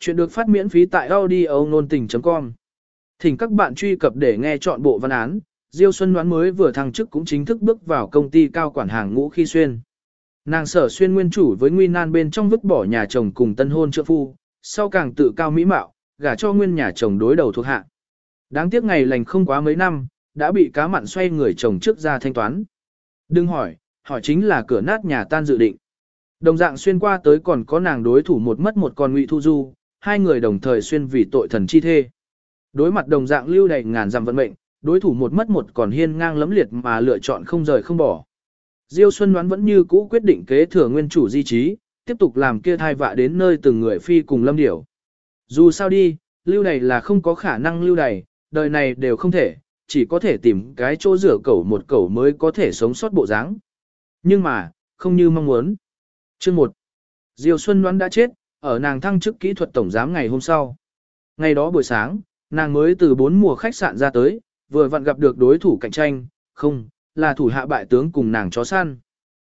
Chuyện được phát miễn phí tại audio nôn tình.com. Thỉnh các bạn truy cập để nghe chọn bộ văn án. Diêu Xuân đoán mới vừa thăng chức cũng chính thức bước vào công ty cao quản hàng ngũ khi xuyên. Nàng sở xuyên nguyên chủ với nguy nan bên trong vứt bỏ nhà chồng cùng tân hôn trợ phu, sau càng tự cao mỹ mạo, gả cho nguyên nhà chồng đối đầu thuộc hạ. Đáng tiếc ngày lành không quá mấy năm, đã bị cá mặn xoay người chồng trước ra thanh toán. Đừng hỏi, hỏi chính là cửa nát nhà tan dự định. Đồng dạng xuyên qua tới còn có nàng đối thủ một mất một con ngụy thu du, hai người đồng thời xuyên vì tội thần chi thê. Đối mặt đồng dạng lưu đầy ngàn dặm vận mệnh, đối thủ một mất một còn hiên ngang lấm liệt mà lựa chọn không rời không bỏ. Diêu Xuân đoán vẫn như cũ quyết định kế thừa nguyên chủ di trí, tiếp tục làm kia thai vạ đến nơi từng người phi cùng lâm điểu. Dù sao đi, lưu đầy là không có khả năng lưu đầy, đời này đều không thể, chỉ có thể tìm cái chỗ rửa cẩu một cẩu mới có thể sống sót bộ dáng. Nhưng mà, không như mong muốn. Chương 1. Diêu Xuân đoán đã chết, ở nàng thăng chức kỹ thuật tổng giám ngày hôm sau. Ngày đó buổi sáng, nàng mới từ bốn mùa khách sạn ra tới, vừa vặn gặp được đối thủ cạnh tranh, không, là thủ hạ bại tướng cùng nàng chó săn.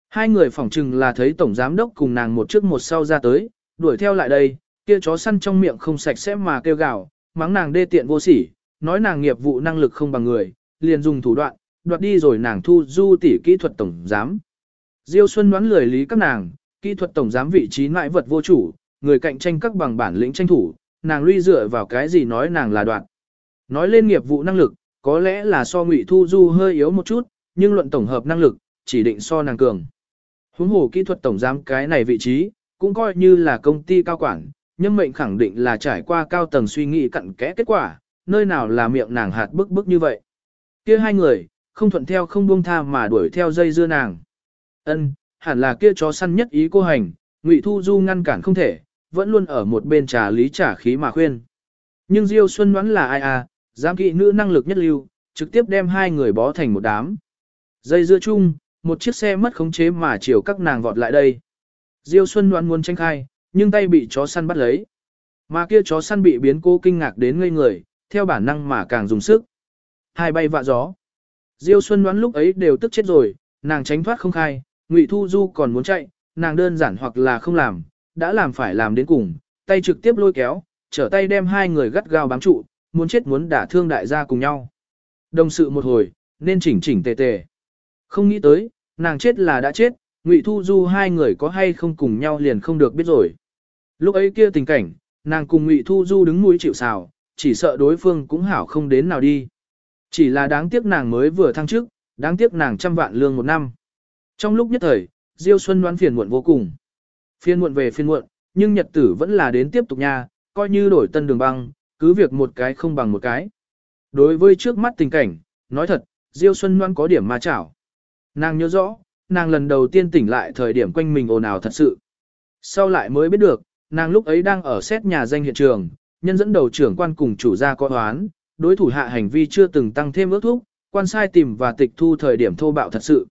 Hai người phỏng chừng là thấy tổng giám đốc cùng nàng một trước một sau ra tới, đuổi theo lại đây, kia chó săn trong miệng không sạch sẽ mà kêu gào, mắng nàng đê tiện vô sỉ, nói nàng nghiệp vụ năng lực không bằng người, liền dùng thủ đoạn, đoạt đi rồi nàng thu du tỷ kỹ thuật tổng giám. Diêu Xuân đoán lười lý các nàng, kỹ thuật tổng giám vị trí ngoại vật vô chủ, người cạnh tranh các bằng bản lĩnh tranh thủ, nàng luy dựa vào cái gì nói nàng là đoạn. Nói lên nghiệp vụ năng lực, có lẽ là so ngụy thu du hơi yếu một chút, nhưng luận tổng hợp năng lực, chỉ định so nàng cường. Huống hồ kỹ thuật tổng giám cái này vị trí, cũng coi như là công ty cao quản, nhưng mệnh khẳng định là trải qua cao tầng suy nghĩ cặn kẽ kết quả, nơi nào là miệng nàng hạt bức bức như vậy. Kia hai người, không thuận theo không buông tha mà đuổi theo dây dưa nàng. Ân, hẳn là kia chó săn nhất ý cô hành, Ngụy Thu Du ngăn cản không thể, vẫn luôn ở một bên trà lý trả khí mà khuyên. Nhưng Diêu Xuân đoán là ai à, giám kỵ nữ năng lực nhất lưu, trực tiếp đem hai người bó thành một đám. Dây dưa chung, một chiếc xe mất khống chế mà chiều các nàng vọt lại đây. Diêu Xuân đoán muốn tranh khai, nhưng tay bị chó săn bắt lấy. Mà kia chó săn bị biến cô kinh ngạc đến ngây người, theo bản năng mà càng dùng sức. Hai bay vạ gió. Diêu Xuân đoán lúc ấy đều tức chết rồi, nàng tránh thoát không khai, Ngụy Thu Du còn muốn chạy, nàng đơn giản hoặc là không làm, đã làm phải làm đến cùng, tay trực tiếp lôi kéo, trở tay đem hai người gắt gao bám trụ, muốn chết muốn đả thương đại gia cùng nhau. Đồng sự một hồi, nên chỉnh chỉnh tề tề. Không nghĩ tới, nàng chết là đã chết, Ngụy Thu Du hai người có hay không cùng nhau liền không được biết rồi. Lúc ấy kia tình cảnh, nàng cùng Ngụy Thu Du đứng mũi chịu sào, chỉ sợ đối phương cũng hảo không đến nào đi. Chỉ là đáng tiếc nàng mới vừa thăng chức, đáng tiếc nàng trăm vạn lương một năm. Trong lúc nhất thời, Diêu Xuân đoán phiền muộn vô cùng phiên muộn về phiên muộn, nhưng nhật tử vẫn là đến tiếp tục nha, coi như đổi tân đường băng, cứ việc một cái không bằng một cái. Đối với trước mắt tình cảnh, nói thật, Diêu Xuân ngoan có điểm ma chảo. Nàng nhớ rõ, nàng lần đầu tiên tỉnh lại thời điểm quanh mình ồn ào thật sự. Sau lại mới biết được, nàng lúc ấy đang ở xét nhà danh hiện trường, nhân dẫn đầu trưởng quan cùng chủ gia có hoán, đối thủ hạ hành vi chưa từng tăng thêm ước thúc, quan sai tìm và tịch thu thời điểm thô bạo thật sự.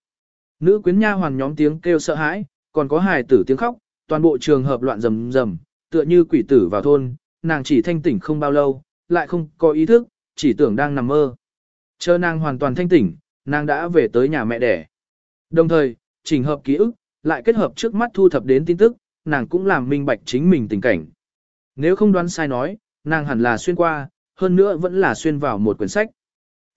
Nữ quyến nha hoàng nhóm tiếng kêu sợ hãi, còn có hài tử tiếng khóc, toàn bộ trường hợp loạn rầm rầm, tựa như quỷ tử vào thôn, nàng chỉ thanh tỉnh không bao lâu, lại không có ý thức, chỉ tưởng đang nằm mơ. Chờ nàng hoàn toàn thanh tỉnh, nàng đã về tới nhà mẹ đẻ. Đồng thời, chỉnh hợp ký ức, lại kết hợp trước mắt thu thập đến tin tức, nàng cũng làm minh bạch chính mình tình cảnh. Nếu không đoán sai nói, nàng hẳn là xuyên qua, hơn nữa vẫn là xuyên vào một quyển sách.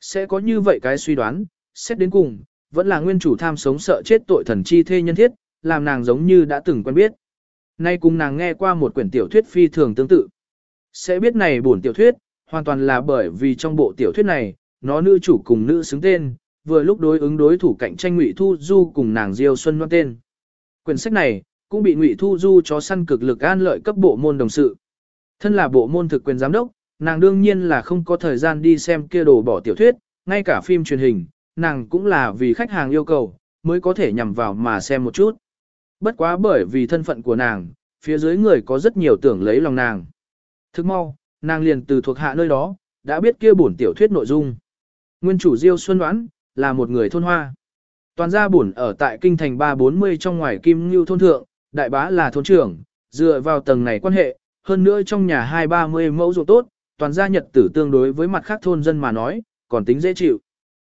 Sẽ có như vậy cái suy đoán, xét đến cùng, vẫn là nguyên chủ tham sống sợ chết tội thần chi thê nhân thiết, làm nàng giống như đã từng quen biết. Nay cùng nàng nghe qua một quyển tiểu thuyết phi thường tương tự. Sẽ biết này buồn tiểu thuyết, hoàn toàn là bởi vì trong bộ tiểu thuyết này, nó nữ chủ cùng nữ xứng tên, vừa lúc đối ứng đối thủ cạnh tranh Ngụy Thu Du cùng nàng Diêu Xuân Loan tên. Quyển sách này cũng bị Ngụy Thu Du cho săn cực lực an lợi cấp bộ môn đồng sự. Thân là bộ môn thực quyền giám đốc, nàng đương nhiên là không có thời gian đi xem kia đồ bỏ tiểu thuyết, ngay cả phim truyền hình, nàng cũng là vì khách hàng yêu cầu, mới có thể nhằm vào mà xem một chút. Bất quá bởi vì thân phận của nàng, phía dưới người có rất nhiều tưởng lấy lòng nàng. Thức mau, nàng liền từ thuộc hạ nơi đó, đã biết kia bổn tiểu thuyết nội dung. Nguyên chủ Diêu Xuân Đoán, là một người thôn hoa. Toàn gia bổn ở tại kinh thành 340 trong ngoài Kim Ngưu thôn thượng, đại bá là thôn trưởng, dựa vào tầng này quan hệ, hơn nữa trong nhà hai ba mươi mẫu ruộng tốt, toàn gia nhật tử tương đối với mặt khác thôn dân mà nói, còn tính dễ chịu.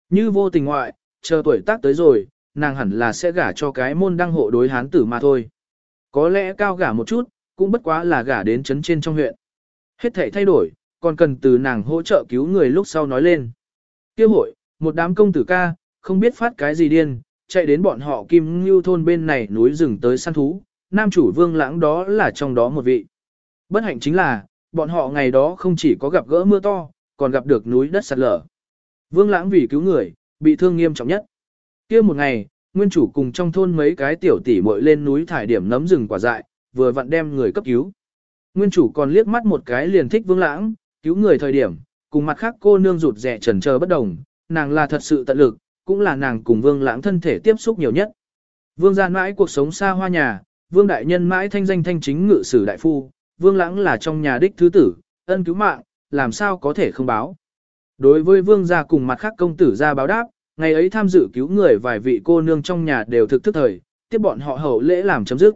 Như vô tình ngoại, chờ tuổi tác tới rồi, nàng hẳn là sẽ gả cho cái môn đăng hộ đối hán tử mà thôi. Có lẽ cao gả một chút, cũng bất quá là gả đến chấn trên trong huyện. Hết thể thay đổi, còn cần từ nàng hỗ trợ cứu người lúc sau nói lên. Kêu hội, một đám công tử ca, không biết phát cái gì điên, chạy đến bọn họ kim ngưu thôn bên này núi rừng tới săn thú, nam chủ vương lãng đó là trong đó một vị. Bất hạnh chính là, bọn họ ngày đó không chỉ có gặp gỡ mưa to, còn gặp được núi đất sạt lở. Vương lãng vì cứu người, bị thương nghiêm trọng nhất kia một ngày, nguyên chủ cùng trong thôn mấy cái tiểu tỷ muội lên núi thải điểm nấm rừng quả dại, vừa vặn đem người cấp cứu. Nguyên chủ còn liếc mắt một cái liền thích vương lãng, cứu người thời điểm, cùng mặt khác cô nương rụt rẻ trần chờ bất đồng, nàng là thật sự tận lực, cũng là nàng cùng vương lãng thân thể tiếp xúc nhiều nhất. Vương gia mãi cuộc sống xa hoa nhà, vương đại nhân mãi thanh danh thanh chính ngự sử đại phu, vương lãng là trong nhà đích thứ tử, ân cứu mạng, làm sao có thể không báo. Đối với vương gia cùng mặt khác công tử gia báo đáp, ngày ấy tham dự cứu người vài vị cô nương trong nhà đều thực thức thời, tiếp bọn họ hậu lễ làm chấm dứt.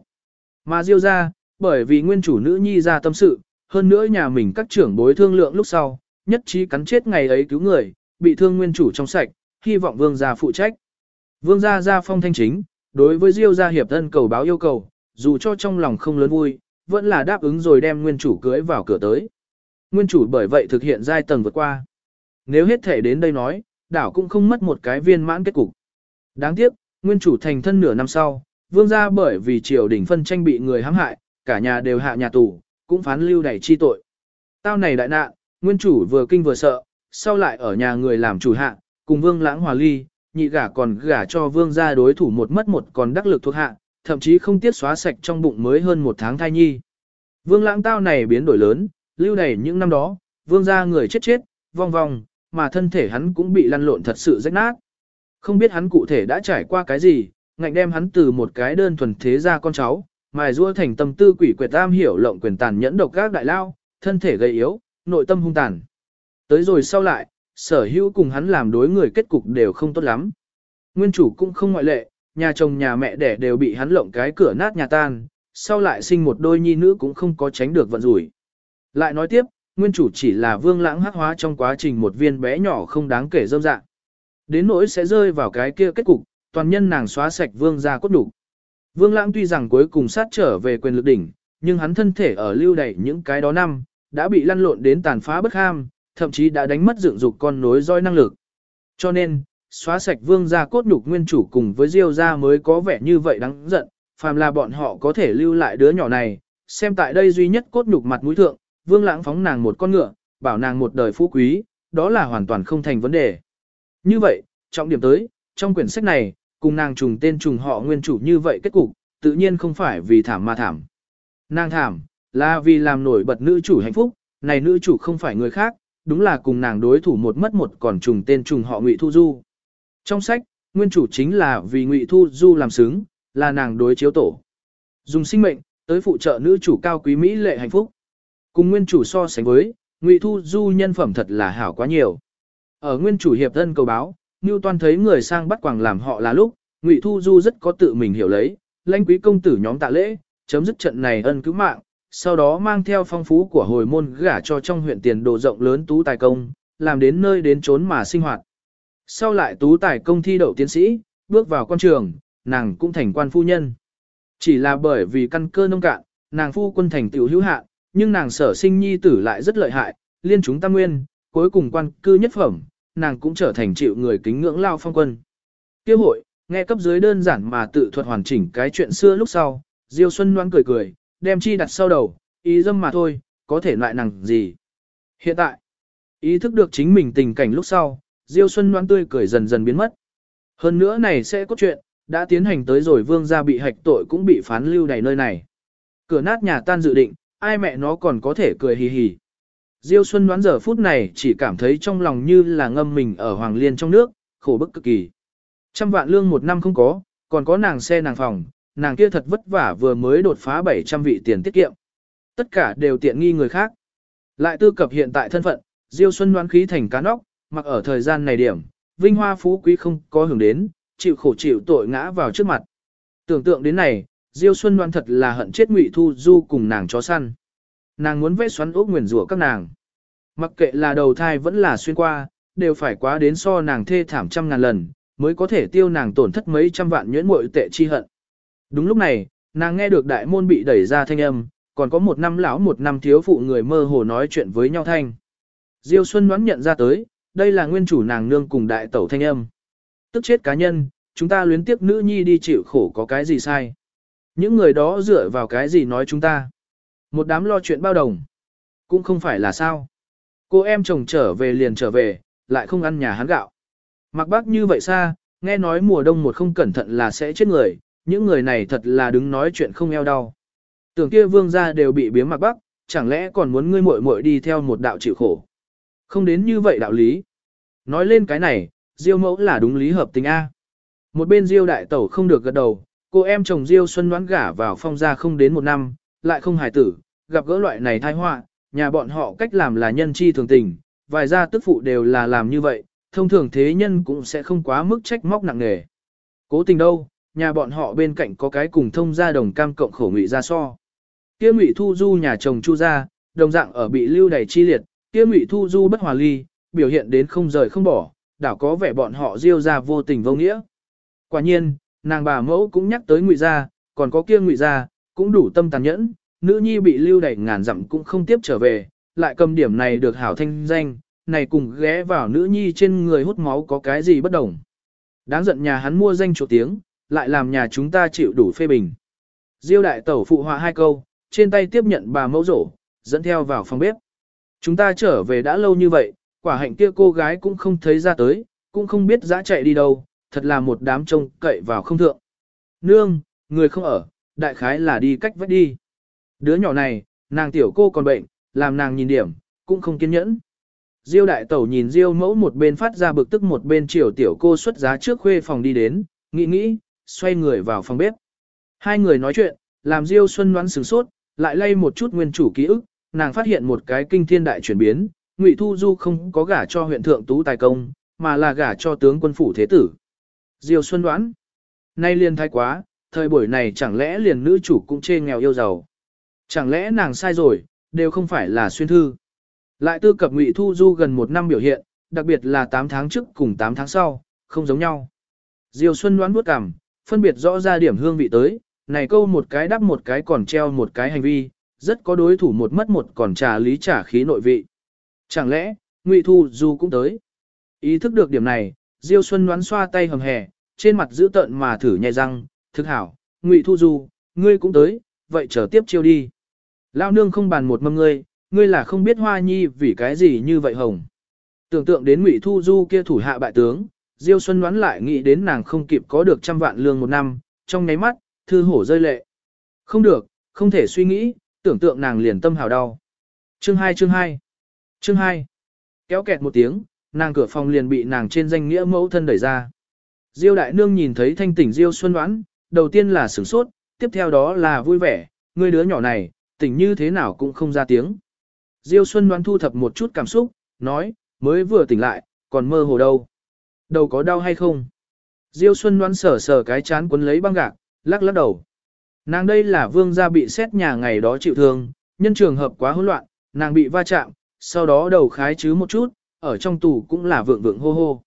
Mà diêu gia, bởi vì nguyên chủ nữ nhi ra tâm sự, hơn nữa nhà mình các trưởng bối thương lượng lúc sau, nhất trí cắn chết ngày ấy cứu người, bị thương nguyên chủ trong sạch, hy vọng vương gia phụ trách. Vương gia gia phong thanh chính, đối với diêu gia hiệp thân cầu báo yêu cầu, dù cho trong lòng không lớn vui, vẫn là đáp ứng rồi đem nguyên chủ cưới vào cửa tới. Nguyên chủ bởi vậy thực hiện giai tầng vượt qua. Nếu hết thể đến đây nói, đảo cũng không mất một cái viên mãn kết cục. Đáng tiếc, nguyên chủ thành thân nửa năm sau, vương gia bởi vì triều đình phân tranh bị người hãm hại, cả nhà đều hạ nhà tù, cũng phán lưu đày chi tội. Tao này đại nạn, nguyên chủ vừa kinh vừa sợ, sau lại ở nhà người làm chủ hạ, cùng vương lãng hòa ly, nhị gả còn gả cho vương gia đối thủ một mất một còn đắc lực thuộc hạ, thậm chí không tiết xóa sạch trong bụng mới hơn một tháng thai nhi. Vương lãng tao này biến đổi lớn, lưu đày những năm đó, vương gia người chết chết, vong vong, mà thân thể hắn cũng bị lăn lộn thật sự rách nát. Không biết hắn cụ thể đã trải qua cái gì, ngạnh đem hắn từ một cái đơn thuần thế ra con cháu, mài rua thành tâm tư quỷ quyệt tam hiểu lộng quyền tàn nhẫn độc các đại lao, thân thể gầy yếu, nội tâm hung tàn. Tới rồi sau lại, sở hữu cùng hắn làm đối người kết cục đều không tốt lắm. Nguyên chủ cũng không ngoại lệ, nhà chồng nhà mẹ đẻ đều bị hắn lộng cái cửa nát nhà tan, sau lại sinh một đôi nhi nữ cũng không có tránh được vận rủi. Lại nói tiếp, nguyên chủ chỉ là vương lãng hắc hóa trong quá trình một viên bé nhỏ không đáng kể dâm dạng. Đến nỗi sẽ rơi vào cái kia kết cục, toàn nhân nàng xóa sạch vương ra cốt đủ. Vương lãng tuy rằng cuối cùng sát trở về quyền lực đỉnh, nhưng hắn thân thể ở lưu đẩy những cái đó năm, đã bị lăn lộn đến tàn phá bất ham, thậm chí đã đánh mất dựng dục con nối roi năng lực. Cho nên, xóa sạch vương gia cốt nhục nguyên chủ cùng với diêu gia mới có vẻ như vậy đáng giận, phàm là bọn họ có thể lưu lại đứa nhỏ này, xem tại đây duy nhất cốt nhục mặt mũi thượng, vương lãng phóng nàng một con ngựa, bảo nàng một đời phú quý, đó là hoàn toàn không thành vấn đề. Như vậy, trọng điểm tới, trong quyển sách này, cùng nàng trùng tên trùng họ nguyên chủ như vậy kết cục, tự nhiên không phải vì thảm mà thảm. Nàng thảm, là vì làm nổi bật nữ chủ hạnh phúc, này nữ chủ không phải người khác, đúng là cùng nàng đối thủ một mất một còn trùng tên trùng họ Ngụy Thu Du. Trong sách, nguyên chủ chính là vì Ngụy Thu Du làm xứng, là nàng đối chiếu tổ. Dùng sinh mệnh, tới phụ trợ nữ chủ cao quý Mỹ lệ hạnh phúc. Cùng nguyên chủ so sánh với, Ngụy Thu Du nhân phẩm thật là hảo quá nhiều. Ở nguyên chủ hiệp thân cầu báo, Ngưu Toan thấy người sang bắt quàng làm họ là lúc, Ngụy Thu Du rất có tự mình hiểu lấy, lãnh quý công tử nhóm tạ lễ, chấm dứt trận này ân cứu mạng, sau đó mang theo phong phú của hồi môn gả cho trong huyện tiền đồ rộng lớn tú tài công, làm đến nơi đến trốn mà sinh hoạt. Sau lại tú tài công thi đậu tiến sĩ, bước vào quan trường, nàng cũng thành quan phu nhân. Chỉ là bởi vì căn cơ nông cạn, nàng phu quân thành tiểu hữu hạn, nhưng nàng sở sinh nhi tử lại rất lợi hại, liên chúng tam nguyên, cuối cùng quan cư nhất phẩm, nàng cũng trở thành chịu người kính ngưỡng lao phong quân. Tiêu hội, nghe cấp dưới đơn giản mà tự thuật hoàn chỉnh cái chuyện xưa lúc sau, Diêu Xuân Loan cười cười, đem chi đặt sau đầu, ý dâm mà thôi, có thể loại nàng gì. Hiện tại, ý thức được chính mình tình cảnh lúc sau, Diêu Xuân Loan tươi cười dần dần biến mất. Hơn nữa này sẽ có chuyện, đã tiến hành tới rồi vương gia bị hạch tội cũng bị phán lưu đầy nơi này. Cửa nát nhà tan dự định, ai mẹ nó còn có thể cười hì hì. Diêu Xuân đoán giờ phút này chỉ cảm thấy trong lòng như là ngâm mình ở Hoàng Liên trong nước, khổ bức cực kỳ. Trăm vạn lương một năm không có, còn có nàng xe nàng phòng, nàng kia thật vất vả vừa mới đột phá 700 vị tiền tiết kiệm. Tất cả đều tiện nghi người khác. Lại tư cập hiện tại thân phận, Diêu Xuân đoán khí thành cá nóc, mặc ở thời gian này điểm, vinh hoa phú quý không có hưởng đến, chịu khổ chịu tội ngã vào trước mặt. Tưởng tượng đến này, Diêu Xuân đoán thật là hận chết Ngụy Thu Du cùng nàng chó săn. Nàng muốn vẽ xoắn ốc nguyền rủa các nàng. Mặc kệ là đầu thai vẫn là xuyên qua, đều phải quá đến so nàng thê thảm trăm ngàn lần, mới có thể tiêu nàng tổn thất mấy trăm vạn nhuyễn muội tệ chi hận. Đúng lúc này, nàng nghe được đại môn bị đẩy ra thanh âm, còn có một năm lão một năm thiếu phụ người mơ hồ nói chuyện với nhau thanh. Diêu Xuân đoán nhận ra tới, đây là nguyên chủ nàng nương cùng đại tẩu thanh âm. Tức chết cá nhân, chúng ta luyến tiếp nữ nhi đi chịu khổ có cái gì sai. Những người đó dựa vào cái gì nói chúng ta. Một đám lo chuyện bao đồng. Cũng không phải là sao. Cô em chồng trở về liền trở về, lại không ăn nhà hắn gạo. Mặc bác như vậy xa, nghe nói mùa đông một không cẩn thận là sẽ chết người, những người này thật là đứng nói chuyện không eo đau. Tưởng kia vương gia đều bị biếm mặc bắc, chẳng lẽ còn muốn ngươi muội muội đi theo một đạo chịu khổ. Không đến như vậy đạo lý. Nói lên cái này, Diêu mẫu là đúng lý hợp tình A. Một bên Diêu đại tẩu không được gật đầu, cô em chồng Diêu Xuân đoán gả vào phong gia không đến một năm, lại không hài tử, gặp gỡ loại này tai họa, nhà bọn họ cách làm là nhân chi thường tình, vài gia tức phụ đều là làm như vậy, thông thường thế nhân cũng sẽ không quá mức trách móc nặng nề. Cố tình đâu, nhà bọn họ bên cạnh có cái cùng thông gia đồng cam cộng khổ ngụy gia so. Kia ngụy thu du nhà chồng chu gia, đồng dạng ở bị lưu đày chi liệt, kia ngụy thu du bất hòa ly, biểu hiện đến không rời không bỏ, đảo có vẻ bọn họ diêu ra vô tình vô nghĩa. Quả nhiên, nàng bà mẫu cũng nhắc tới ngụy gia, còn có kia ngụy gia, cũng đủ tâm tàn nhẫn, nữ nhi bị lưu đày ngàn dặm cũng không tiếp trở về, lại cầm điểm này được hảo thanh danh, này cùng ghé vào nữ nhi trên người hút máu có cái gì bất đồng. Đáng giận nhà hắn mua danh chỗ tiếng, lại làm nhà chúng ta chịu đủ phê bình. Diêu đại tẩu phụ họa hai câu, trên tay tiếp nhận bà mẫu rổ, dẫn theo vào phòng bếp. Chúng ta trở về đã lâu như vậy, quả hạnh kia cô gái cũng không thấy ra tới, cũng không biết dã chạy đi đâu, thật là một đám trông cậy vào không thượng. Nương, người không ở, đại khái là đi cách vách đi. Đứa nhỏ này, nàng tiểu cô còn bệnh, làm nàng nhìn điểm, cũng không kiên nhẫn. Diêu đại tẩu nhìn Diêu mẫu một bên phát ra bực tức một bên chiều tiểu cô xuất giá trước khuê phòng đi đến, nghĩ nghĩ, xoay người vào phòng bếp. Hai người nói chuyện, làm Diêu Xuân đoán sửng sốt, lại lay một chút nguyên chủ ký ức, nàng phát hiện một cái kinh thiên đại chuyển biến, Ngụy Thu Du không có gả cho huyện thượng tú tài công, mà là gả cho tướng quân phủ thế tử. Diêu Xuân đoán, nay liền thái quá, thời buổi này chẳng lẽ liền nữ chủ cũng chê nghèo yêu giàu. Chẳng lẽ nàng sai rồi, đều không phải là xuyên thư. Lại tư cập Ngụy Thu Du gần một năm biểu hiện, đặc biệt là 8 tháng trước cùng 8 tháng sau, không giống nhau. Diêu Xuân đoán bước cảm, phân biệt rõ ra điểm hương vị tới, này câu một cái đắp một cái còn treo một cái hành vi, rất có đối thủ một mất một còn trả lý trả khí nội vị. Chẳng lẽ, Ngụy Thu Du cũng tới. Ý thức được điểm này, Diêu Xuân đoán xoa tay hầm hè, trên mặt giữ tợn mà thử nhai răng, thức hảo, Ngụy Thu Du, ngươi cũng tới, vậy chờ tiếp chiêu đi. Lao nương không bàn một mâm ngươi, ngươi là không biết hoa nhi vì cái gì như vậy hồng. Tưởng tượng đến Ngụy Thu Du kia thủ hạ bại tướng, Diêu Xuân đoán lại nghĩ đến nàng không kịp có được trăm vạn lương một năm, trong nháy mắt, thư hổ rơi lệ. Không được, không thể suy nghĩ, tưởng tượng nàng liền tâm hào đau. Chương 2 chương 2 Chương 2 Kéo kẹt một tiếng, nàng cửa phòng liền bị nàng trên danh nghĩa mẫu thân đẩy ra. Diêu đại nương nhìn thấy thanh tỉnh Diêu Xuân đoán, đầu tiên là sửng sốt, tiếp theo đó là vui vẻ, người đứa nhỏ này, tỉnh như thế nào cũng không ra tiếng. Diêu Xuân đoán thu thập một chút cảm xúc, nói, mới vừa tỉnh lại, còn mơ hồ đâu. Đầu có đau hay không? Diêu Xuân đoán sở sở cái chán quấn lấy băng gạc, lắc lắc đầu. Nàng đây là vương gia bị xét nhà ngày đó chịu thương, nhân trường hợp quá hỗn loạn, nàng bị va chạm, sau đó đầu khái chứ một chút, ở trong tù cũng là vượng vượng hô hô.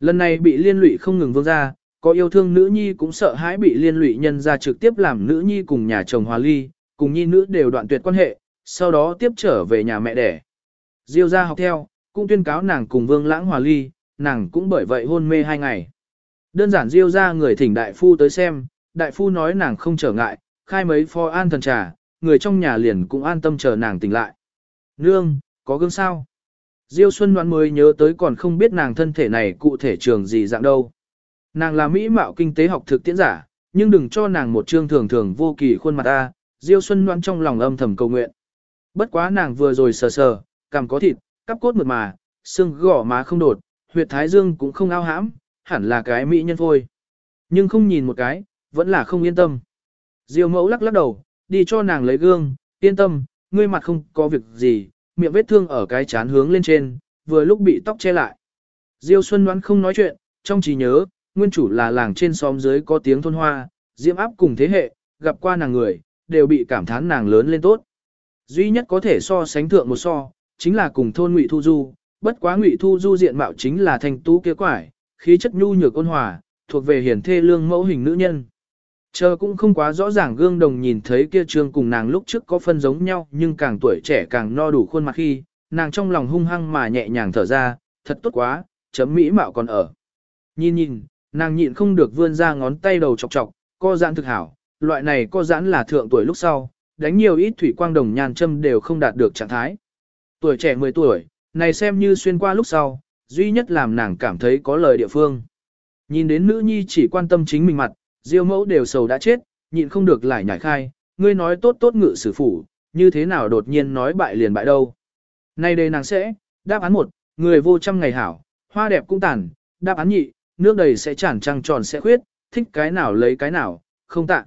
Lần này bị liên lụy không ngừng vương gia, có yêu thương nữ nhi cũng sợ hãi bị liên lụy nhân ra trực tiếp làm nữ nhi cùng nhà chồng hòa ly, cùng nhi nữ đều đoạn tuyệt quan hệ, sau đó tiếp trở về nhà mẹ đẻ. Diêu gia học theo, cũng tuyên cáo nàng cùng vương lãng hòa ly, nàng cũng bởi vậy hôn mê hai ngày. Đơn giản Diêu gia người thỉnh đại phu tới xem, đại phu nói nàng không trở ngại, khai mấy pho an thần trà, người trong nhà liền cũng an tâm chờ nàng tỉnh lại. Nương, có gương sao? Diêu Xuân Ngoan mới nhớ tới còn không biết nàng thân thể này cụ thể trường gì dạng đâu. Nàng là mỹ mạo kinh tế học thực tiễn giả, nhưng đừng cho nàng một trương thường thường vô kỳ khuôn mặt ta, Diêu Xuân Ngoan trong lòng âm thầm cầu nguyện. Bất quá nàng vừa rồi sờ sờ, cằm có thịt, cắp cốt mượt mà, xương gỏ má không đột, huyệt thái dương cũng không ao hãm, hẳn là cái mỹ nhân thôi. Nhưng không nhìn một cái, vẫn là không yên tâm. Diêu mẫu lắc lắc đầu, đi cho nàng lấy gương, yên tâm, ngươi mặt không có việc gì, miệng vết thương ở cái chán hướng lên trên, vừa lúc bị tóc che lại. Diêu Xuân đoán không nói chuyện, trong trí nhớ, nguyên chủ là làng trên xóm dưới có tiếng thôn hoa, diễm áp cùng thế hệ, gặp qua nàng người, đều bị cảm thán nàng lớn lên tốt. Duy nhất có thể so sánh thượng một so, chính là cùng thôn Ngụy Thu Du, bất quá Ngụy Thu Du diện mạo chính là thành tú kia quải, khí chất nhu nhược ôn hòa, thuộc về hiển thê lương mẫu hình nữ nhân. Chờ cũng không quá rõ ràng gương đồng nhìn thấy kia trương cùng nàng lúc trước có phân giống nhau nhưng càng tuổi trẻ càng no đủ khuôn mặt khi, nàng trong lòng hung hăng mà nhẹ nhàng thở ra, thật tốt quá, chấm mỹ mạo còn ở. Nhìn nhìn, nàng nhịn không được vươn ra ngón tay đầu chọc chọc, co giãn thực hảo, loại này co giãn là thượng tuổi lúc sau, đánh nhiều ít thủy quang đồng nhàn châm đều không đạt được trạng thái. Tuổi trẻ 10 tuổi, này xem như xuyên qua lúc sau, duy nhất làm nàng cảm thấy có lời địa phương. Nhìn đến nữ nhi chỉ quan tâm chính mình mặt, diêu mẫu đều sầu đã chết, nhịn không được lại nhảy khai, ngươi nói tốt tốt ngự sử phủ, như thế nào đột nhiên nói bại liền bại đâu. Nay đây nàng sẽ, đáp án một, người vô trăm ngày hảo, hoa đẹp cũng tàn, đáp án nhị, nước đầy sẽ tràn trăng tròn sẽ khuyết, thích cái nào lấy cái nào, không tạ.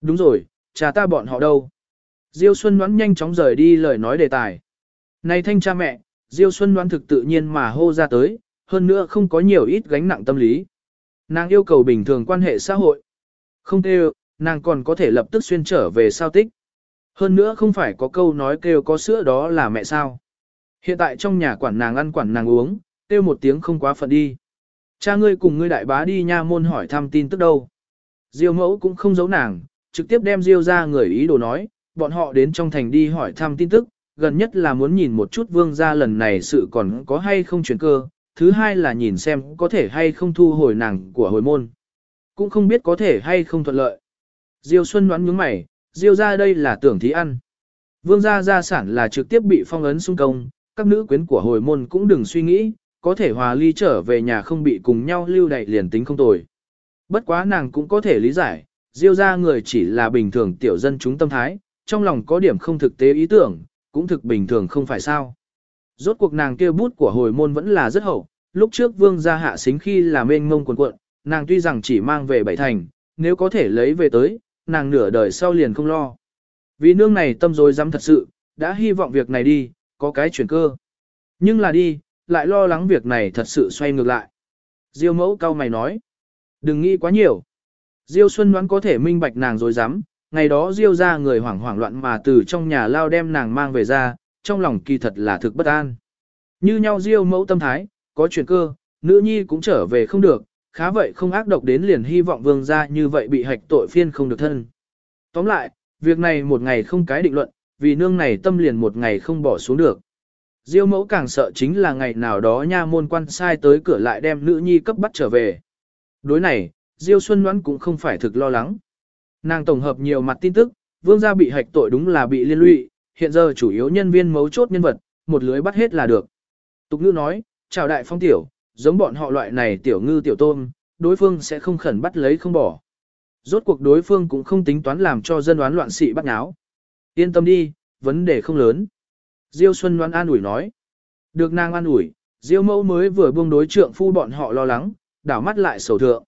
Đúng rồi, cha ta bọn họ đâu. Diêu Xuân đoán nhanh chóng rời đi lời nói đề tài. Này thanh cha mẹ, Diêu Xuân đoán thực tự nhiên mà hô ra tới, hơn nữa không có nhiều ít gánh nặng tâm lý. Nàng yêu cầu bình thường quan hệ xã hội. Không kêu, nàng còn có thể lập tức xuyên trở về sao tích. Hơn nữa không phải có câu nói kêu có sữa đó là mẹ sao. Hiện tại trong nhà quản nàng ăn quản nàng uống, kêu một tiếng không quá phận đi. Cha ngươi cùng ngươi đại bá đi nha môn hỏi thăm tin tức đâu. Diêu mẫu cũng không giấu nàng, trực tiếp đem Diêu ra người ý đồ nói, bọn họ đến trong thành đi hỏi thăm tin tức, gần nhất là muốn nhìn một chút vương gia lần này sự còn có hay không chuyển cơ, thứ hai là nhìn xem có thể hay không thu hồi nàng của hồi môn. Cũng không biết có thể hay không thuận lợi. Diêu Xuân đoán nhướng mày, Diêu ra đây là tưởng thí ăn. Vương gia gia sản là trực tiếp bị phong ấn xung công, các nữ quyến của hồi môn cũng đừng suy nghĩ, có thể hòa ly trở về nhà không bị cùng nhau lưu đày liền tính không tồi. Bất quá nàng cũng có thể lý giải, Diêu ra người chỉ là bình thường tiểu dân chúng tâm thái, trong lòng có điểm không thực tế ý tưởng, cũng thực bình thường không phải sao. Rốt cuộc nàng kêu bút của hồi môn vẫn là rất hậu, lúc trước vương gia hạ xính khi là mênh mông quần cuộn, nàng tuy rằng chỉ mang về bảy thành, nếu có thể lấy về tới, nàng nửa đời sau liền không lo. Vì nương này tâm rồi dám thật sự, đã hy vọng việc này đi, có cái chuyển cơ. Nhưng là đi, lại lo lắng việc này thật sự xoay ngược lại. Diêu mẫu cao mày nói, đừng nghĩ quá nhiều. Diêu Xuân đoán có thể minh bạch nàng rồi dám, ngày đó Diêu ra người hoảng hoảng loạn mà từ trong nhà lao đem nàng mang về ra, trong lòng kỳ thật là thực bất an. Như nhau Diêu mẫu tâm thái, có chuyện cơ, nữ nhi cũng trở về không được, khá vậy không ác độc đến liền hy vọng vương gia như vậy bị hạch tội phiên không được thân. Tóm lại, việc này một ngày không cái định luận, vì nương này tâm liền một ngày không bỏ xuống được. Diêu mẫu càng sợ chính là ngày nào đó nha môn quan sai tới cửa lại đem nữ nhi cấp bắt trở về. Đối này, Diêu Xuân Ngoãn cũng không phải thực lo lắng. Nàng tổng hợp nhiều mặt tin tức, vương gia bị hạch tội đúng là bị liên lụy, hiện giờ chủ yếu nhân viên mấu chốt nhân vật, một lưới bắt hết là được. Tục ngữ nói, chào đại phong tiểu, giống bọn họ loại này tiểu ngư tiểu tôm, đối phương sẽ không khẩn bắt lấy không bỏ. Rốt cuộc đối phương cũng không tính toán làm cho dân đoán loạn sĩ bắt náo. Yên tâm đi, vấn đề không lớn. Diêu Xuân đoán an ủi nói. Được nàng an ủi, Diêu mẫu mới vừa buông đối trượng phu bọn họ lo lắng, đảo mắt lại sầu thượng.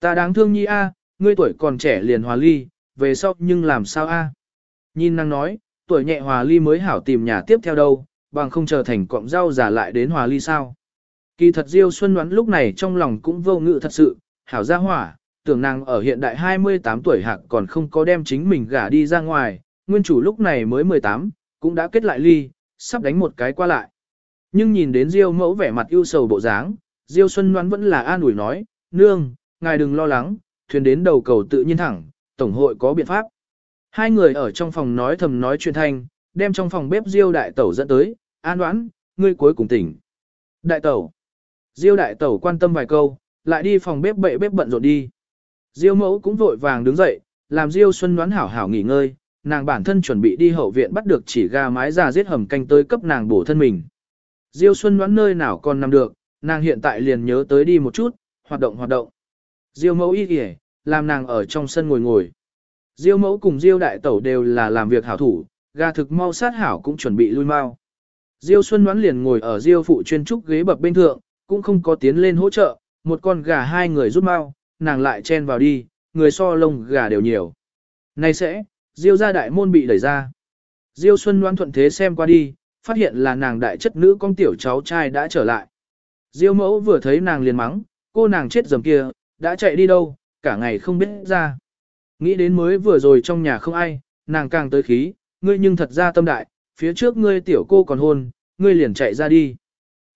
Ta đáng thương nhi a, ngươi tuổi còn trẻ liền hòa ly, về sau nhưng làm sao a? Nhìn nàng nói, tuổi nhẹ hòa ly mới hảo tìm nhà tiếp theo đâu, bằng không chờ thành cọng rau giả lại đến hòa ly sao. Kỳ thật Diêu Xuân đoán lúc này trong lòng cũng vô ngự thật sự, hảo ra hỏa, tưởng nàng ở hiện đại 28 tuổi hạc còn không có đem chính mình gả đi ra ngoài, nguyên chủ lúc này mới 18, cũng đã kết lại ly, sắp đánh một cái qua lại. Nhưng nhìn đến Diêu mẫu vẻ mặt ưu sầu bộ dáng, Diêu Xuân đoán vẫn là an ủi nói, nương, ngài đừng lo lắng, thuyền đến đầu cầu tự nhiên thẳng, tổng hội có biện pháp. Hai người ở trong phòng nói thầm nói chuyện thanh, đem trong phòng bếp Diêu đại tẩu dẫn tới, an đoán, ngươi cuối cùng tỉnh. Đại tẩu. Diêu đại tẩu quan tâm vài câu, lại đi phòng bếp bậy bếp bận rộn đi. Diêu mẫu cũng vội vàng đứng dậy, làm Diêu Xuân đoán hảo hảo nghỉ ngơi, nàng bản thân chuẩn bị đi hậu viện bắt được chỉ gà mái già giết hầm canh tới cấp nàng bổ thân mình. Diêu Xuân đoán nơi nào còn nằm được, nàng hiện tại liền nhớ tới đi một chút, hoạt động hoạt động. Diêu mẫu y kìa, làm nàng ở trong sân ngồi ngồi. Diêu mẫu cùng Diêu đại tẩu đều là làm việc hảo thủ, gà thực mau sát hảo cũng chuẩn bị lui mau. Diêu Xuân đoán liền ngồi ở Diêu phụ chuyên trúc ghế bập bên thượng, cũng không có tiến lên hỗ trợ, một con gà hai người rút mau, nàng lại chen vào đi, người so lông gà đều nhiều. Này sẽ, Diêu gia đại môn bị đẩy ra. Diêu Xuân đoán thuận thế xem qua đi, phát hiện là nàng đại chất nữ con tiểu cháu trai đã trở lại. Diêu mẫu vừa thấy nàng liền mắng, cô nàng chết dầm kia, đã chạy đi đâu, cả ngày không biết ra. Nghĩ đến mới vừa rồi trong nhà không ai, nàng càng tới khí, ngươi nhưng thật ra tâm đại, phía trước ngươi tiểu cô còn hôn, ngươi liền chạy ra đi.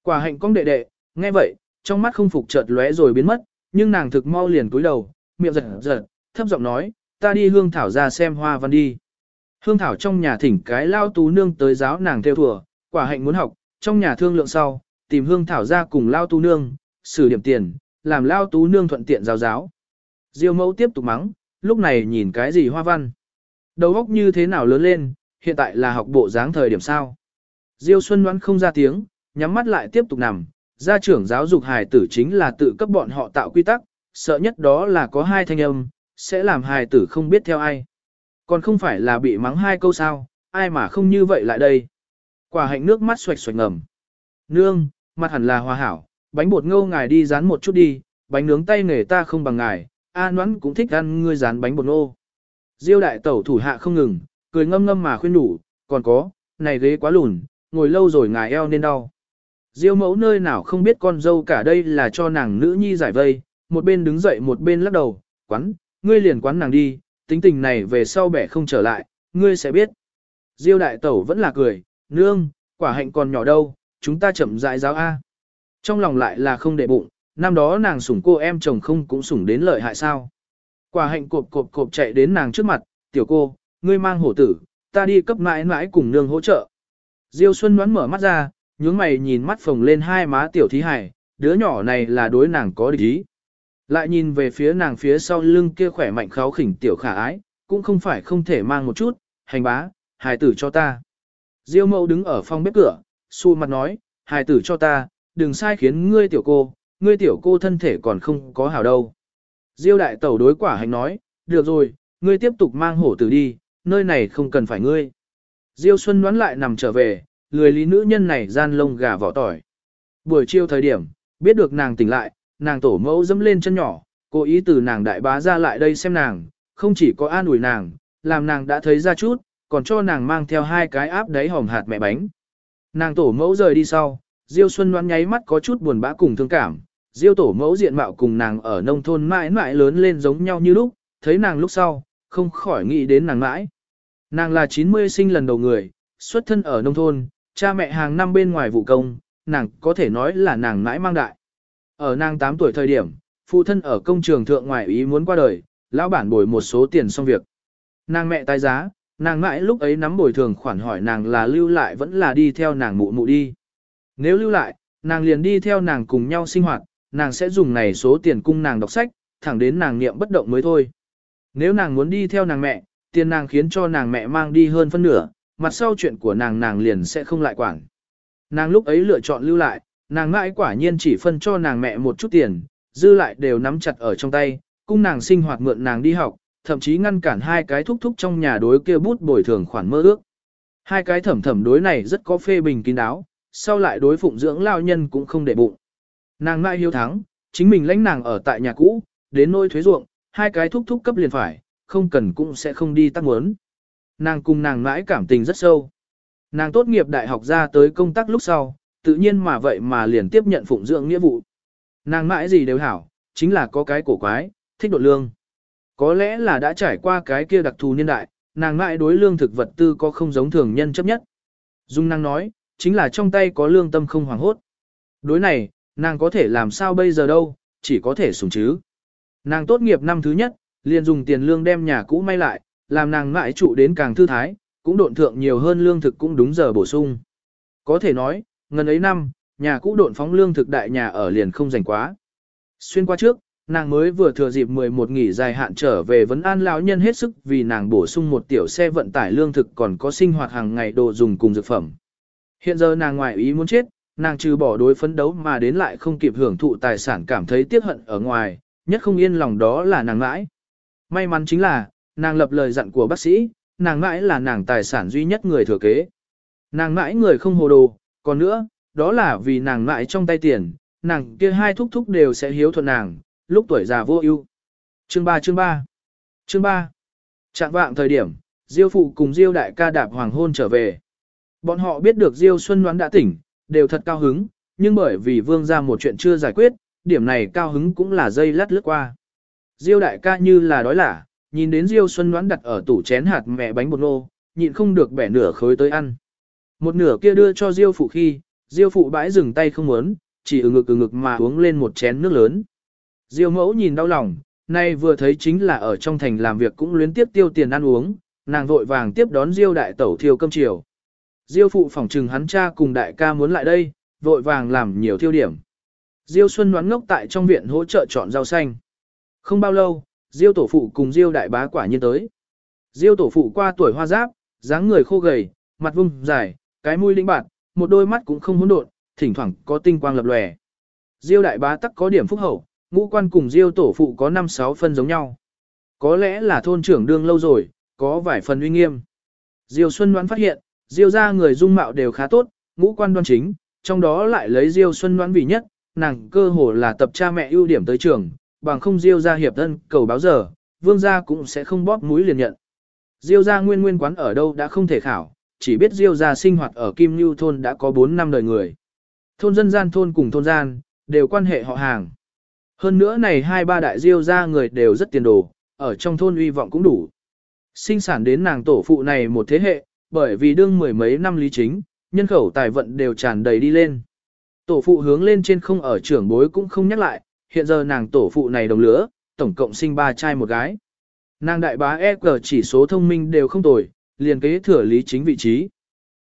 Quả hạnh cong đệ đệ, nghe vậy, trong mắt không phục chợt lóe rồi biến mất, nhưng nàng thực mau liền cúi đầu, miệng giật giật, thấp giọng nói, ta đi hương thảo ra xem hoa văn đi. Hương thảo trong nhà thỉnh cái lao tú nương tới giáo nàng theo thùa, quả hạnh muốn học, trong nhà thương lượng sau, tìm hương thảo ra cùng lao tú nương, xử điểm tiền, làm lao tú nương thuận tiện giáo giáo. Diêu mẫu tiếp tục mắng, lúc này nhìn cái gì hoa văn. Đầu óc như thế nào lớn lên, hiện tại là học bộ dáng thời điểm sao. Diêu Xuân đoán không ra tiếng, nhắm mắt lại tiếp tục nằm, gia trưởng giáo dục hài tử chính là tự cấp bọn họ tạo quy tắc, sợ nhất đó là có hai thanh âm, sẽ làm hài tử không biết theo ai. Còn không phải là bị mắng hai câu sao, ai mà không như vậy lại đây. Quả hạnh nước mắt xoạch xoạch ngầm. Nương, mặt hẳn là hòa hảo, bánh bột ngâu ngài đi dán một chút đi, bánh nướng tay nghề ta không bằng ngài, A Noãn cũng thích ăn ngươi dán bánh bột nô. Diêu đại tẩu thủ hạ không ngừng, cười ngâm ngâm mà khuyên đủ, còn có, này ghế quá lùn, ngồi lâu rồi ngài eo nên đau. Diêu mẫu nơi nào không biết con dâu cả đây là cho nàng nữ nhi giải vây, một bên đứng dậy một bên lắc đầu, quán, ngươi liền quán nàng đi, tính tình này về sau bẻ không trở lại, ngươi sẽ biết. Diêu đại tẩu vẫn là cười, nương, quả hạnh còn nhỏ đâu, chúng ta chậm dại giáo A. Trong lòng lại là không để bụng, năm đó nàng sủng cô em chồng không cũng sủng đến lợi hại sao. Quả hạnh cộp cộp cộp chạy đến nàng trước mặt, tiểu cô, ngươi mang hổ tử, ta đi cấp mãi mãi cùng nương hỗ trợ. Diêu Xuân đoán mở mắt ra, nhướng mày nhìn mắt phồng lên hai má tiểu thí hải, đứa nhỏ này là đối nàng có địch ý. Lại nhìn về phía nàng phía sau lưng kia khỏe mạnh kháo khỉnh tiểu khả ái, cũng không phải không thể mang một chút, hành bá, hài tử cho ta. Diêu mẫu đứng ở phòng bếp cửa, xu mặt nói, hài tử cho ta, đừng sai khiến ngươi tiểu cô, ngươi tiểu cô thân thể còn không có hảo đâu. Diêu đại tẩu đối quả hành nói, được rồi, ngươi tiếp tục mang hổ tử đi, nơi này không cần phải ngươi. Diêu Xuân đoán lại nằm trở về, lười lý nữ nhân này gian lông gà vỏ tỏi. Buổi chiều thời điểm, biết được nàng tỉnh lại, nàng tổ mẫu dẫm lên chân nhỏ, cố ý từ nàng đại bá ra lại đây xem nàng, không chỉ có an ủi nàng, làm nàng đã thấy ra chút, còn cho nàng mang theo hai cái áp đáy hòm hạt mẹ bánh. Nàng tổ mẫu rời đi sau, Diêu Xuân đoán nháy mắt có chút buồn bã cùng thương cảm, Diêu tổ mẫu diện mạo cùng nàng ở nông thôn mãi mãi lớn lên giống nhau như lúc, thấy nàng lúc sau, không khỏi nghĩ đến nàng mãi. Nàng là 90 sinh lần đầu người, xuất thân ở nông thôn, cha mẹ hàng năm bên ngoài vụ công, nàng có thể nói là nàng mãi mang đại. Ở nàng 8 tuổi thời điểm, phụ thân ở công trường thượng ngoại ý muốn qua đời, lão bản bồi một số tiền xong việc. Nàng mẹ tái giá, nàng mãi lúc ấy nắm bồi thường khoản hỏi nàng là lưu lại vẫn là đi theo nàng mụ mụ đi. Nếu lưu lại, nàng liền đi theo nàng cùng nhau sinh hoạt, nàng sẽ dùng này số tiền cung nàng đọc sách, thẳng đến nàng niệm bất động mới thôi. Nếu nàng muốn đi theo nàng mẹ, tiền nàng khiến cho nàng mẹ mang đi hơn phân nửa, mặt sau chuyện của nàng nàng liền sẽ không lại quản. Nàng lúc ấy lựa chọn lưu lại, nàng mãi quả nhiên chỉ phân cho nàng mẹ một chút tiền, dư lại đều nắm chặt ở trong tay, cung nàng sinh hoạt mượn nàng đi học, thậm chí ngăn cản hai cái thúc thúc trong nhà đối kia bút bồi thường khoản mơ ước. Hai cái thẩm thẩm đối này rất có phê bình kín đáo, sau lại đối phụng dưỡng lao nhân cũng không để bụng. Nàng mãi hiếu thắng, chính mình lãnh nàng ở tại nhà cũ, đến nôi thuế ruộng, hai cái thúc thúc cấp liền phải, không cần cũng sẽ không đi tăng muốn. Nàng cùng nàng mãi cảm tình rất sâu. Nàng tốt nghiệp đại học ra tới công tác lúc sau, tự nhiên mà vậy mà liền tiếp nhận phụng dưỡng nghĩa vụ. Nàng mãi gì đều hảo, chính là có cái cổ quái, thích đột lương. Có lẽ là đã trải qua cái kia đặc thù niên đại, nàng mãi đối lương thực vật tư có không giống thường nhân chấp nhất. Dung năng nói, chính là trong tay có lương tâm không hoảng hốt. Đối này, nàng có thể làm sao bây giờ đâu, chỉ có thể sùng chứ. Nàng tốt nghiệp năm thứ nhất, liền dùng tiền lương đem nhà cũ may lại, làm nàng mãi trụ đến càng thư thái, cũng độn thượng nhiều hơn lương thực cũng đúng giờ bổ sung. Có thể nói, ngần ấy năm, nhà cũ độn phóng lương thực đại nhà ở liền không rảnh quá. Xuyên qua trước, nàng mới vừa thừa dịp 11 nghỉ dài hạn trở về vấn an lão nhân hết sức vì nàng bổ sung một tiểu xe vận tải lương thực còn có sinh hoạt hàng ngày đồ dùng cùng dược phẩm. Hiện giờ nàng ngoại ý muốn chết, nàng trừ bỏ đối phấn đấu mà đến lại không kịp hưởng thụ tài sản cảm thấy tiếc hận ở ngoài, nhất không yên lòng đó là nàng mãi. May mắn chính là, nàng lập lời dặn của bác sĩ, nàng mãi là nàng tài sản duy nhất người thừa kế. Nàng mãi người không hồ đồ, còn nữa, đó là vì nàng mãi trong tay tiền, nàng kia hai thúc thúc đều sẽ hiếu thuận nàng, lúc tuổi già vô ưu. Chương 3 chương 3 Chương 3 Trạng vạng thời điểm, Diêu phụ cùng Diêu đại ca đạp hoàng hôn trở về. Bọn họ biết được Diêu Xuân Ngoãn đã tỉnh, đều thật cao hứng, nhưng bởi vì vương ra một chuyện chưa giải quyết, điểm này cao hứng cũng là dây lát lướt qua. Diêu đại ca như là đói lả, nhìn đến Diêu Xuân Ngoãn đặt ở tủ chén hạt mẹ bánh bột nô, nhịn không được bẻ nửa khối tới ăn. Một nửa kia đưa cho Diêu phụ khi, Diêu phụ bãi dừng tay không muốn, chỉ ừ ngực ừ ngực mà uống lên một chén nước lớn. Diêu mẫu nhìn đau lòng, Nay vừa thấy chính là ở trong thành làm việc cũng luyến tiếp tiêu tiền ăn uống, nàng vội vàng tiếp đón Diêu đại tẩu thiêu cơm chiều. Diêu phụ phỏng trừng hắn cha cùng đại ca muốn lại đây, vội vàng làm nhiều thiêu điểm. Diêu Xuân đoán ngốc tại trong viện hỗ trợ chọn rau xanh. Không bao lâu, Diêu tổ phụ cùng Diêu đại bá quả nhiên tới. Diêu tổ phụ qua tuổi hoa giáp, dáng người khô gầy, mặt vung dài, cái mũi linh bạt, một đôi mắt cũng không hỗn độn, thỉnh thoảng có tinh quang lập lòe. Diêu đại bá tắc có điểm phúc hậu, ngũ quan cùng Diêu tổ phụ có 5-6 phân giống nhau. Có lẽ là thôn trưởng đương lâu rồi, có vài phần uy nghiêm. Diêu Xuân đoán phát hiện, Diêu gia người dung mạo đều khá tốt, ngũ quan đoan chính, trong đó lại lấy Diêu Xuân đoán vì nhất, nàng cơ hồ là tập cha mẹ ưu điểm tới trường, bằng không Diêu gia hiệp thân cầu báo giờ, vương gia cũng sẽ không bóp mũi liền nhận. Diêu gia nguyên nguyên quán ở đâu đã không thể khảo, chỉ biết Diêu gia sinh hoạt ở Kim Nhu thôn đã có 4 năm đời người. Thôn dân gian thôn cùng thôn gian, đều quan hệ họ hàng. Hơn nữa này hai ba đại Diêu gia người đều rất tiền đồ, ở trong thôn uy vọng cũng đủ. Sinh sản đến nàng tổ phụ này một thế hệ, bởi vì đương mười mấy năm lý chính, nhân khẩu tài vận đều tràn đầy đi lên. Tổ phụ hướng lên trên không ở trưởng bối cũng không nhắc lại, hiện giờ nàng tổ phụ này đồng lứa, tổng cộng sinh ba trai một gái. Nàng đại bá e chỉ số thông minh đều không tồi, liền kế thừa lý chính vị trí.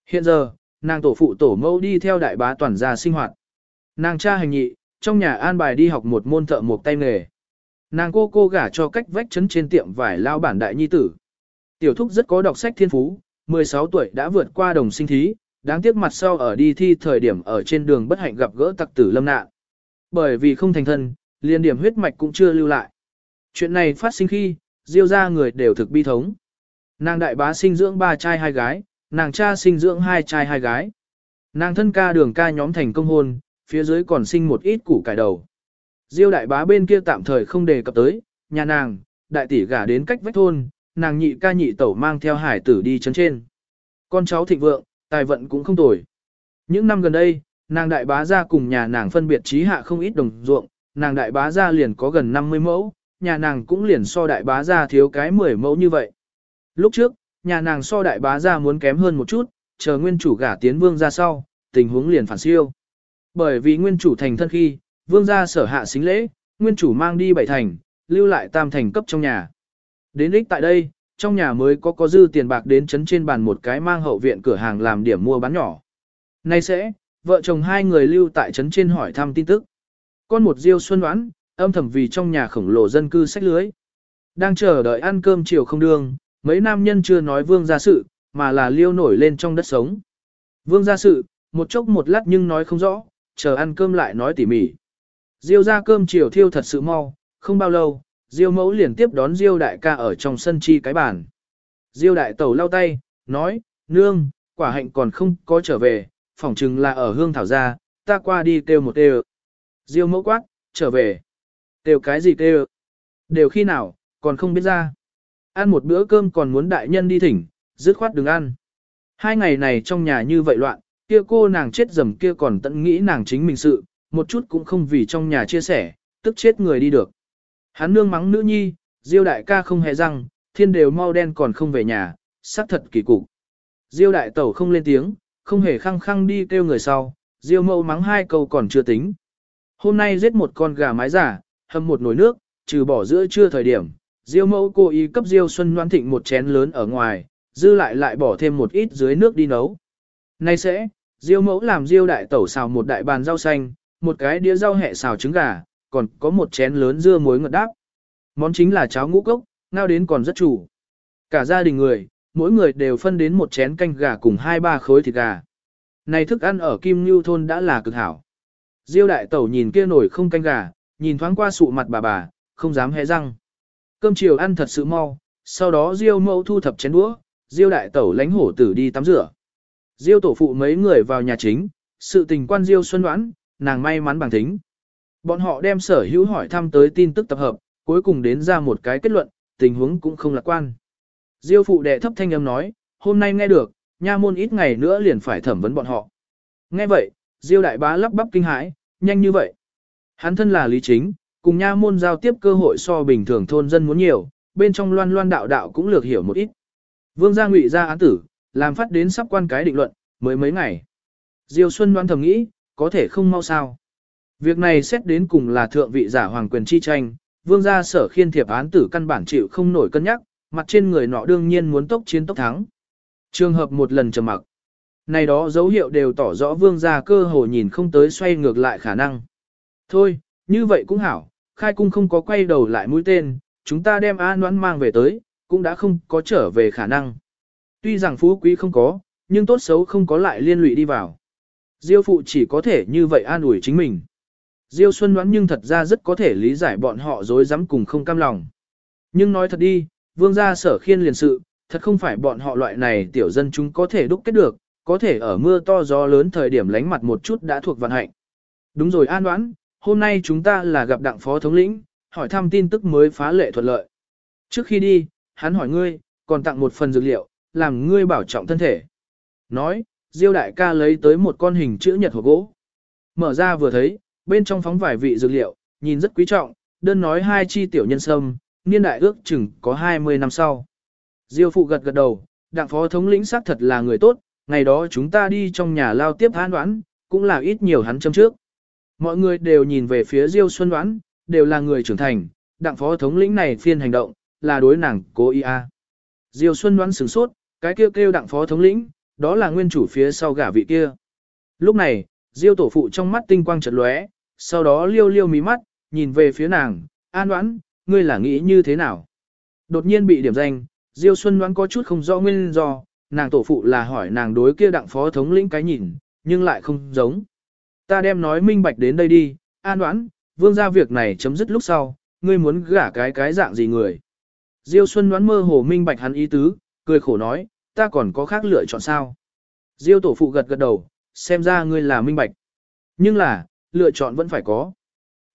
Hiện giờ, nàng tổ phụ tổ mẫu đi theo đại bá toàn gia sinh hoạt. Nàng cha hành nhị, trong nhà an bài đi học một môn thợ một tay nghề. Nàng cô cô gả cho cách vách chấn trên tiệm vải lao bản đại nhi tử. Tiểu thúc rất có đọc sách thiên phú, 16 tuổi đã vượt qua đồng sinh thí, đáng tiếc mặt sau ở đi thi thời điểm ở trên đường bất hạnh gặp gỡ tặc tử lâm nạn. Bởi vì không thành thân, liên điểm huyết mạch cũng chưa lưu lại. Chuyện này phát sinh khi, diêu ra người đều thực bi thống. Nàng đại bá sinh dưỡng ba trai hai gái, nàng cha sinh dưỡng hai trai hai gái. Nàng thân ca đường ca nhóm thành công hôn, phía dưới còn sinh một ít củ cải đầu. Diêu đại bá bên kia tạm thời không đề cập tới, nhà nàng, đại tỷ gả đến cách vách thôn, nàng nhị ca nhị tẩu mang theo hải tử đi chấn trên. Con cháu thịnh vượng, tài vận cũng không tồi. Những năm gần đây, nàng đại bá gia cùng nhà nàng phân biệt trí hạ không ít đồng ruộng, nàng đại bá gia liền có gần 50 mẫu, nhà nàng cũng liền so đại bá gia thiếu cái 10 mẫu như vậy. Lúc trước, nhà nàng so đại bá gia muốn kém hơn một chút, chờ nguyên chủ gả tiến vương ra sau, tình huống liền phản siêu. Bởi vì nguyên chủ thành thân khi, vương gia sở hạ xính lễ, nguyên chủ mang đi bảy thành, lưu lại tam thành cấp trong nhà. Đến ích tại đây, trong nhà mới có có dư tiền bạc đến chấn trên bàn một cái mang hậu viện cửa hàng làm điểm mua bán nhỏ. Nay sẽ, vợ chồng hai người lưu tại trấn trên hỏi thăm tin tức. Con một diêu xuân đoán, âm thầm vì trong nhà khổng lồ dân cư sách lưới. Đang chờ đợi ăn cơm chiều không đương, mấy nam nhân chưa nói vương gia sự, mà là liêu nổi lên trong đất sống. Vương gia sự, một chốc một lát nhưng nói không rõ, chờ ăn cơm lại nói tỉ mỉ. Diêu ra cơm chiều thiêu thật sự mau, không bao lâu, Diêu mẫu liền tiếp đón Diêu đại ca ở trong sân chi cái bàn. Diêu đại tẩu lau tay, nói, nương, quả hạnh còn không có trở về, phỏng chừng là ở hương thảo gia, ta qua đi kêu một kêu. Diêu mẫu quát, trở về. Kêu cái gì kêu? Đều khi nào, còn không biết ra. Ăn một bữa cơm còn muốn đại nhân đi thỉnh, dứt khoát đừng ăn. Hai ngày này trong nhà như vậy loạn, kia cô nàng chết dầm kia còn tận nghĩ nàng chính mình sự, một chút cũng không vì trong nhà chia sẻ, tức chết người đi được. Hắn nương mắng nữ nhi, Diêu đại ca không hề răng, thiên đều mau đen còn không về nhà, xác thật kỳ cục. Diêu đại tẩu không lên tiếng, không hề khăng khăng đi kêu người sau, Diêu mâu mắng hai câu còn chưa tính. Hôm nay giết một con gà mái giả, hầm một nồi nước, trừ bỏ giữa trưa thời điểm, Diêu mâu cố ý cấp Diêu Xuân Loan Thịnh một chén lớn ở ngoài, dư lại lại bỏ thêm một ít dưới nước đi nấu. Nay sẽ, Diêu mẫu làm Diêu đại tẩu xào một đại bàn rau xanh, một cái đĩa rau hẹ xào trứng gà, còn có một chén lớn dưa muối ngọt đáp. Món chính là cháo ngũ cốc, ngao đến còn rất chủ. Cả gia đình người, mỗi người đều phân đến một chén canh gà cùng hai ba khối thịt gà. Này thức ăn ở Kim Ngưu thôn đã là cực hảo. Diêu đại tẩu nhìn kia nổi không canh gà, nhìn thoáng qua sụ mặt bà bà, không dám hé răng. Cơm chiều ăn thật sự mau, sau đó Diêu mẫu thu thập chén đũa, Diêu đại tẩu lánh hổ tử đi tắm rửa. Diêu tổ phụ mấy người vào nhà chính, sự tình quan Diêu Xuân đoán, nàng may mắn bằng tính. Bọn họ đem sở hữu hỏi thăm tới tin tức tập hợp, cuối cùng đến ra một cái kết luận, tình huống cũng không lạc quan. Diêu phụ đệ thấp thanh âm nói, hôm nay nghe được, nha môn ít ngày nữa liền phải thẩm vấn bọn họ. Nghe vậy, Diêu đại bá lắp bắp kinh hãi, nhanh như vậy. Hắn thân là lý chính, cùng nha môn giao tiếp cơ hội so bình thường thôn dân muốn nhiều, bên trong loan loan đạo đạo cũng lược hiểu một ít. Vương gia ngụy ra án tử, làm phát đến sắp quan cái định luận, mới mấy ngày. Diêu Xuân đoán thầm nghĩ, có thể không mau sao. Việc này xét đến cùng là thượng vị giả hoàng quyền chi tranh, vương gia sở khiên thiệp án tử căn bản chịu không nổi cân nhắc, mặt trên người nọ đương nhiên muốn tốc chiến tốc thắng. Trường hợp một lần trầm mặc. Này đó dấu hiệu đều tỏ rõ vương gia cơ hồ nhìn không tới xoay ngược lại khả năng. Thôi, như vậy cũng hảo, khai cung không có quay đầu lại mũi tên, chúng ta đem A noãn mang về tới, cũng đã không có trở về khả năng. Tuy rằng phú quý không có, nhưng tốt xấu không có lại liên lụy đi vào. Diêu phụ chỉ có thể như vậy an ủi chính mình. Diêu Xuân đoán nhưng thật ra rất có thể lý giải bọn họ dối dám cùng không cam lòng. Nhưng nói thật đi, vương gia sở khiên liền sự, thật không phải bọn họ loại này tiểu dân chúng có thể đúc kết được, có thể ở mưa to gió lớn thời điểm lánh mặt một chút đã thuộc vận hạnh. Đúng rồi an đoán, hôm nay chúng ta là gặp đặng phó thống lĩnh, hỏi thăm tin tức mới phá lệ thuận lợi. Trước khi đi, hắn hỏi ngươi, còn tặng một phần dược liệu, làm ngươi bảo trọng thân thể. Nói, Diêu đại ca lấy tới một con hình chữ nhật hộp gỗ. Mở ra vừa thấy, bên trong phóng vài vị dược liệu, nhìn rất quý trọng, đơn nói hai chi tiểu nhân sâm, niên đại ước chừng có 20 năm sau. Diêu phụ gật gật đầu, đặng phó thống lĩnh xác thật là người tốt, ngày đó chúng ta đi trong nhà lao tiếp hán đoán, cũng là ít nhiều hắn châm trước. Mọi người đều nhìn về phía Diêu Xuân đoán, đều là người trưởng thành, đặng phó thống lĩnh này phiên hành động, là đối nàng cố ý a. Diêu Xuân đoán sửng sốt, cái kêu kêu đặng phó thống lĩnh, đó là nguyên chủ phía sau gả vị kia. Lúc này, Diêu tổ phụ trong mắt tinh quang chợt lóe, sau đó liêu liêu mí mắt, nhìn về phía nàng, an đoán, ngươi là nghĩ như thế nào? Đột nhiên bị điểm danh, Diêu Xuân đoán có chút không rõ nguyên do, nàng tổ phụ là hỏi nàng đối kia đặng phó thống lĩnh cái nhìn, nhưng lại không giống. Ta đem nói minh bạch đến đây đi, an đoán, vương gia việc này chấm dứt lúc sau, ngươi muốn gả cái cái dạng gì người. Diêu Xuân đoán mơ hồ minh bạch hắn ý tứ, cười khổ nói, ta còn có khác lựa chọn sao. Diêu tổ phụ gật gật đầu, xem ra ngươi là minh bạch. Nhưng là, lựa chọn vẫn phải có.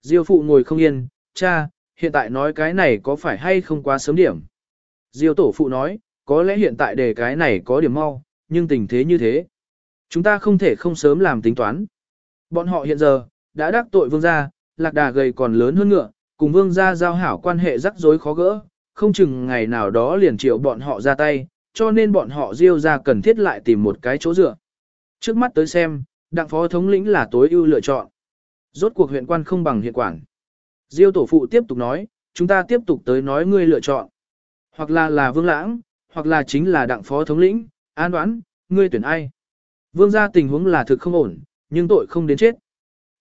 Diêu phụ ngồi không yên, cha, hiện tại nói cái này có phải hay không quá sớm điểm. Diêu tổ phụ nói, có lẽ hiện tại đề cái này có điểm mau, nhưng tình thế như thế. Chúng ta không thể không sớm làm tính toán. Bọn họ hiện giờ, đã đắc tội vương gia, lạc đà gầy còn lớn hơn ngựa, cùng vương gia giao hảo quan hệ rắc rối khó gỡ, không chừng ngày nào đó liền triệu bọn họ ra tay, cho nên bọn họ diêu ra cần thiết lại tìm một cái chỗ dựa. Trước mắt tới xem, đặng phó thống lĩnh là tối ưu lựa chọn. Rốt cuộc huyện quan không bằng hiện quản. Diêu tổ phụ tiếp tục nói, chúng ta tiếp tục tới nói ngươi lựa chọn. Hoặc là là vương lãng, hoặc là chính là đặng phó thống lĩnh, an đoán, ngươi tuyển ai. Vương gia tình huống là thực không ổn, nhưng tội không đến chết.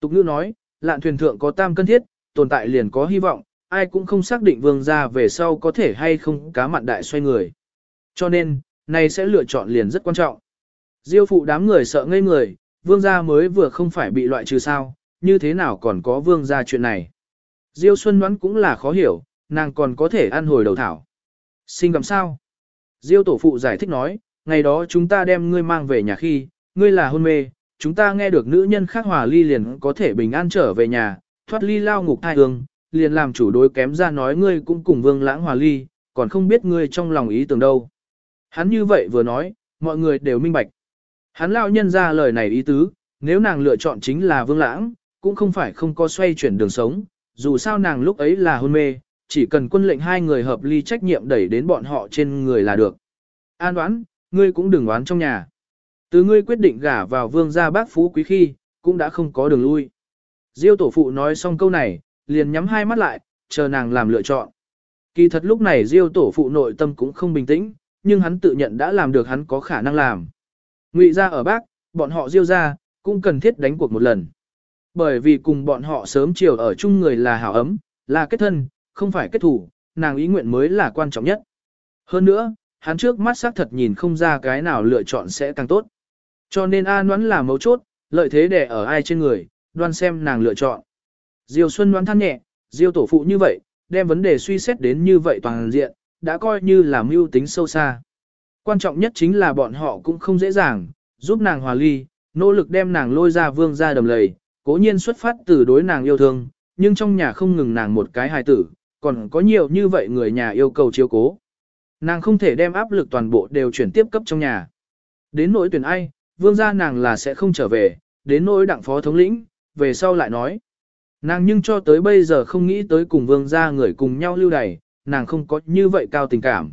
Tục ngữ nói, lạn thuyền thượng có tam cân thiết, tồn tại liền có hy vọng, ai cũng không xác định vương gia về sau có thể hay không cá mặn đại xoay người. Cho nên, này sẽ lựa chọn liền rất quan trọng. Diêu phụ đám người sợ ngây người, vương gia mới vừa không phải bị loại trừ sao, như thế nào còn có vương gia chuyện này. Diêu Xuân đoán cũng là khó hiểu, nàng còn có thể ăn hồi đầu thảo. Xin cầm sao? Diêu tổ phụ giải thích nói, ngày đó chúng ta đem ngươi mang về nhà khi, ngươi là hôn mê, chúng ta nghe được nữ nhân khác hòa ly liền có thể bình an trở về nhà, thoát ly lao ngục thai hương, liền làm chủ đối kém ra nói ngươi cũng cùng vương lãng hòa ly, còn không biết ngươi trong lòng ý tưởng đâu. Hắn như vậy vừa nói, mọi người đều minh bạch. Hắn lao nhân ra lời này ý tứ, nếu nàng lựa chọn chính là vương lãng, cũng không phải không có xoay chuyển đường sống, dù sao nàng lúc ấy là hôn mê, chỉ cần quân lệnh hai người hợp ly trách nhiệm đẩy đến bọn họ trên người là được. An đoán, ngươi cũng đừng đoán trong nhà. Từ ngươi quyết định gả vào vương gia bác phú quý khi, cũng đã không có đường lui. Diêu tổ phụ nói xong câu này, liền nhắm hai mắt lại, chờ nàng làm lựa chọn. Kỳ thật lúc này Diêu tổ phụ nội tâm cũng không bình tĩnh, nhưng hắn tự nhận đã làm được hắn có khả năng làm. Ngụy ra ở bác bọn họ Diêu ra, cũng cần thiết đánh cuộc một lần. Bởi vì cùng bọn họ sớm chiều ở chung người là hảo ấm, là kết thân, không phải kết thủ, nàng ý nguyện mới là quan trọng nhất. Hơn nữa, hắn trước mắt xác thật nhìn không ra cái nào lựa chọn sẽ càng tốt. Cho nên A đoán là mấu chốt, lợi thế để ở ai trên người, đoan xem nàng lựa chọn. Diêu Xuân đoán than nhẹ, Diêu tổ phụ như vậy, đem vấn đề suy xét đến như vậy toàn diện, đã coi như là mưu tính sâu xa. Quan trọng nhất chính là bọn họ cũng không dễ dàng, giúp nàng hòa ly, nỗ lực đem nàng lôi ra vương ra đầm lầy, cố nhiên xuất phát từ đối nàng yêu thương, nhưng trong nhà không ngừng nàng một cái hài tử, còn có nhiều như vậy người nhà yêu cầu chiếu cố. Nàng không thể đem áp lực toàn bộ đều chuyển tiếp cấp trong nhà. Đến nỗi tuyển ai, vương gia nàng là sẽ không trở về, đến nỗi đặng phó thống lĩnh, về sau lại nói. Nàng nhưng cho tới bây giờ không nghĩ tới cùng vương gia người cùng nhau lưu đày, nàng không có như vậy cao tình cảm.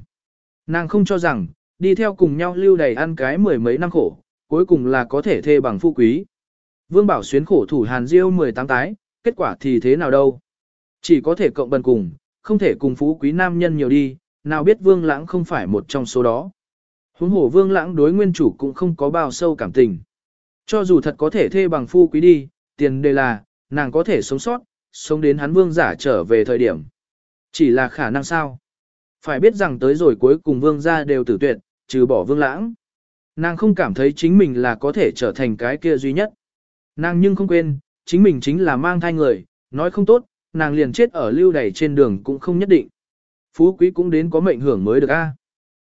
Nàng không cho rằng, đi theo cùng nhau lưu đày ăn cái mười mấy năm khổ, cuối cùng là có thể thê bằng phu quý. Vương Bảo xuyến khổ thủ Hàn Diêu 18 tái, kết quả thì thế nào đâu. Chỉ có thể cộng bần cùng, không thể cùng phú quý nam nhân nhiều đi, nào biết vương lãng không phải một trong số đó. Huống hổ vương lãng đối nguyên chủ cũng không có bao sâu cảm tình. Cho dù thật có thể thê bằng phu quý đi, tiền đề là, nàng có thể sống sót, sống đến hắn vương giả trở về thời điểm. Chỉ là khả năng sao? Phải biết rằng tới rồi cuối cùng vương gia đều tử tuyệt, trừ bỏ vương lãng. Nàng không cảm thấy chính mình là có thể trở thành cái kia duy nhất. Nàng nhưng không quên, chính mình chính là mang thai người, nói không tốt, nàng liền chết ở lưu đày trên đường cũng không nhất định. Phú quý cũng đến có mệnh hưởng mới được a.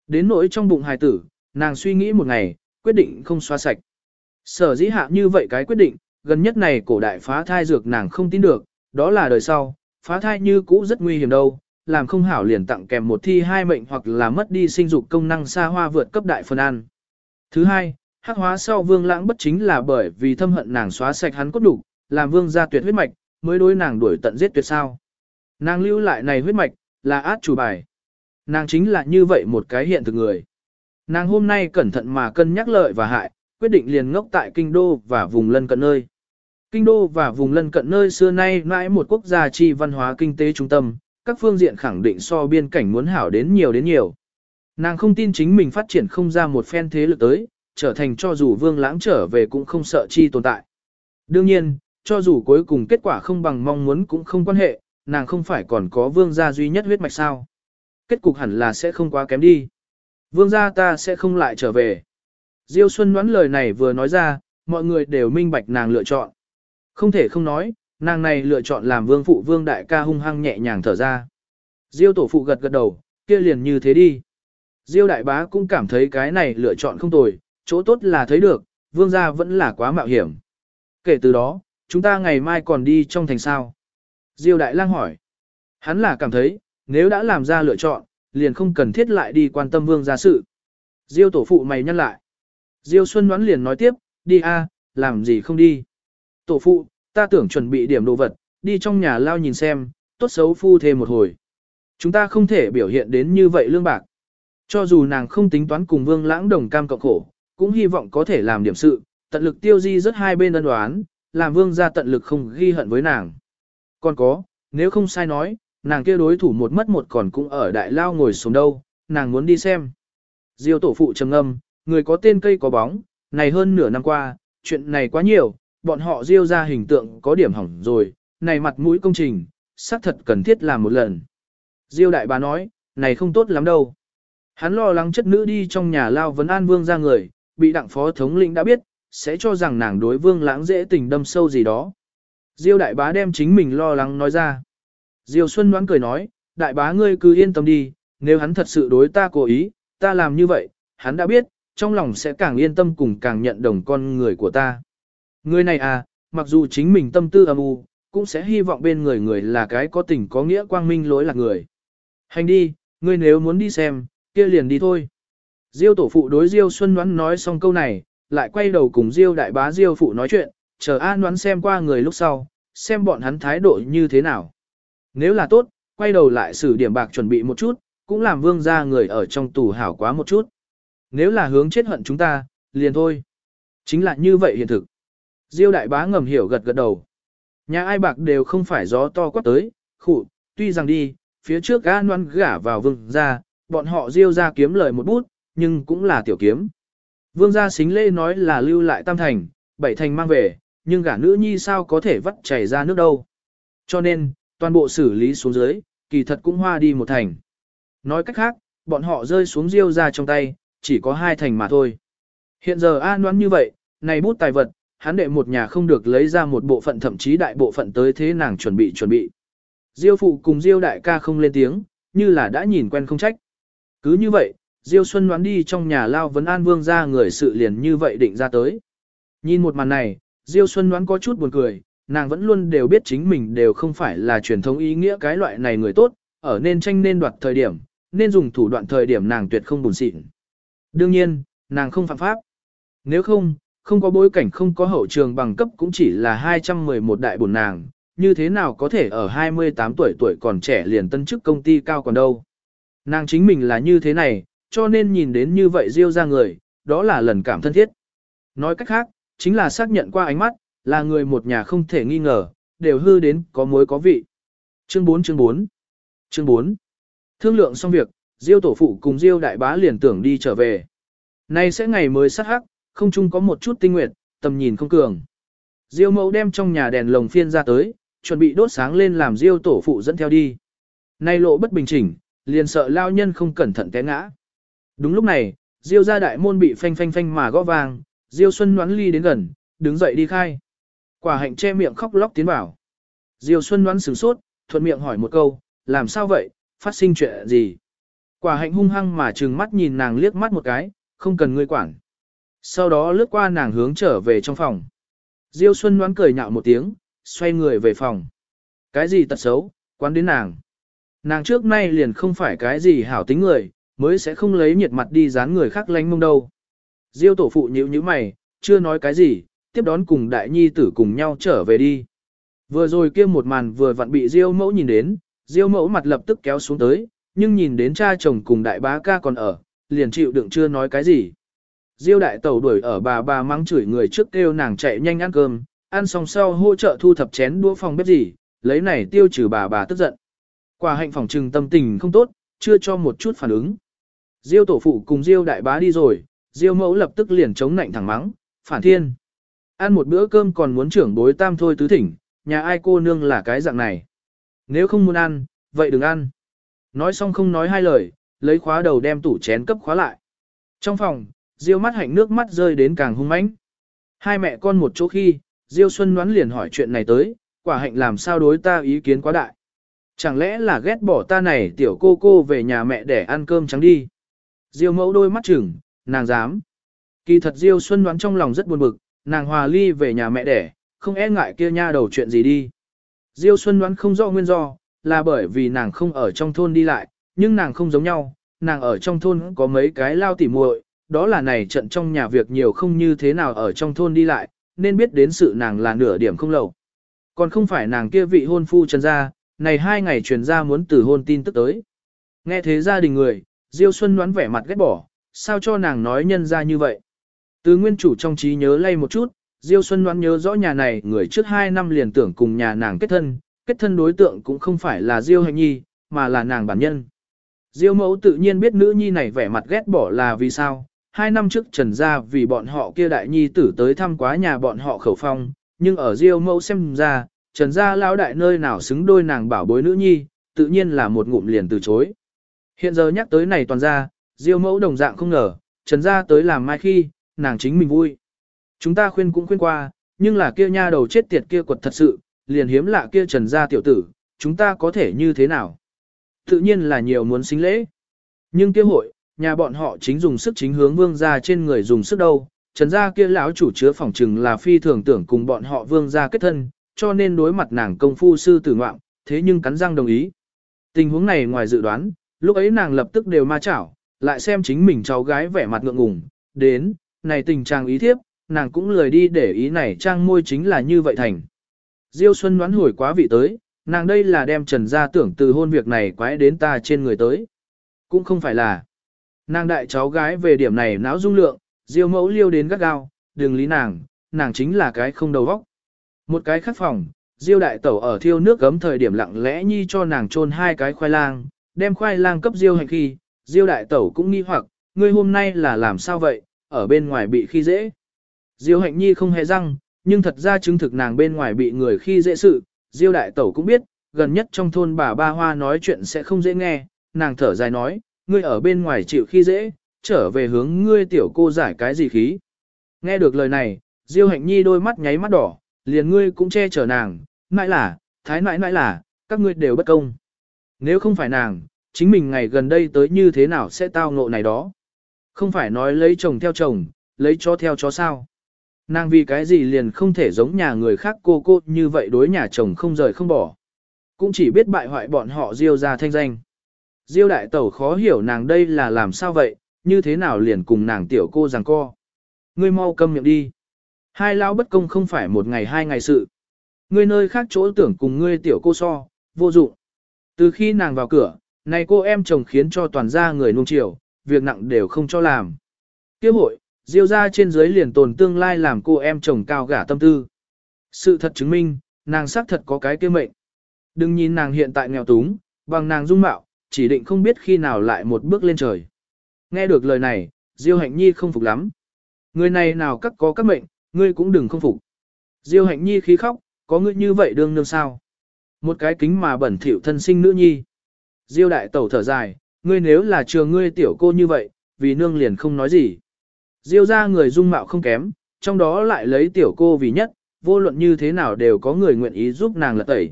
Đến nỗi trong bụng hài tử, nàng suy nghĩ một ngày, quyết định không xóa sạch. Sở dĩ hạ như vậy cái quyết định, gần nhất này cổ đại phá thai dược nàng không tin được, đó là đời sau, phá thai như cũ rất nguy hiểm đâu, làm không hảo liền tặng kèm một thi hai mệnh hoặc là mất đi sinh dục công năng xa hoa vượt cấp đại phần an. Thứ hai, hắc hóa sau vương lãng bất chính là bởi vì thâm hận nàng xóa sạch hắn cốt đủ, làm vương gia tuyệt huyết mạch, mới đối nàng đuổi tận giết tuyệt sao. Nàng lưu lại này huyết mạch, là át chủ bài. Nàng chính là như vậy một cái hiện thực người. Nàng hôm nay cẩn thận mà cân nhắc lợi và hại, quyết định liền ngốc tại kinh đô và vùng lân cận nơi. Kinh đô và vùng lân cận nơi xưa nay mãi một quốc gia chi văn hóa kinh tế trung tâm, các phương diện khẳng định so biên cảnh muốn hảo đến nhiều đến nhiều. Nàng không tin chính mình phát triển không ra một phen thế lực tới, trở thành cho dù vương lãng trở về cũng không sợ chi tồn tại. Đương nhiên, cho dù cuối cùng kết quả không bằng mong muốn cũng không quan hệ, nàng không phải còn có vương gia duy nhất huyết mạch sao. Kết cục hẳn là sẽ không quá kém đi. Vương gia ta sẽ không lại trở về. Diêu Xuân đoán lời này vừa nói ra, mọi người đều minh bạch nàng lựa chọn. Không thể không nói, nàng này lựa chọn làm vương phụ vương đại ca hung hăng nhẹ nhàng thở ra. Diêu tổ phụ gật gật đầu, kia liền như thế đi. Diêu đại bá cũng cảm thấy cái này lựa chọn không tồi, chỗ tốt là thấy được, vương gia vẫn là quá mạo hiểm. Kể từ đó, chúng ta ngày mai còn đi trong thành sao. Diêu đại lang hỏi. Hắn là cảm thấy, nếu đã làm ra lựa chọn, liền không cần thiết lại đi quan tâm vương gia sự. Diêu tổ phụ mày nhăn lại. Diêu Xuân đoán liền nói tiếp, đi a, làm gì không đi. Tổ phụ, ta tưởng chuẩn bị điểm đồ vật, đi trong nhà lao nhìn xem, tốt xấu phu thêm một hồi. Chúng ta không thể biểu hiện đến như vậy lương bạc. Cho dù nàng không tính toán cùng vương lãng đồng cam cộng khổ, cũng hy vọng có thể làm điểm sự, tận lực tiêu di rất hai bên ân đoán, làm vương gia tận lực không ghi hận với nàng. Còn có, nếu không sai nói, nàng kia đối thủ một mất một còn cũng ở đại lao ngồi xuống đâu, nàng muốn đi xem. Diêu tổ phụ trầm ngâm người có tên cây có bóng, này hơn nửa năm qua, chuyện này quá nhiều, bọn họ diêu ra hình tượng có điểm hỏng rồi, này mặt mũi công trình, xác thật cần thiết làm một lần. Diêu đại bá nói, này không tốt lắm đâu. Hắn lo lắng chất nữ đi trong nhà lao vấn an vương ra người, bị đặng phó thống lĩnh đã biết, sẽ cho rằng nàng đối vương lãng dễ tình đâm sâu gì đó. Diêu đại bá đem chính mình lo lắng nói ra. Diêu Xuân đoán cười nói, đại bá ngươi cứ yên tâm đi, nếu hắn thật sự đối ta cố ý, ta làm như vậy, hắn đã biết, trong lòng sẽ càng yên tâm cùng càng nhận đồng con người của ta. Người này à, mặc dù chính mình tâm tư âm u, cũng sẽ hy vọng bên người người là cái có tình có nghĩa quang minh lối là người. Hành đi, ngươi nếu muốn đi xem, kia liền đi thôi. Diêu tổ phụ đối Diêu Xuân Ngoãn nói xong câu này, lại quay đầu cùng Diêu đại bá Diêu phụ nói chuyện, chờ An Ngoãn xem qua người lúc sau, xem bọn hắn thái độ như thế nào. Nếu là tốt, quay đầu lại xử điểm bạc chuẩn bị một chút, cũng làm vương gia người ở trong tù hảo quá một chút. Nếu là hướng chết hận chúng ta, liền thôi. Chính là như vậy hiện thực. Diêu đại bá ngầm hiểu gật gật đầu. Nhà ai bạc đều không phải gió to quát tới, khụ, tuy rằng đi, phía trước An Ngoãn gả vào vương gia, bọn họ Diêu ra kiếm lời một bút, nhưng cũng là tiểu kiếm. Vương gia xính lễ nói là lưu lại tam thành, bảy thành mang về, nhưng gả nữ nhi sao có thể vắt chảy ra nước đâu. Cho nên, toàn bộ xử lý xuống dưới, kỳ thật cũng hoa đi một thành. Nói cách khác, bọn họ rơi xuống riêu ra trong tay, chỉ có hai thành mà thôi. Hiện giờ an đoán như vậy, này bút tài vật, hắn đệ một nhà không được lấy ra một bộ phận thậm chí đại bộ phận tới thế nàng chuẩn bị chuẩn bị. Diêu phụ cùng Diêu đại ca không lên tiếng, như là đã nhìn quen không trách. Cứ như vậy, Diêu Xuân đoán đi trong nhà lao vấn an vương ra người sự liền như vậy định ra tới. Nhìn một màn này, Diêu Xuân đoán có chút buồn cười, nàng vẫn luôn đều biết chính mình đều không phải là truyền thống ý nghĩa cái loại này người tốt, ở nên tranh nên đoạt thời điểm, nên dùng thủ đoạn thời điểm nàng tuyệt không buồn xịn. Đương nhiên, nàng không phạm pháp. Nếu không, không có bối cảnh không có hậu trường bằng cấp cũng chỉ là 211 đại bổn nàng, như thế nào có thể ở 28 tuổi tuổi còn trẻ liền tân chức công ty cao còn đâu. Nàng chính mình là như thế này, cho nên nhìn đến như vậy Diêu ra người, đó là lần cảm thân thiết. Nói cách khác, chính là xác nhận qua ánh mắt, là người một nhà không thể nghi ngờ, đều hư đến có mối có vị. Chương 4 chương 4 Chương 4 Thương lượng xong việc, Diêu tổ phụ cùng Diêu đại bá liền tưởng đi trở về. Nay sẽ ngày mới sát hắc, không chung có một chút tinh nguyệt, tầm nhìn không cường. Diêu mẫu đem trong nhà đèn lồng phiên ra tới, chuẩn bị đốt sáng lên làm Diêu tổ phụ dẫn theo đi. Nay lộ bất bình chỉnh, liền sợ lao nhân không cẩn thận té ngã. Đúng lúc này, Diêu gia đại môn bị phanh phanh phanh mà gõ vang, Diêu Xuân đoán ly đến gần, đứng dậy đi khai. Quả hạnh che miệng khóc lóc tiến vào. Diêu Xuân đoán sửng sốt, thuận miệng hỏi một câu, làm sao vậy, phát sinh chuyện gì? Quả hạnh hung hăng mà trừng mắt nhìn nàng liếc mắt một cái, không cần ngươi quản. Sau đó lướt qua nàng hướng trở về trong phòng. Diêu Xuân đoán cười nhạo một tiếng, xoay người về phòng. Cái gì tật xấu, quán đến nàng. Nàng trước nay liền không phải cái gì hảo tính người, mới sẽ không lấy nhiệt mặt đi dán người khác lánh mông đâu. Diêu tổ phụ nhíu nhíu mày, chưa nói cái gì, tiếp đón cùng đại nhi tử cùng nhau trở về đi. Vừa rồi kia một màn vừa vặn bị Diêu mẫu nhìn đến, Diêu mẫu mặt lập tức kéo xuống tới, nhưng nhìn đến cha chồng cùng đại bá ca còn ở, liền chịu đựng chưa nói cái gì. Diêu đại tẩu đuổi ở bà bà mắng chửi người trước kêu nàng chạy nhanh ăn cơm, ăn xong sau hỗ trợ thu thập chén đũa phòng bếp gì, lấy này tiêu trừ bà bà tức giận. Quả hạnh phòng trừng tâm tình không tốt, chưa cho một chút phản ứng. Diêu tổ phụ cùng Diêu đại bá đi rồi, Diêu mẫu lập tức liền chống nạnh thẳng mắng, phản thiên. Ăn một bữa cơm còn muốn trưởng bối tam thôi tứ thỉnh, nhà ai cô nương là cái dạng này. Nếu không muốn ăn, vậy đừng ăn. Nói xong không nói hai lời, lấy khóa đầu đem tủ chén cấp khóa lại. Trong phòng, Diêu mắt hạnh nước mắt rơi đến càng hung mãnh. Hai mẹ con một chỗ khi, Diêu Xuân đoán liền hỏi chuyện này tới, quả hạnh làm sao đối ta ý kiến quá đại. Chẳng lẽ là ghét bỏ ta này tiểu cô cô về nhà mẹ để ăn cơm trắng đi. Diêu mẫu đôi mắt chừng, nàng dám. Kỳ thật Diêu Xuân đoán trong lòng rất buồn bực, nàng hòa ly về nhà mẹ đẻ, không e ngại kia nha đầu chuyện gì đi. Diêu Xuân đoán không rõ nguyên do, là bởi vì nàng không ở trong thôn đi lại, nhưng nàng không giống nhau, nàng ở trong thôn có mấy cái lao tỉ muội, đó là này trận trong nhà việc nhiều không như thế nào ở trong thôn đi lại, nên biết đến sự nàng là nửa điểm không lầu. Còn không phải nàng kia vị hôn phu trần gia, này hai ngày truyền ra muốn từ hôn tin tức tới. Nghe thế gia đình người, Diêu Xuân đoán vẻ mặt ghét bỏ, sao cho nàng nói nhân ra như vậy. Từ nguyên chủ trong trí nhớ lay một chút, Diêu Xuân đoán nhớ rõ nhà này người trước hai năm liền tưởng cùng nhà nàng kết thân, kết thân đối tượng cũng không phải là Diêu Hành Nhi, mà là nàng bản nhân. Diêu mẫu tự nhiên biết nữ nhi này vẻ mặt ghét bỏ là vì sao, hai năm trước trần ra vì bọn họ kia đại nhi tử tới thăm quá nhà bọn họ khẩu phong, nhưng ở Diêu mẫu xem ra, trần gia lão đại nơi nào xứng đôi nàng bảo bối nữ nhi, tự nhiên là một ngụm liền từ chối. Hiện giờ nhắc tới này toàn ra, Diêu mẫu đồng dạng không ngờ, trần gia tới làm mai khi, nàng chính mình vui. Chúng ta khuyên cũng khuyên qua, nhưng là kia nha đầu chết tiệt kia quật thật sự, liền hiếm lạ kia trần gia tiểu tử, chúng ta có thể như thế nào? Tự nhiên là nhiều muốn xính lễ. Nhưng kia hội, nhà bọn họ chính dùng sức chính hướng vương gia trên người dùng sức đâu. Trần gia kia lão chủ chứa phòng trừng là phi thường tưởng cùng bọn họ vương gia kết thân, cho nên đối mặt nàng công phu sư tử ngoạm, thế nhưng cắn răng đồng ý. Tình huống này ngoài dự đoán, lúc ấy nàng lập tức đều ma chảo, lại xem chính mình cháu gái vẻ mặt ngượng ngùng, đến, này tình trạng ý thiếp, nàng cũng lười đi để ý này trang môi chính là như vậy thành. Diêu Xuân đoán hồi quá vị tới, nàng đây là đem trần gia tưởng từ hôn việc này quái đến ta trên người tới. Cũng không phải là. Nàng đại cháu gái về điểm này não dung lượng, diêu mẫu liêu đến gắt gao, đừng lý nàng, nàng chính là cái không đầu vóc. Một cái khắc phòng, diêu đại tẩu ở thiêu nước gấm thời điểm lặng lẽ nhi cho nàng trôn hai cái khoai lang, đem khoai lang cấp diêu hành khi, diêu đại tẩu cũng nghi hoặc, ngươi hôm nay là làm sao vậy, ở bên ngoài bị khi dễ. Diêu hạnh nhi không hề răng, nhưng thật ra chứng thực nàng bên ngoài bị người khi dễ sự, diêu đại tẩu cũng biết, gần nhất trong thôn bà ba hoa nói chuyện sẽ không dễ nghe, nàng thở dài nói, ngươi ở bên ngoài chịu khi dễ, trở về hướng ngươi tiểu cô giải cái gì khí. Nghe được lời này, diêu hạnh nhi đôi mắt nháy mắt đỏ, liền ngươi cũng che chở nàng, mãi là, thái mãi mãi là, các ngươi đều bất công. Nếu không phải nàng, chính mình ngày gần đây tới như thế nào sẽ tao ngộ này đó. Không phải nói lấy chồng theo chồng, lấy chó theo chó sao. Nàng vì cái gì liền không thể giống nhà người khác cô cô như vậy đối nhà chồng không rời không bỏ. Cũng chỉ biết bại hoại bọn họ diêu ra thanh danh. Diêu đại tẩu khó hiểu nàng đây là làm sao vậy, như thế nào liền cùng nàng tiểu cô rằng co. Ngươi mau câm miệng đi. Hai lão bất công không phải một ngày hai ngày sự. Ngươi nơi khác chỗ tưởng cùng ngươi tiểu cô so, vô dụng. Từ khi nàng vào cửa, này cô em chồng khiến cho toàn gia người nuông chiều, việc nặng đều không cho làm. Kế hội, diêu ra trên dưới liền tồn tương lai làm cô em chồng cao gả tâm tư. Sự thật chứng minh, nàng xác thật có cái kia mệnh. Đừng nhìn nàng hiện tại nghèo túng, bằng nàng dung mạo, chỉ định không biết khi nào lại một bước lên trời. Nghe được lời này, Diêu Hạnh Nhi không phục lắm. Người này nào các có các mệnh, ngươi cũng đừng không phục. Diêu Hạnh Nhi khí khóc, có ngươi như vậy đương nương sao? Một cái kính mà bẩn thỉu thân sinh nữ nhi. Diêu đại tẩu thở dài, ngươi nếu là trường ngươi tiểu cô như vậy, vì nương liền không nói gì. Diêu ra người dung mạo không kém, trong đó lại lấy tiểu cô vì nhất, vô luận như thế nào đều có người nguyện ý giúp nàng lật tẩy.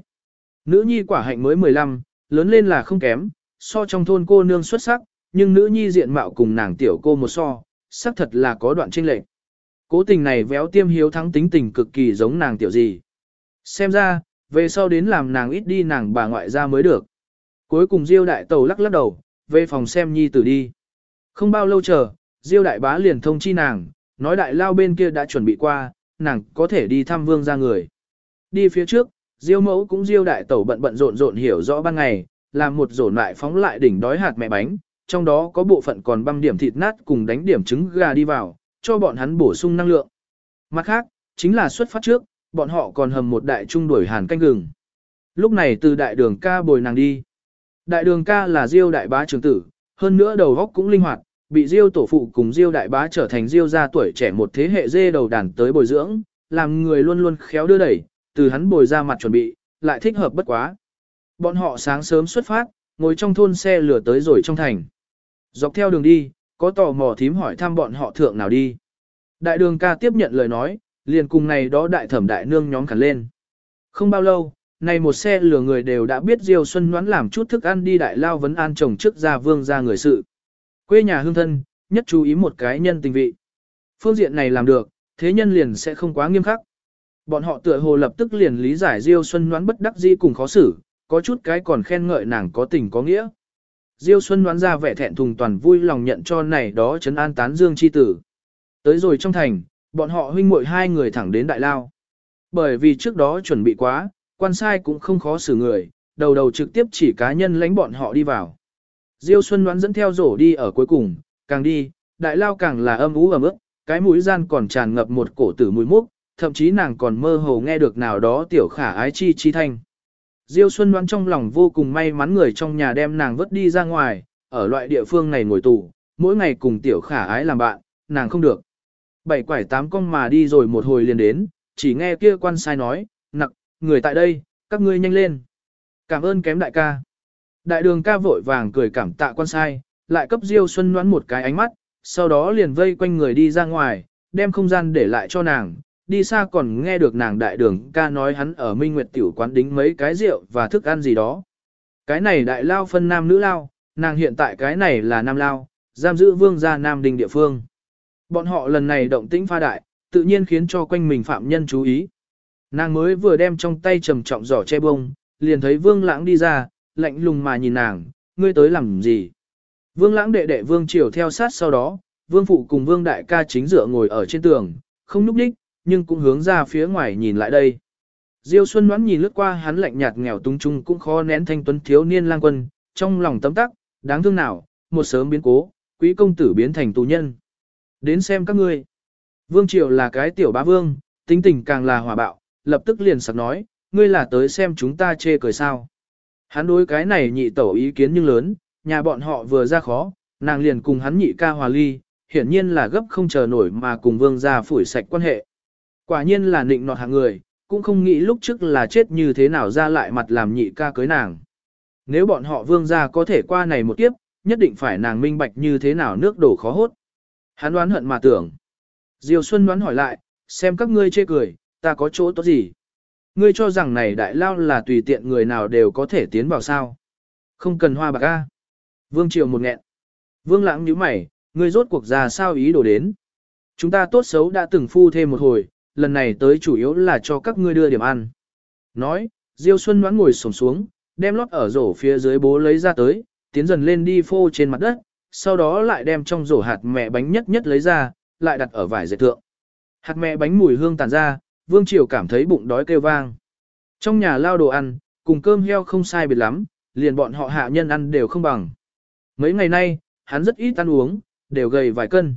Nữ nhi quả hạnh mới 15, lớn lên là không kém, so trong thôn cô nương xuất sắc, nhưng nữ nhi diện mạo cùng nàng tiểu cô một so, xác thật là có đoạn chênh lệch. Cố tình này véo tiêm hiếu thắng tính tình cực kỳ giống nàng tiểu gì. Xem ra, về sau đến làm nàng ít đi nàng bà ngoại ra mới được. Cuối cùng Diêu đại tàu lắc lắc đầu, về phòng xem nhi tử đi. Không bao lâu chờ, Diêu đại bá liền thông chi nàng, nói đại lao bên kia đã chuẩn bị qua, nàng có thể đi thăm vương ra người. Đi phía trước, Diêu mẫu cũng Diêu đại tẩu bận bận rộn rộn hiểu rõ ban ngày, làm một rổ lại phóng lại đỉnh đói hạt mẹ bánh, trong đó có bộ phận còn băm điểm thịt nát cùng đánh điểm trứng gà đi vào, cho bọn hắn bổ sung năng lượng. Mặt khác, chính là xuất phát trước, bọn họ còn hầm một đại trung đuổi hàn canh gừng. Lúc này từ đại đường ca bồi nàng đi. Đại đường ca là Diêu đại bá trưởng tử, hơn nữa đầu góc cũng linh hoạt, bị Diêu tổ phụ cùng Diêu đại bá trở thành Diêu gia tuổi trẻ một thế hệ dê đầu đàn tới bồi dưỡng, làm người luôn luôn khéo đưa đẩy, từ hắn bồi ra mặt chuẩn bị, lại thích hợp bất quá. Bọn họ sáng sớm xuất phát, ngồi trong thôn xe lửa tới rồi trong thành. Dọc theo đường đi, có tò mò thím hỏi thăm bọn họ thượng nào đi. Đại đường ca tiếp nhận lời nói, liền cùng này đó đại thẩm đại nương nhóm cả lên. Không bao lâu, này một xe lửa người đều đã biết Diêu Xuân Ngoãn làm chút thức ăn đi đại lao vấn an chồng trước gia vương ra người sự. Quê nhà hương thân, nhất chú ý một cái nhân tình vị. Phương diện này làm được, thế nhân liền sẽ không quá nghiêm khắc. Bọn họ tựa hồ lập tức liền lý giải Diêu Xuân Ngoãn bất đắc dĩ cùng khó xử, có chút cái còn khen ngợi nàng có tình có nghĩa. Diêu Xuân đoán ra vẻ thẹn thùng toàn vui lòng nhận cho này đó chấn an tán dương chi tử. Tới rồi trong thành, bọn họ huynh muội hai người thẳng đến đại lao. Bởi vì trước đó chuẩn bị quá, quan sai cũng không khó xử người, đầu đầu trực tiếp chỉ cá nhân lãnh bọn họ đi vào. Diêu Xuân đoán dẫn theo rổ đi ở cuối cùng, càng đi, đại lao càng là âm ú ẩm ướt, cái mũi gian còn tràn ngập một cổ tử mùi mốc, thậm chí nàng còn mơ hồ nghe được nào đó tiểu khả ái chi chi thanh. Diêu Xuân đoán trong lòng vô cùng may mắn người trong nhà đem nàng vứt đi ra ngoài, ở loại địa phương này ngồi tù, mỗi ngày cùng tiểu khả ái làm bạn, nàng không được. Bảy quải tám con mà đi rồi một hồi liền đến, chỉ nghe kia quan sai nói, nặng, người tại đây, các ngươi nhanh lên. Cảm ơn kém đại ca. Đại đường ca vội vàng cười cảm tạ quan sai, lại cấp Diêu Xuân đoán một cái ánh mắt, sau đó liền vây quanh người đi ra ngoài, đem không gian để lại cho nàng, đi xa còn nghe được nàng đại đường ca nói hắn ở Minh Nguyệt tiểu quán đính mấy cái rượu và thức ăn gì đó. Cái này đại lao phân nam nữ lao, nàng hiện tại cái này là nam lao, giam giữ vương gia nam đình địa phương. Bọn họ lần này động tĩnh pha đại, tự nhiên khiến cho quanh mình phạm nhân chú ý. Nàng mới vừa đem trong tay trầm trọng giỏ che bông, liền thấy vương lãng đi ra, lạnh lùng mà nhìn nàng, ngươi tới làm gì. Vương lãng đệ đệ vương triều theo sát sau đó, vương phụ cùng vương đại ca chính dựa ngồi ở trên tường, không núp đích, nhưng cũng hướng ra phía ngoài nhìn lại đây. Diêu Xuân đoán nhìn lướt qua hắn lạnh nhạt nghèo tung trung cũng khó nén thanh tuấn thiếu niên lang quân, trong lòng tấm tắc, đáng thương nào, một sớm biến cố, quý công tử biến thành tù nhân. Đến xem các ngươi. Vương Triều là cái tiểu bá vương, tính tình càng là hòa bạo, lập tức liền sặc nói, ngươi là tới xem chúng ta chê cười sao. Hắn đối cái này nhị tẩu ý kiến nhưng lớn, nhà bọn họ vừa ra khó, nàng liền cùng hắn nhị ca hòa ly, hiển nhiên là gấp không chờ nổi mà cùng vương gia phủi sạch quan hệ. Quả nhiên là nịnh nọt hạng người, cũng không nghĩ lúc trước là chết như thế nào ra lại mặt làm nhị ca cưới nàng. Nếu bọn họ vương gia có thể qua này một kiếp, nhất định phải nàng minh bạch như thế nào nước đổ khó hốt. Hắn đoán hận mà tưởng. Diều Xuân đoán hỏi lại, xem các ngươi chê cười, ta có chỗ tốt gì? Ngươi cho rằng này đại lao là tùy tiện người nào đều có thể tiến vào sao? Không cần hoa bạc a. Vương Triều một nghẹn. Vương Lãng nhíu mày, ngươi rốt cuộc ra sao ý đồ đến? Chúng ta tốt xấu đã từng phu thêm một hồi, lần này tới chủ yếu là cho các ngươi đưa điểm ăn. Nói, Diêu Xuân đoán ngồi sổng xuống, đem lót ở rổ phía dưới bố lấy ra tới, tiến dần lên đi phô trên mặt đất, sau đó lại đem trong rổ hạt mẹ bánh nhất nhất lấy ra, lại đặt ở vải dệt thượng. Hạt mẹ bánh mùi hương tàn ra, Vương Triều cảm thấy bụng đói kêu vang. Trong nhà lao đồ ăn, cùng cơm heo không sai biệt lắm, liền bọn họ hạ nhân ăn đều không bằng. Mấy ngày nay, hắn rất ít ăn uống, đều gầy vài cân.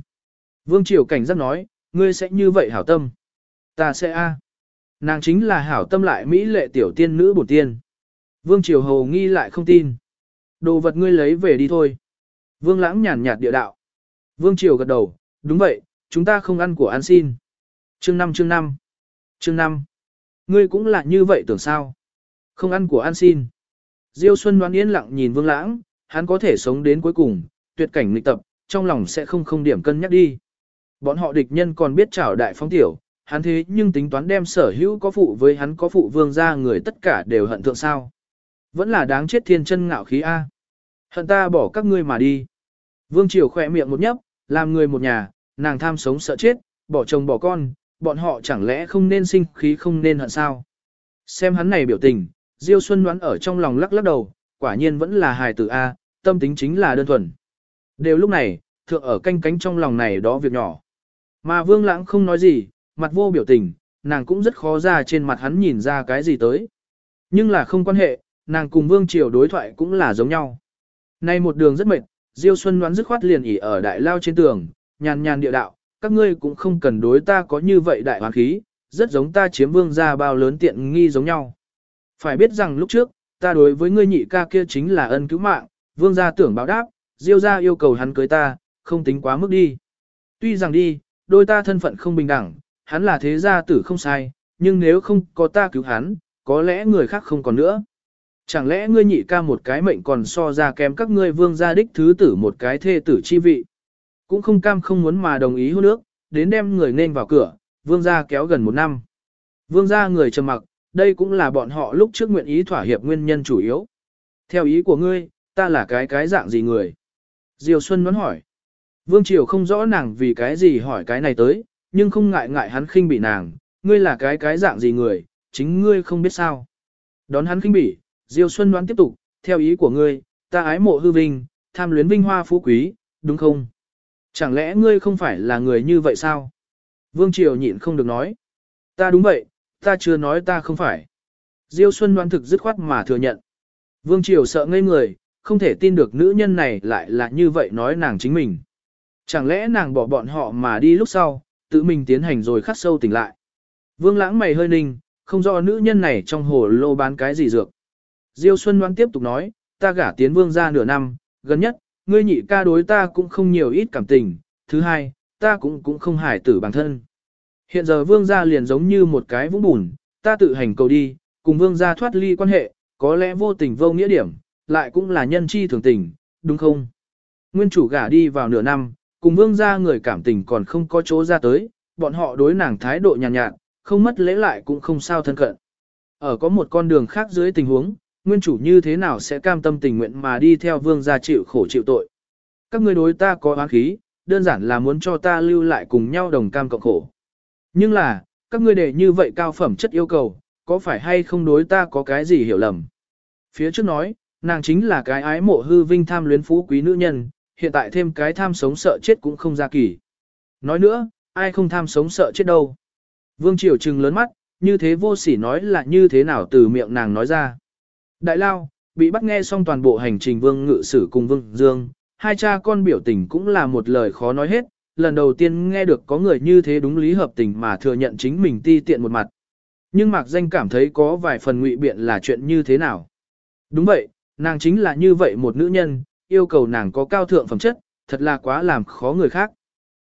Vương Triều cảnh giác nói, ngươi sẽ như vậy hảo tâm. Ta sẽ a. Nàng chính là hảo tâm lại mỹ lệ tiểu tiên nữ bổn tiên. Vương Triều Hầu nghi lại không tin. Đồ vật ngươi lấy về đi thôi. Vương Lãng nhàn nhạt địa đạo. Vương Triều gật đầu, đúng vậy, chúng ta không ăn của ăn xin. Chương 5 chương 5 Chương 5 Ngươi cũng là như vậy tưởng sao? Không ăn của ăn xin. Diêu Xuân đoán yên lặng nhìn Vương Lãng, hắn có thể sống đến cuối cùng, tuyệt cảnh lịch tập, trong lòng sẽ không không điểm cân nhắc đi. Bọn họ địch nhân còn biết trảo đại phóng tiểu, hắn thế nhưng tính toán đem sở hữu có phụ với hắn có phụ vương ra người tất cả đều hận thượng sao. Vẫn là đáng chết thiên chân ngạo khí A. Hận ta bỏ các ngươi mà đi. Vương Triều khỏe miệng một nhấp, làm người một nhà, nàng tham sống sợ chết, bỏ chồng bỏ con, bọn họ chẳng lẽ không nên sinh khí không nên hận sao. Xem hắn này biểu tình, Diêu Xuân đoán ở trong lòng lắc lắc đầu, quả nhiên vẫn là hài tử A, tâm tính chính là đơn thuần. Đều lúc này, thượng ở canh cánh trong lòng này đó việc nhỏ. Mà Vương Lãng không nói gì, mặt vô biểu tình, nàng cũng rất khó ra trên mặt hắn nhìn ra cái gì tới. Nhưng là không quan hệ, nàng cùng Vương Triều đối thoại cũng là giống nhau. Nay một đường rất mệt, Diêu Xuân đoán dứt khoát liền ỉ ở đại lao trên tường, nhàn nhàn địa đạo, các ngươi cũng không cần đối ta có như vậy đại hoàn khí, rất giống ta chiếm vương gia bao lớn tiện nghi giống nhau. Phải biết rằng lúc trước, ta đối với ngươi nhị ca kia chính là ân cứu mạng, vương gia tưởng báo đáp, Diêu gia yêu cầu hắn cưới ta, không tính quá mức đi. Tuy rằng đi, đôi ta thân phận không bình đẳng, hắn là thế gia tử không sai, nhưng nếu không có ta cứu hắn, có lẽ người khác không còn nữa. Chẳng lẽ ngươi nhị ca một cái mệnh còn so ra kém các ngươi vương gia đích thứ tử một cái thê tử chi vị. Cũng không cam không muốn mà đồng ý hôn nước, đến đem người nên vào cửa, vương gia kéo gần một năm. Vương gia người trầm mặc, đây cũng là bọn họ lúc trước nguyện ý thỏa hiệp nguyên nhân chủ yếu. Theo ý của ngươi, ta là cái cái dạng gì người? Diều Xuân muốn hỏi. Vương Triều không rõ nàng vì cái gì hỏi cái này tới, nhưng không ngại ngại hắn khinh bị nàng, ngươi là cái cái dạng gì người, chính ngươi không biết sao. Đón hắn khinh bỉ, Diêu Xuân đoán tiếp tục, theo ý của ngươi, ta ái mộ hư vinh, tham luyến vinh hoa phú quý, đúng không? Chẳng lẽ ngươi không phải là người như vậy sao? Vương Triều nhịn không được nói. Ta đúng vậy, ta chưa nói ta không phải. Diêu Xuân đoán thực dứt khoát mà thừa nhận. Vương Triều sợ ngây người, không thể tin được nữ nhân này lại là như vậy nói nàng chính mình. Chẳng lẽ nàng bỏ bọn họ mà đi lúc sau, tự mình tiến hành rồi khắc sâu tỉnh lại. Vương lãng mày hơi ninh, không rõ nữ nhân này trong hồ lô bán cái gì dược. Diêu Xuân Loan tiếp tục nói, ta gả tiến vương ra nửa năm, gần nhất, ngươi nhị ca đối ta cũng không nhiều ít cảm tình, thứ hai, ta cũng cũng không hài tử bản thân. Hiện giờ vương gia liền giống như một cái vũng bùn, ta tự hành cầu đi, cùng vương gia thoát ly quan hệ, có lẽ vô tình vô nghĩa điểm, lại cũng là nhân chi thường tình, đúng không? Nguyên chủ gả đi vào nửa năm, cùng vương gia người cảm tình còn không có chỗ ra tới, bọn họ đối nàng thái độ nhàn nhạt, nhạt, không mất lễ lại cũng không sao thân cận. Ở có một con đường khác dưới tình huống, nguyên chủ như thế nào sẽ cam tâm tình nguyện mà đi theo vương gia chịu khổ chịu tội. Các ngươi đối ta có oán khí, đơn giản là muốn cho ta lưu lại cùng nhau đồng cam cộng khổ. Nhưng là, các ngươi để như vậy cao phẩm chất yêu cầu, có phải hay không đối ta có cái gì hiểu lầm? Phía trước nói, nàng chính là cái ái mộ hư vinh tham luyến phú quý nữ nhân, hiện tại thêm cái tham sống sợ chết cũng không ra kỳ. Nói nữa, ai không tham sống sợ chết đâu. Vương Triều trừng lớn mắt, như thế vô sỉ nói là như thế nào từ miệng nàng nói ra. Đại Lao, bị bắt nghe xong toàn bộ hành trình Vương Ngự Sử cùng Vương Dương, hai cha con biểu tình cũng là một lời khó nói hết, lần đầu tiên nghe được có người như thế đúng lý hợp tình mà thừa nhận chính mình ti tiện một mặt. Nhưng Mạc Danh cảm thấy có vài phần ngụy biện là chuyện như thế nào. Đúng vậy, nàng chính là như vậy một nữ nhân, yêu cầu nàng có cao thượng phẩm chất, thật là quá làm khó người khác.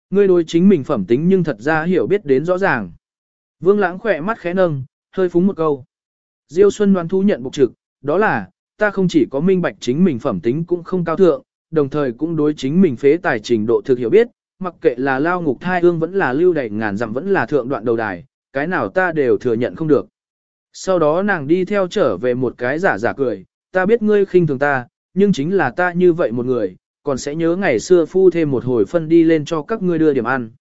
Ngươi đối chính mình phẩm tính nhưng thật ra hiểu biết đến rõ ràng. Vương Lãng khỏe mắt khẽ nâng, hơi phúng một câu. Diêu Xuân đoán thu nhận bục trực, đó là, ta không chỉ có minh bạch chính mình phẩm tính cũng không cao thượng, đồng thời cũng đối chính mình phế tài trình độ thực hiểu biết, mặc kệ là lao ngục thai ương vẫn là lưu đầy ngàn dặm vẫn là thượng đoạn đầu đài, cái nào ta đều thừa nhận không được. Sau đó nàng đi theo trở về một cái giả giả cười, ta biết ngươi khinh thường ta, nhưng chính là ta như vậy một người, còn sẽ nhớ ngày xưa phu thêm một hồi phân đi lên cho các ngươi đưa điểm ăn.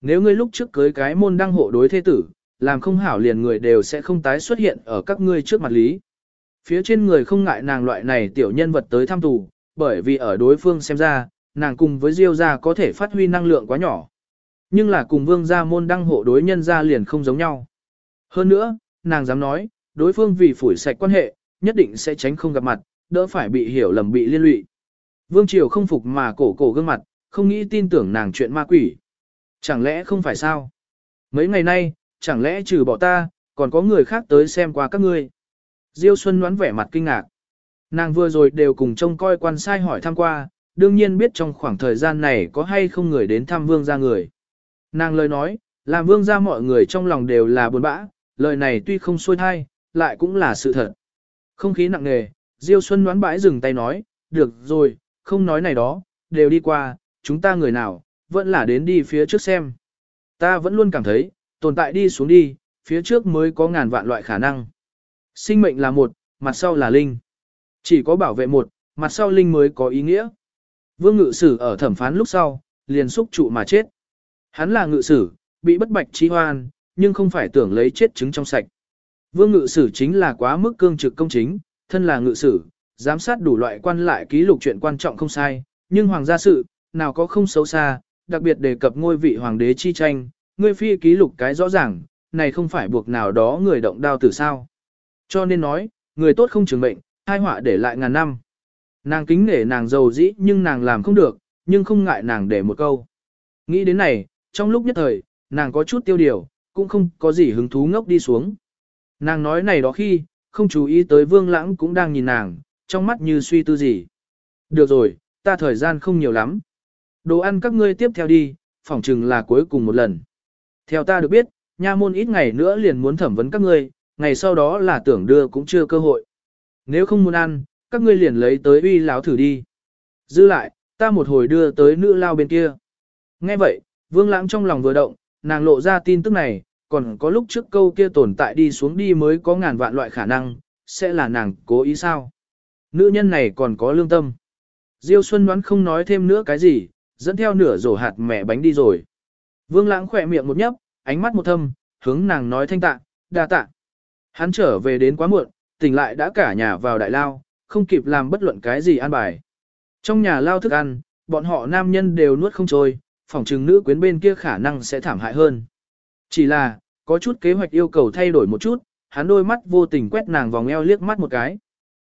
Nếu ngươi lúc trước cưới cái môn đăng hộ đối thế tử, làm không hảo liền người đều sẽ không tái xuất hiện ở các ngươi trước mặt lý. Phía trên người không ngại nàng loại này tiểu nhân vật tới thăm tù, bởi vì ở đối phương xem ra, nàng cùng với Diêu gia có thể phát huy năng lượng quá nhỏ. Nhưng là cùng vương gia môn đăng hộ đối nhân gia liền không giống nhau. Hơn nữa, nàng dám nói, đối phương vì phủi sạch quan hệ, nhất định sẽ tránh không gặp mặt, đỡ phải bị hiểu lầm bị liên lụy. Vương Triều không phục mà cổ cổ gương mặt, không nghĩ tin tưởng nàng chuyện ma quỷ. Chẳng lẽ không phải sao? Mấy ngày nay, chẳng lẽ trừ bỏ ta, còn có người khác tới xem qua các ngươi? Diêu Xuân đoán vẻ mặt kinh ngạc. Nàng vừa rồi đều cùng trông coi quan sai hỏi thăm qua, đương nhiên biết trong khoảng thời gian này có hay không người đến thăm vương gia người. Nàng lời nói, làm vương gia mọi người trong lòng đều là buồn bã, lời này tuy không xuôi thai, lại cũng là sự thật. Không khí nặng nề, Diêu Xuân đoán bãi dừng tay nói, được rồi, không nói này đó, đều đi qua, chúng ta người nào, vẫn là đến đi phía trước xem. Ta vẫn luôn cảm thấy, tồn tại đi xuống đi, phía trước mới có ngàn vạn loại khả năng. Sinh mệnh là một, mặt sau là linh. Chỉ có bảo vệ một, mặt sau linh mới có ý nghĩa. Vương ngự sử ở thẩm phán lúc sau, liền xúc trụ mà chết. Hắn là ngự sử, bị bất bạch trí hoan, nhưng không phải tưởng lấy chết trứng trong sạch. Vương ngự sử chính là quá mức cương trực công chính, thân là ngự sử, giám sát đủ loại quan lại ký lục chuyện quan trọng không sai, nhưng hoàng gia sự, nào có không xấu xa, đặc biệt đề cập ngôi vị hoàng đế chi tranh, ngươi phi ký lục cái rõ ràng, này không phải buộc nào đó người động đao tử sao. Cho nên nói, người tốt không trường mệnh, hai họa để lại ngàn năm. Nàng kính nể nàng giàu dĩ nhưng nàng làm không được, nhưng không ngại nàng để một câu. Nghĩ đến này, trong lúc nhất thời, nàng có chút tiêu điều, cũng không có gì hứng thú ngốc đi xuống. Nàng nói này đó khi, không chú ý tới vương lãng cũng đang nhìn nàng, trong mắt như suy tư gì. Được rồi, ta thời gian không nhiều lắm. Đồ ăn các ngươi tiếp theo đi, phỏng chừng là cuối cùng một lần. Theo ta được biết, nha môn ít ngày nữa liền muốn thẩm vấn các ngươi, ngày sau đó là tưởng đưa cũng chưa cơ hội. Nếu không muốn ăn, các ngươi liền lấy tới uy láo thử đi. Dư lại, ta một hồi đưa tới nữ lao bên kia. Nghe vậy, vương lãng trong lòng vừa động, nàng lộ ra tin tức này, còn có lúc trước câu kia tồn tại đi xuống đi mới có ngàn vạn loại khả năng, sẽ là nàng cố ý sao. Nữ nhân này còn có lương tâm. Diêu Xuân đoán không nói thêm nữa cái gì, dẫn theo nửa rổ hạt mẹ bánh đi rồi. Vương lãng khỏe miệng một nhấp, ánh mắt một thâm, hướng nàng nói thanh tạ, đa tạ. Hắn trở về đến quá muộn, tỉnh lại đã cả nhà vào đại lao, không kịp làm bất luận cái gì ăn bài. Trong nhà lao thức ăn, bọn họ nam nhân đều nuốt không trôi, phòng trừng nữ quyến bên kia khả năng sẽ thảm hại hơn. Chỉ là, có chút kế hoạch yêu cầu thay đổi một chút, hắn đôi mắt vô tình quét nàng vòng eo liếc mắt một cái.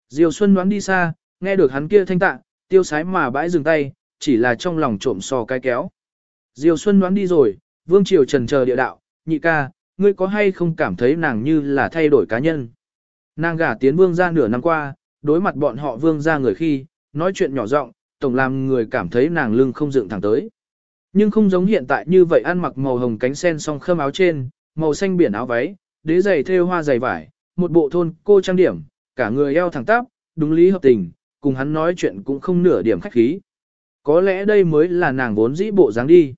Diều Xuân đoán đi xa, nghe được hắn kia thanh tạ, tiêu sái mà bãi dừng tay, chỉ là trong lòng trộm sò cái kéo. Diều Xuân đoán đi rồi, Vương Triều trần chờ địa đạo, nhị ca, ngươi có hay không cảm thấy nàng như là thay đổi cá nhân. Nàng gả tiến Vương ra nửa năm qua, đối mặt bọn họ Vương ra người khi, nói chuyện nhỏ giọng, tổng làm người cảm thấy nàng lưng không dựng thẳng tới. Nhưng không giống hiện tại như vậy ăn mặc màu hồng cánh sen song khâm áo trên, màu xanh biển áo váy, đế giày thêu hoa giày vải, một bộ thôn cô trang điểm, cả người eo thẳng tắp, đúng lý hợp tình, cùng hắn nói chuyện cũng không nửa điểm khách khí. Có lẽ đây mới là nàng vốn dĩ bộ dáng đi.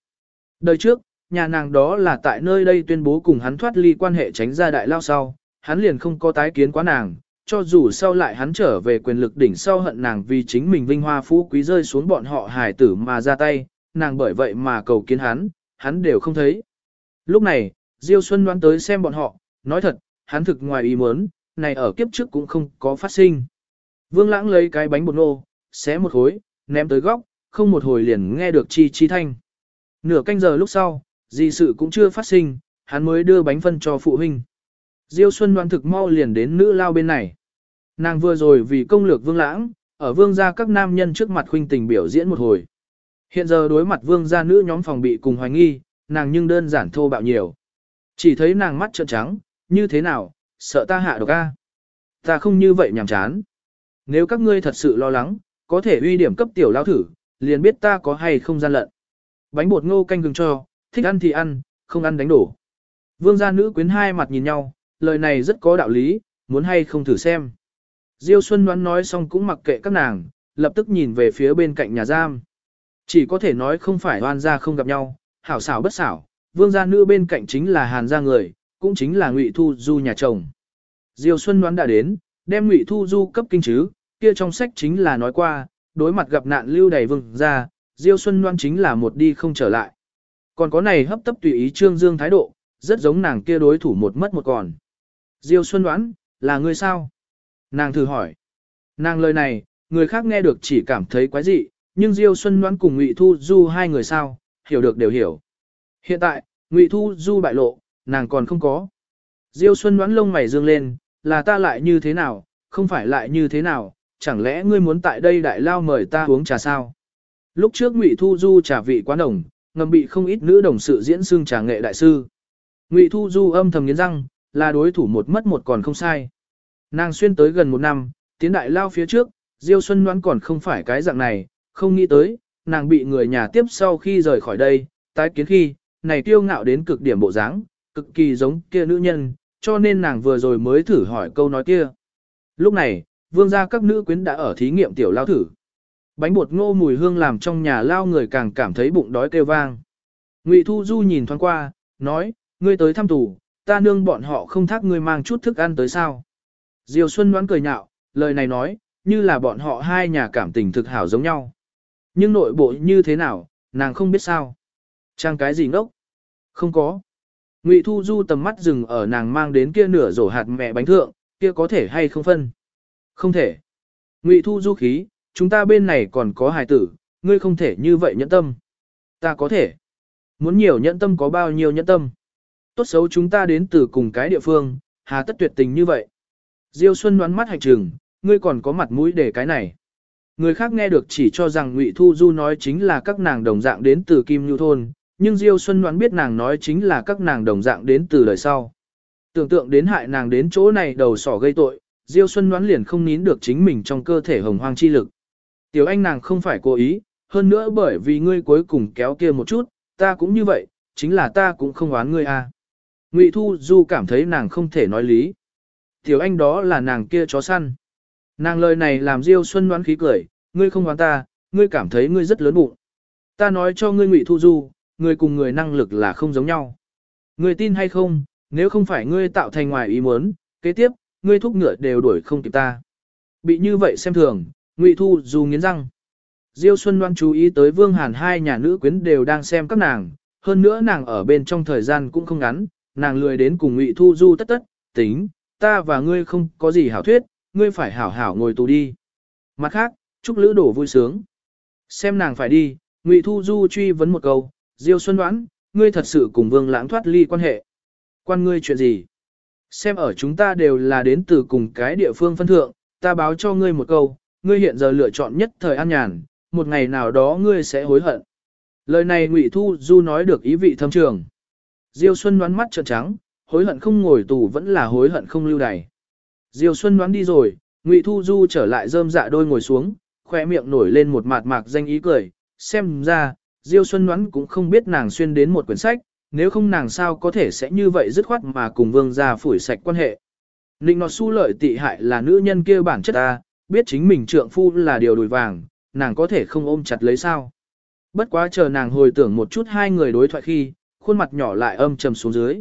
Đời trước, nhà nàng đó là tại nơi đây tuyên bố cùng hắn thoát ly quan hệ tránh ra đại lao sau, hắn liền không có tái kiến quá nàng, cho dù sau lại hắn trở về quyền lực đỉnh sau hận nàng vì chính mình vinh hoa phú quý rơi xuống bọn họ hải tử mà ra tay, nàng bởi vậy mà cầu kiến hắn, hắn đều không thấy. Lúc này, Diêu Xuân đoán tới xem bọn họ, nói thật, hắn thực ngoài ý muốn, này ở kiếp trước cũng không có phát sinh. Vương Lãng lấy cái bánh bột nô, xé một khối, ném tới góc, không một hồi liền nghe được chi chi thanh. Nửa canh giờ lúc sau, gì sự cũng chưa phát sinh, hắn mới đưa bánh phân cho phụ huynh. Diêu Xuân đoán thực mau liền đến nữ lao bên này. Nàng vừa rồi vì công lược Vương Lãng, ở Vương gia các nam nhân trước mặt huynh tình biểu diễn một hồi. Hiện giờ đối mặt Vương gia nữ nhóm phòng bị cùng hoài nghi, nàng nhưng đơn giản thô bạo nhiều. Chỉ thấy nàng mắt trợn trắng, như thế nào, sợ ta hạ độc a? Ta không như vậy nhàm chán. Nếu các ngươi thật sự lo lắng, có thể uy điểm cấp tiểu lao thử, liền biết ta có hay không gian lận. Bánh bột ngô canh gừng cho, thích ăn thì ăn, không ăn đánh đổ. Vương gia nữ quyến hai mặt nhìn nhau, lời này rất có đạo lý, muốn hay không thử xem. Diêu Xuân đoán nói xong cũng mặc kệ các nàng, lập tức nhìn về phía bên cạnh nhà giam. Chỉ có thể nói không phải oan gia không gặp nhau, hảo xảo bất xảo, vương gia nữ bên cạnh chính là hàn gia người, cũng chính là ngụy thu du nhà chồng. Diêu Xuân đoán đã đến, đem ngụy thu du cấp kinh chứ, kia trong sách chính là nói qua, đối mặt gặp nạn lưu đầy vương gia, Diêu Xuân đoán chính là một đi không trở lại. Còn có này hấp tấp tùy ý trương dương thái độ, rất giống nàng kia đối thủ một mất một còn. Diêu Xuân đoán, là người sao? Nàng thử hỏi. Nàng lời này, người khác nghe được chỉ cảm thấy quái dị, nhưng Diêu Xuân đoán cùng Ngụy Thu Du hai người sao, hiểu được đều hiểu. Hiện tại, Ngụy Thu Du bại lộ, nàng còn không có. Diêu Xuân đoán lông mày dương lên, là ta lại như thế nào, không phải lại như thế nào, chẳng lẽ ngươi muốn tại đây đại lao mời ta uống trà sao? Lúc trước Ngụy Thu Du trà vị quá đồng, ngầm bị không ít nữ đồng sự diễn xương trà nghệ đại sư. Ngụy Thu Du âm thầm nghiến răng, là đối thủ một mất một còn không sai. Nàng xuyên tới gần một năm, tiến đại lao phía trước, Diêu Xuân Ngoan còn không phải cái dạng này, không nghĩ tới, nàng bị người nhà tiếp sau khi rời khỏi đây, tái kiến khi, này tiêu ngạo đến cực điểm bộ dáng, cực kỳ giống kia nữ nhân, cho nên nàng vừa rồi mới thử hỏi câu nói kia. Lúc này, vương gia các nữ quyến đã ở thí nghiệm tiểu lao thử. Bánh bột ngô mùi hương làm trong nhà lao người càng cảm thấy bụng đói kêu vang. Ngụy Thu Du nhìn thoáng qua, nói, ngươi tới thăm tù, ta nương bọn họ không thác ngươi mang chút thức ăn tới sao. Diều Xuân đoán cười nhạo, lời này nói, như là bọn họ hai nhà cảm tình thực hảo giống nhau. Nhưng nội bộ như thế nào, nàng không biết sao. Trang cái gì ngốc? Không có. Ngụy Thu Du tầm mắt dừng ở nàng mang đến kia nửa rổ hạt mẹ bánh thượng, kia có thể hay không phân? Không thể. Ngụy Thu Du khí, chúng ta bên này còn có hài tử, ngươi không thể như vậy nhẫn tâm. Ta có thể. Muốn nhiều nhẫn tâm có bao nhiêu nhẫn tâm. Tốt xấu chúng ta đến từ cùng cái địa phương, hà tất tuyệt tình như vậy. Diêu Xuân đoán mắt hành trừng, ngươi còn có mặt mũi để cái này. Người khác nghe được chỉ cho rằng Ngụy Thu Du nói chính là các nàng đồng dạng đến từ Kim Nhu Thôn, nhưng Diêu Xuân đoán biết nàng nói chính là các nàng đồng dạng đến từ đời sau. Tưởng tượng đến hại nàng đến chỗ này đầu sỏ gây tội, Diêu Xuân đoán liền không nín được chính mình trong cơ thể hồng hoang chi lực. Tiểu anh nàng không phải cố ý, hơn nữa bởi vì ngươi cuối cùng kéo kia một chút, ta cũng như vậy, chính là ta cũng không oán ngươi à. Ngụy Thu Du cảm thấy nàng không thể nói lý. Tiểu anh đó là nàng kia chó săn. Nàng lời này làm Diêu Xuân đoán khí cười, ngươi không oán ta, ngươi cảm thấy ngươi rất lớn bụng. Ta nói cho ngươi Ngụy Thu Du, người cùng người năng lực là không giống nhau. Ngươi tin hay không, nếu không phải ngươi tạo thành ngoài ý muốn, kế tiếp, ngươi thúc ngựa đều đuổi không kịp ta. Bị như vậy xem thường, Ngụy Thu Du nghiến răng. Diêu Xuân Loan chú ý tới Vương Hàn hai nhà nữ quyến đều đang xem các nàng, hơn nữa nàng ở bên trong thời gian cũng không ngắn, nàng lười đến cùng Ngụy Thu Du tất tất, tính, ta và ngươi không có gì hảo thuyết, ngươi phải hảo hảo ngồi tù đi. Mặt khác, chúc lữ đổ vui sướng. Xem nàng phải đi, Ngụy Thu Du truy vấn một câu, Diêu Xuân đoán, ngươi thật sự cùng Vương Lãng thoát ly quan hệ. Quan ngươi chuyện gì? Xem ở chúng ta đều là đến từ cùng cái địa phương phân thượng, ta báo cho ngươi một câu, ngươi hiện giờ lựa chọn nhất thời an nhàn, một ngày nào đó ngươi sẽ hối hận. Lời này Ngụy Thu Du nói được ý vị thâm trường. Diêu Xuân đoán mắt trợn trắng, hối hận không ngồi tù vẫn là hối hận không lưu đày. Diêu Xuân đoán đi rồi, Ngụy Thu Du trở lại rơm dạ đôi ngồi xuống, khoe miệng nổi lên một mạt mạc danh ý cười, xem ra, Diêu Xuân đoán cũng không biết nàng xuyên đến một quyển sách, nếu không nàng sao có thể sẽ như vậy dứt khoát mà cùng vương gia phủi sạch quan hệ. Ninh nó su lợi tị hại là nữ nhân kia bản chất ta, biết chính mình trượng phu là điều đùi vàng, nàng có thể không ôm chặt lấy sao. Bất quá chờ nàng hồi tưởng một chút hai người đối thoại khi, khuôn mặt nhỏ lại âm trầm xuống dưới.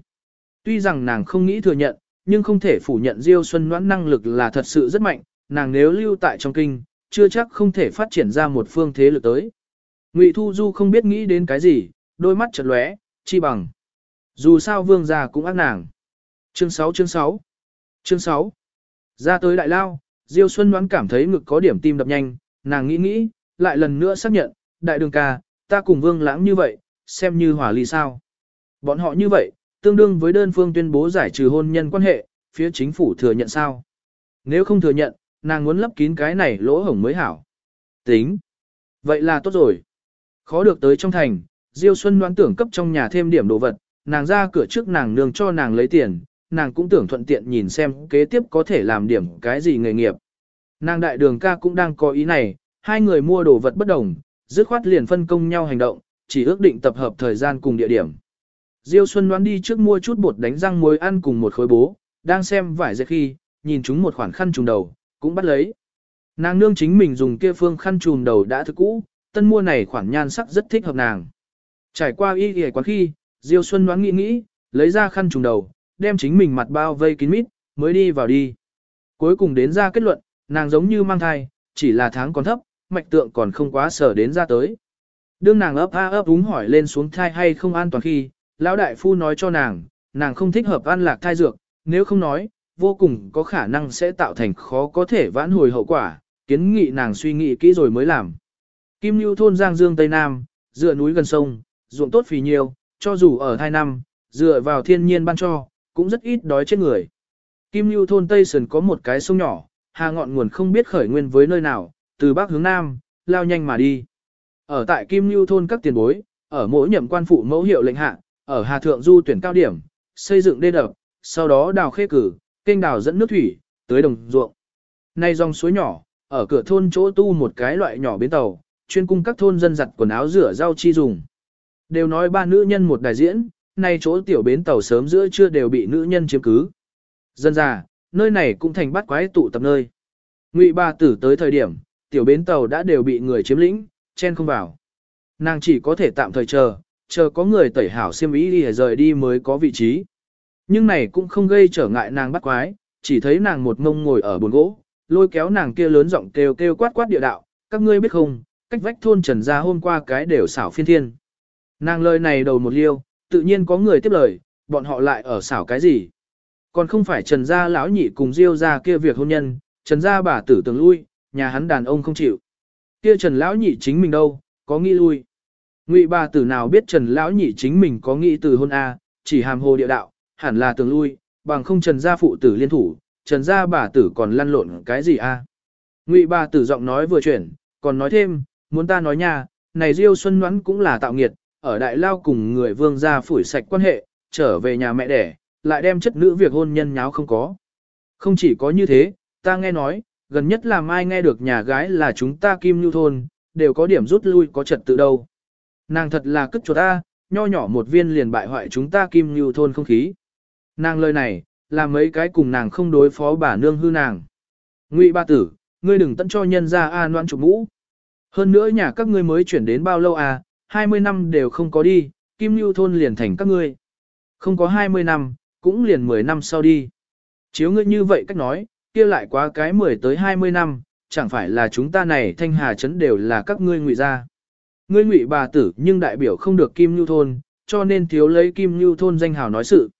Tuy rằng nàng không nghĩ thừa nhận, nhưng không thể phủ nhận Diêu Xuân Noãn năng lực là thật sự rất mạnh, nàng nếu lưu tại trong kinh, chưa chắc không thể phát triển ra một phương thế lực tới. Ngụy Thu Du không biết nghĩ đến cái gì, đôi mắt chợt lóe, chi bằng. Dù sao vương gia cũng ác nàng. Chương 6 chương 6 Chương 6 Ra tới đại lao, Diêu Xuân đoán cảm thấy ngực có điểm tim đập nhanh, nàng nghĩ nghĩ, lại lần nữa xác nhận, đại đường ca, ta cùng vương lãng như vậy, xem như hòa ly sao. Bọn họ như vậy, tương đương với đơn phương tuyên bố giải trừ hôn nhân quan hệ, phía chính phủ thừa nhận sao. Nếu không thừa nhận, nàng muốn lấp kín cái này lỗ hổng mới hảo. Tính. Vậy là tốt rồi. Khó được tới trong thành, Diêu Xuân đoán tưởng cấp trong nhà thêm điểm đồ vật, nàng ra cửa trước nàng nương cho nàng lấy tiền, nàng cũng tưởng thuận tiện nhìn xem kế tiếp có thể làm điểm cái gì nghề nghiệp. Nàng đại đường ca cũng đang có ý này, hai người mua đồ vật bất đồng, dứt khoát liền phân công nhau hành động, chỉ ước định tập hợp thời gian cùng địa điểm. Diêu Xuân đoán đi trước mua chút bột đánh răng muối ăn cùng một khối bố, đang xem vải dệt khi, nhìn chúng một khoản khăn trùm đầu, cũng bắt lấy. Nàng nương chính mình dùng kia phương khăn trùm đầu đã thức cũ, tân mua này khoản nhan sắc rất thích hợp nàng. Trải qua y y quán khi, Diêu Xuân đoán nghĩ nghĩ, lấy ra khăn trùng đầu, đem chính mình mặt bao vây kín mít, mới đi vào đi. Cuối cùng đến ra kết luận, nàng giống như mang thai, chỉ là tháng còn thấp, mạch tượng còn không quá sở đến ra tới. Đương nàng ấp a ấp úng hỏi lên xuống thai hay không an toàn khi, lão đại phu nói cho nàng, nàng không thích hợp ăn lạc thai dược, nếu không nói, vô cùng có khả năng sẽ tạo thành khó có thể vãn hồi hậu quả, kiến nghị nàng suy nghĩ kỹ rồi mới làm. Kim Nhu thôn Giang Dương Tây Nam, dựa núi gần sông, ruộng tốt phì nhiều, cho dù ở hai năm, dựa vào thiên nhiên ban cho, cũng rất ít đói chết người. Kim Nhu thôn Tây Sơn có một cái sông nhỏ, hà ngọn nguồn không biết khởi nguyên với nơi nào, từ bắc hướng nam, lao nhanh mà đi. Ở tại Kim Nhu thôn các tiền bối, ở mỗi nhậm quan phụ mẫu hiệu lệnh hạ, ở Hà Thượng Du tuyển cao điểm, xây dựng đê đập, sau đó đào khê cử, kênh đào dẫn nước thủy, tới đồng ruộng. Nay dòng suối nhỏ, ở cửa thôn chỗ tu một cái loại nhỏ bến tàu, chuyên cung các thôn dân giặt quần áo rửa rau chi dùng. Đều nói ba nữ nhân một đại diễn, nay chỗ tiểu bến tàu sớm giữa trưa đều bị nữ nhân chiếm cứ. Dân già, nơi này cũng thành bắt quái tụ tập nơi. Ngụy ba tử tới thời điểm, tiểu bến tàu đã đều bị người chiếm lĩnh, chen không vào. Nàng chỉ có thể tạm thời chờ, chờ có người tẩy hảo xiêm ý đi rời đi mới có vị trí. Nhưng này cũng không gây trở ngại nàng bắt quái, chỉ thấy nàng một mông ngồi ở bồn gỗ, lôi kéo nàng kia lớn giọng kêu kêu quát quát địa đạo, các ngươi biết không, cách vách thôn trần ra hôm qua cái đều xảo phiên thiên. Nàng lời này đầu một liêu, tự nhiên có người tiếp lời, bọn họ lại ở xảo cái gì. Còn không phải trần gia lão nhị cùng diêu gia kia việc hôn nhân, trần gia bà tử tường lui, nhà hắn đàn ông không chịu. Kia trần lão nhị chính mình đâu, có nghĩ lui. Ngụy bà tử nào biết Trần lão nhị chính mình có nghĩ từ hôn A, chỉ hàm hồ địa đạo, hẳn là tường lui, bằng không Trần gia phụ tử liên thủ, Trần gia bà tử còn lăn lộn cái gì A. Ngụy bà tử giọng nói vừa chuyển, còn nói thêm, muốn ta nói nha, này Diêu Xuân Ngoãn cũng là tạo nghiệt, ở Đại Lao cùng người vương gia phủi sạch quan hệ, trở về nhà mẹ đẻ, lại đem chất nữ việc hôn nhân nháo không có. Không chỉ có như thế, ta nghe nói, gần nhất là mai nghe được nhà gái là chúng ta Kim Nhu Thôn, đều có điểm rút lui có trật tự đâu. Nàng thật là cất chuột ta, nho nhỏ một viên liền bại hoại chúng ta kim như thôn không khí. Nàng lời này, là mấy cái cùng nàng không đối phó bà nương hư nàng. Ngụy ba tử, ngươi đừng tận cho nhân ra a noan chụp mũ. Hơn nữa nhà các ngươi mới chuyển đến bao lâu à, 20 năm đều không có đi, kim Nhu thôn liền thành các ngươi. Không có 20 năm, cũng liền 10 năm sau đi. Chiếu ngươi như vậy cách nói, kia lại quá cái 10 tới 20 năm, chẳng phải là chúng ta này thanh hà chấn đều là các ngươi ngụy gia. Ngươi ngụy bà tử nhưng đại biểu không được Kim Nhu Thôn, cho nên thiếu lấy Kim Nhu Thôn danh hào nói sự.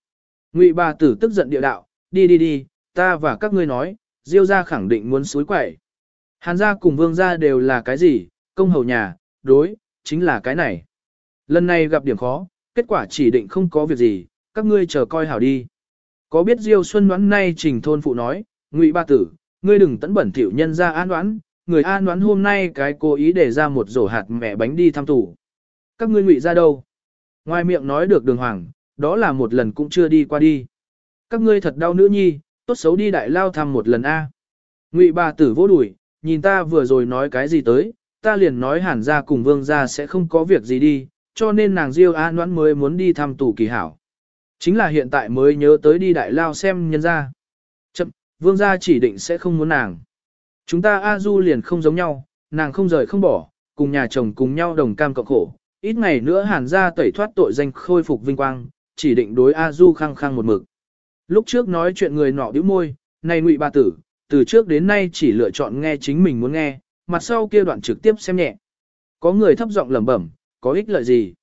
Ngụy bà tử tức giận địa đạo, đi đi đi, ta và các ngươi nói, Diêu gia khẳng định muốn suối quậy. Hàn gia cùng vương gia đều là cái gì, công hầu nhà, đối, chính là cái này. Lần này gặp điểm khó, kết quả chỉ định không có việc gì, các ngươi chờ coi hảo đi. Có biết Diêu Xuân đoán nay trình thôn phụ nói, Ngụy Ba tử, ngươi đừng tẫn bẩn tiểu nhân ra an đoán, người an đoán hôm nay cái cố ý để ra một rổ hạt mẹ bánh đi thăm tủ. Các ngươi ngụy ra đâu? Ngoài miệng nói được đường hoàng, đó là một lần cũng chưa đi qua đi. Các ngươi thật đau nữ nhi, tốt xấu đi đại lao thăm một lần a. Ngụy bà tử vô đuổi, nhìn ta vừa rồi nói cái gì tới, ta liền nói Hàn gia cùng vương gia sẽ không có việc gì đi, cho nên nàng Diêu An Noãn mới muốn đi thăm tù kỳ hảo. Chính là hiện tại mới nhớ tới đi đại lao xem nhân gia. Chậm, vương gia chỉ định sẽ không muốn nàng. Chúng ta A Du liền không giống nhau, nàng không rời không bỏ, cùng nhà chồng cùng nhau đồng cam cộng khổ. Ít ngày nữa hàn gia tẩy thoát tội danh khôi phục vinh quang, chỉ định đối A Du khăng khăng một mực. Lúc trước nói chuyện người nọ bĩu môi, này ngụy bà tử, từ trước đến nay chỉ lựa chọn nghe chính mình muốn nghe, mặt sau kia đoạn trực tiếp xem nhẹ. Có người thấp giọng lẩm bẩm, có ích lợi gì?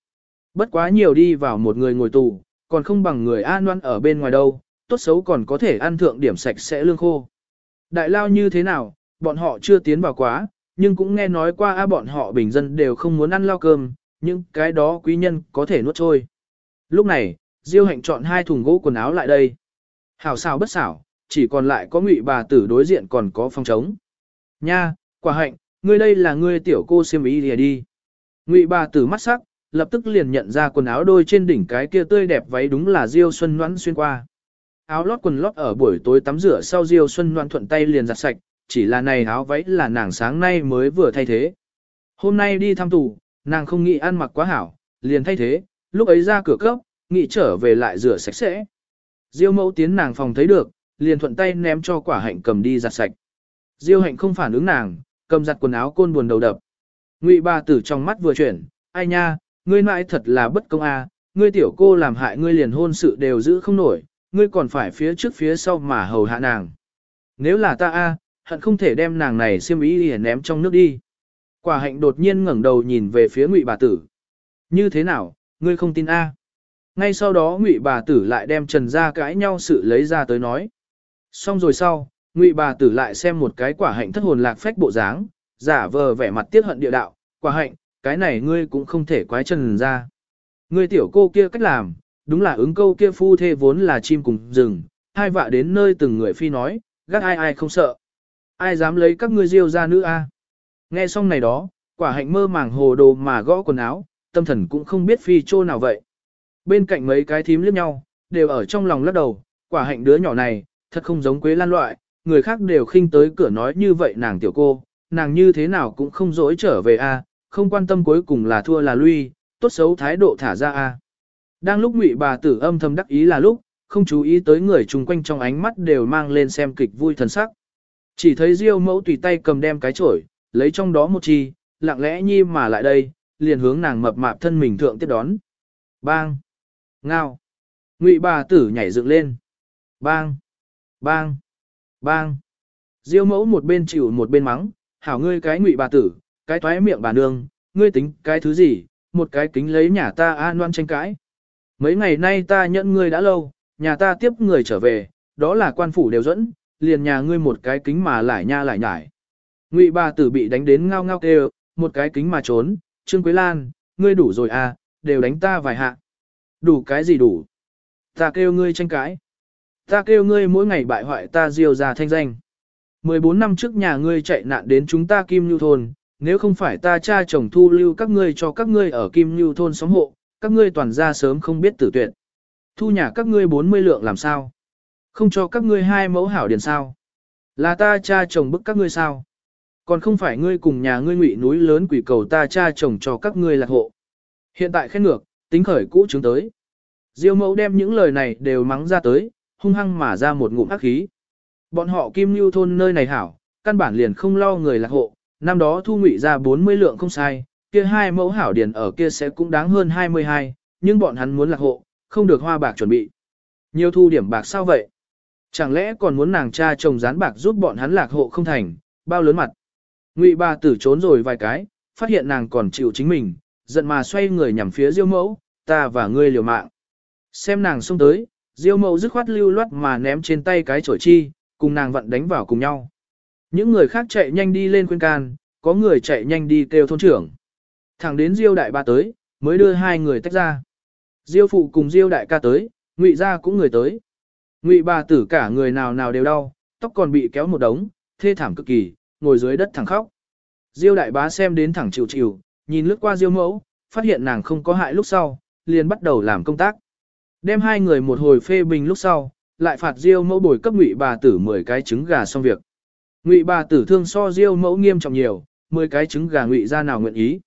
Bất quá nhiều đi vào một người ngồi tù, còn không bằng người an oan ở bên ngoài đâu, tốt xấu còn có thể ăn thượng điểm sạch sẽ lương khô. Đại lao như thế nào, bọn họ chưa tiến vào quá, nhưng cũng nghe nói qua a bọn họ bình dân đều không muốn ăn lao cơm, nhưng cái đó quý nhân có thể nuốt trôi. Lúc này, Diêu hạnh chọn hai thùng gỗ quần áo lại đây. Hảo xảo bất xảo, chỉ còn lại có ngụy bà tử đối diện còn có phong trống. Nha, quả hạnh, ngươi đây là ngươi tiểu cô xiêm ý lìa đi. Ngụy bà tử mắt sắc, lập tức liền nhận ra quần áo đôi trên đỉnh cái kia tươi đẹp váy đúng là Diêu Xuân Ngoãn xuyên qua. Áo lót quần lót ở buổi tối tắm rửa sau Diêu Xuân Ngoãn thuận tay liền giặt sạch, chỉ là này áo váy là nàng sáng nay mới vừa thay thế. Hôm nay đi thăm tù, nàng không nghĩ ăn mặc quá hảo, liền thay thế, lúc ấy ra cửa cấp, nghĩ trở về lại rửa sạch sẽ. Diêu mẫu tiến nàng phòng thấy được, liền thuận tay ném cho quả hạnh cầm đi giặt sạch. Diêu hạnh không phản ứng nàng, cầm giặt quần áo côn buồn đầu đập. Ngụy bà tử trong mắt vừa chuyển, ai nha, ngươi mãi thật là bất công a, à, ngươi tiểu cô làm hại ngươi liền hôn sự đều giữ không nổi, ngươi còn phải phía trước phía sau mà hầu hạ nàng. Nếu là ta a, hận không thể đem nàng này xiêm ý ném trong nước đi. Quả hạnh đột nhiên ngẩng đầu nhìn về phía ngụy bà tử. Như thế nào, ngươi không tin a? Ngay sau đó ngụy bà tử lại đem trần ra cãi nhau sự lấy ra tới nói. Xong rồi sau, ngụy bà tử lại xem một cái quả hạnh thất hồn lạc phách bộ dáng, giả vờ vẻ mặt tiết hận địa đạo, quả hạnh, cái này ngươi cũng không thể quái trần ra. Ngươi tiểu cô kia cách làm, đúng là ứng câu kia phu thê vốn là chim cùng rừng, hai vạ đến nơi từng người phi nói, gác ai ai không sợ. Ai dám lấy các ngươi diêu ra nữ a? Nghe xong này đó, quả hạnh mơ màng hồ đồ mà gõ quần áo, tâm thần cũng không biết phi chỗ nào vậy. Bên cạnh mấy cái thím liếc nhau, đều ở trong lòng lắc đầu, quả hạnh đứa nhỏ này, thật không giống quế lan loại, người khác đều khinh tới cửa nói như vậy nàng tiểu cô, nàng như thế nào cũng không dối trở về a, không quan tâm cuối cùng là thua là lui, tốt xấu thái độ thả ra a. Đang lúc ngụy bà tử âm thầm đắc ý là lúc, không chú ý tới người chung quanh trong ánh mắt đều mang lên xem kịch vui thần sắc. Chỉ thấy Diêu mẫu tùy tay cầm đem cái chổi, lấy trong đó một chi, lặng lẽ nhi mà lại đây, liền hướng nàng mập mạp thân mình thượng tiếp đón. Bang! Ngao! Ngụy bà tử nhảy dựng lên. Bang! Bang! Bang! Diêu mẫu một bên chịu một bên mắng, hảo ngươi cái ngụy bà tử, cái toái miệng bà nương, ngươi tính cái thứ gì, một cái kính lấy nhà ta an oan tranh cãi. Mấy ngày nay ta nhận ngươi đã lâu, nhà ta tiếp người trở về, đó là quan phủ đều dẫn, liền nhà ngươi một cái kính mà lại nha lại nhải. Ngụy bà tử bị đánh đến ngao ngao kêu, một cái kính mà trốn, Trương Quế Lan, ngươi đủ rồi à, đều đánh ta vài hạ. Đủ cái gì đủ? Ta kêu ngươi tranh cãi. Ta kêu ngươi mỗi ngày bại hoại ta diêu ra thanh danh. 14 năm trước nhà ngươi chạy nạn đến chúng ta Kim Nhu Thôn, nếu không phải ta cha chồng thu lưu các ngươi cho các ngươi ở Kim Nhu Thôn sống hộ, các ngươi toàn ra sớm không biết tử tuyệt. Thu nhà các ngươi 40 lượng làm sao? Không cho các ngươi hai mẫu hảo điền sao? Là ta cha chồng bức các ngươi sao? Còn không phải ngươi cùng nhà ngươi ngụy núi lớn quỷ cầu ta cha chồng cho các ngươi lạc hộ. Hiện tại khen ngược, tính khởi cũ chứng tới. Diêu mẫu đem những lời này đều mắng ra tới, hung hăng mà ra một ngụm ác khí. Bọn họ kim lưu thôn nơi này hảo, căn bản liền không lo người lạc hộ, năm đó thu ngụy ra 40 lượng không sai, kia hai mẫu hảo điền ở kia sẽ cũng đáng hơn 22, nhưng bọn hắn muốn lạc hộ, không được hoa bạc chuẩn bị. Nhiều thu điểm bạc sao vậy? Chẳng lẽ còn muốn nàng cha chồng dán bạc giúp bọn hắn lạc hộ không thành, bao lớn mặt? Ngụy bà tử trốn rồi vài cái, phát hiện nàng còn chịu chính mình, giận mà xoay người nhằm phía diêu mẫu, ta và ngươi liều mạng. Xem nàng xông tới, diêu mẫu dứt khoát lưu loát mà ném trên tay cái chổi chi, cùng nàng vận đánh vào cùng nhau. Những người khác chạy nhanh đi lên khuyên can, có người chạy nhanh đi kêu thôn trưởng. Thẳng đến diêu đại ba tới, mới đưa hai người tách ra. Diêu phụ cùng diêu đại ca tới, ngụy gia cũng người tới. Ngụy bà tử cả người nào nào đều đau, tóc còn bị kéo một đống, thê thảm cực kỳ, ngồi dưới đất thẳng khóc. Diêu đại bá xem đến thẳng chịu chịu, nhìn lướt qua Diêu mẫu, phát hiện nàng không có hại lúc sau, liền bắt đầu làm công tác. Đem hai người một hồi phê bình lúc sau, lại phạt Diêu mẫu bồi cấp ngụy bà tử 10 cái trứng gà xong việc. Ngụy bà tử thương so Diêu mẫu nghiêm trọng nhiều, 10 cái trứng gà ngụy ra nào nguyện ý.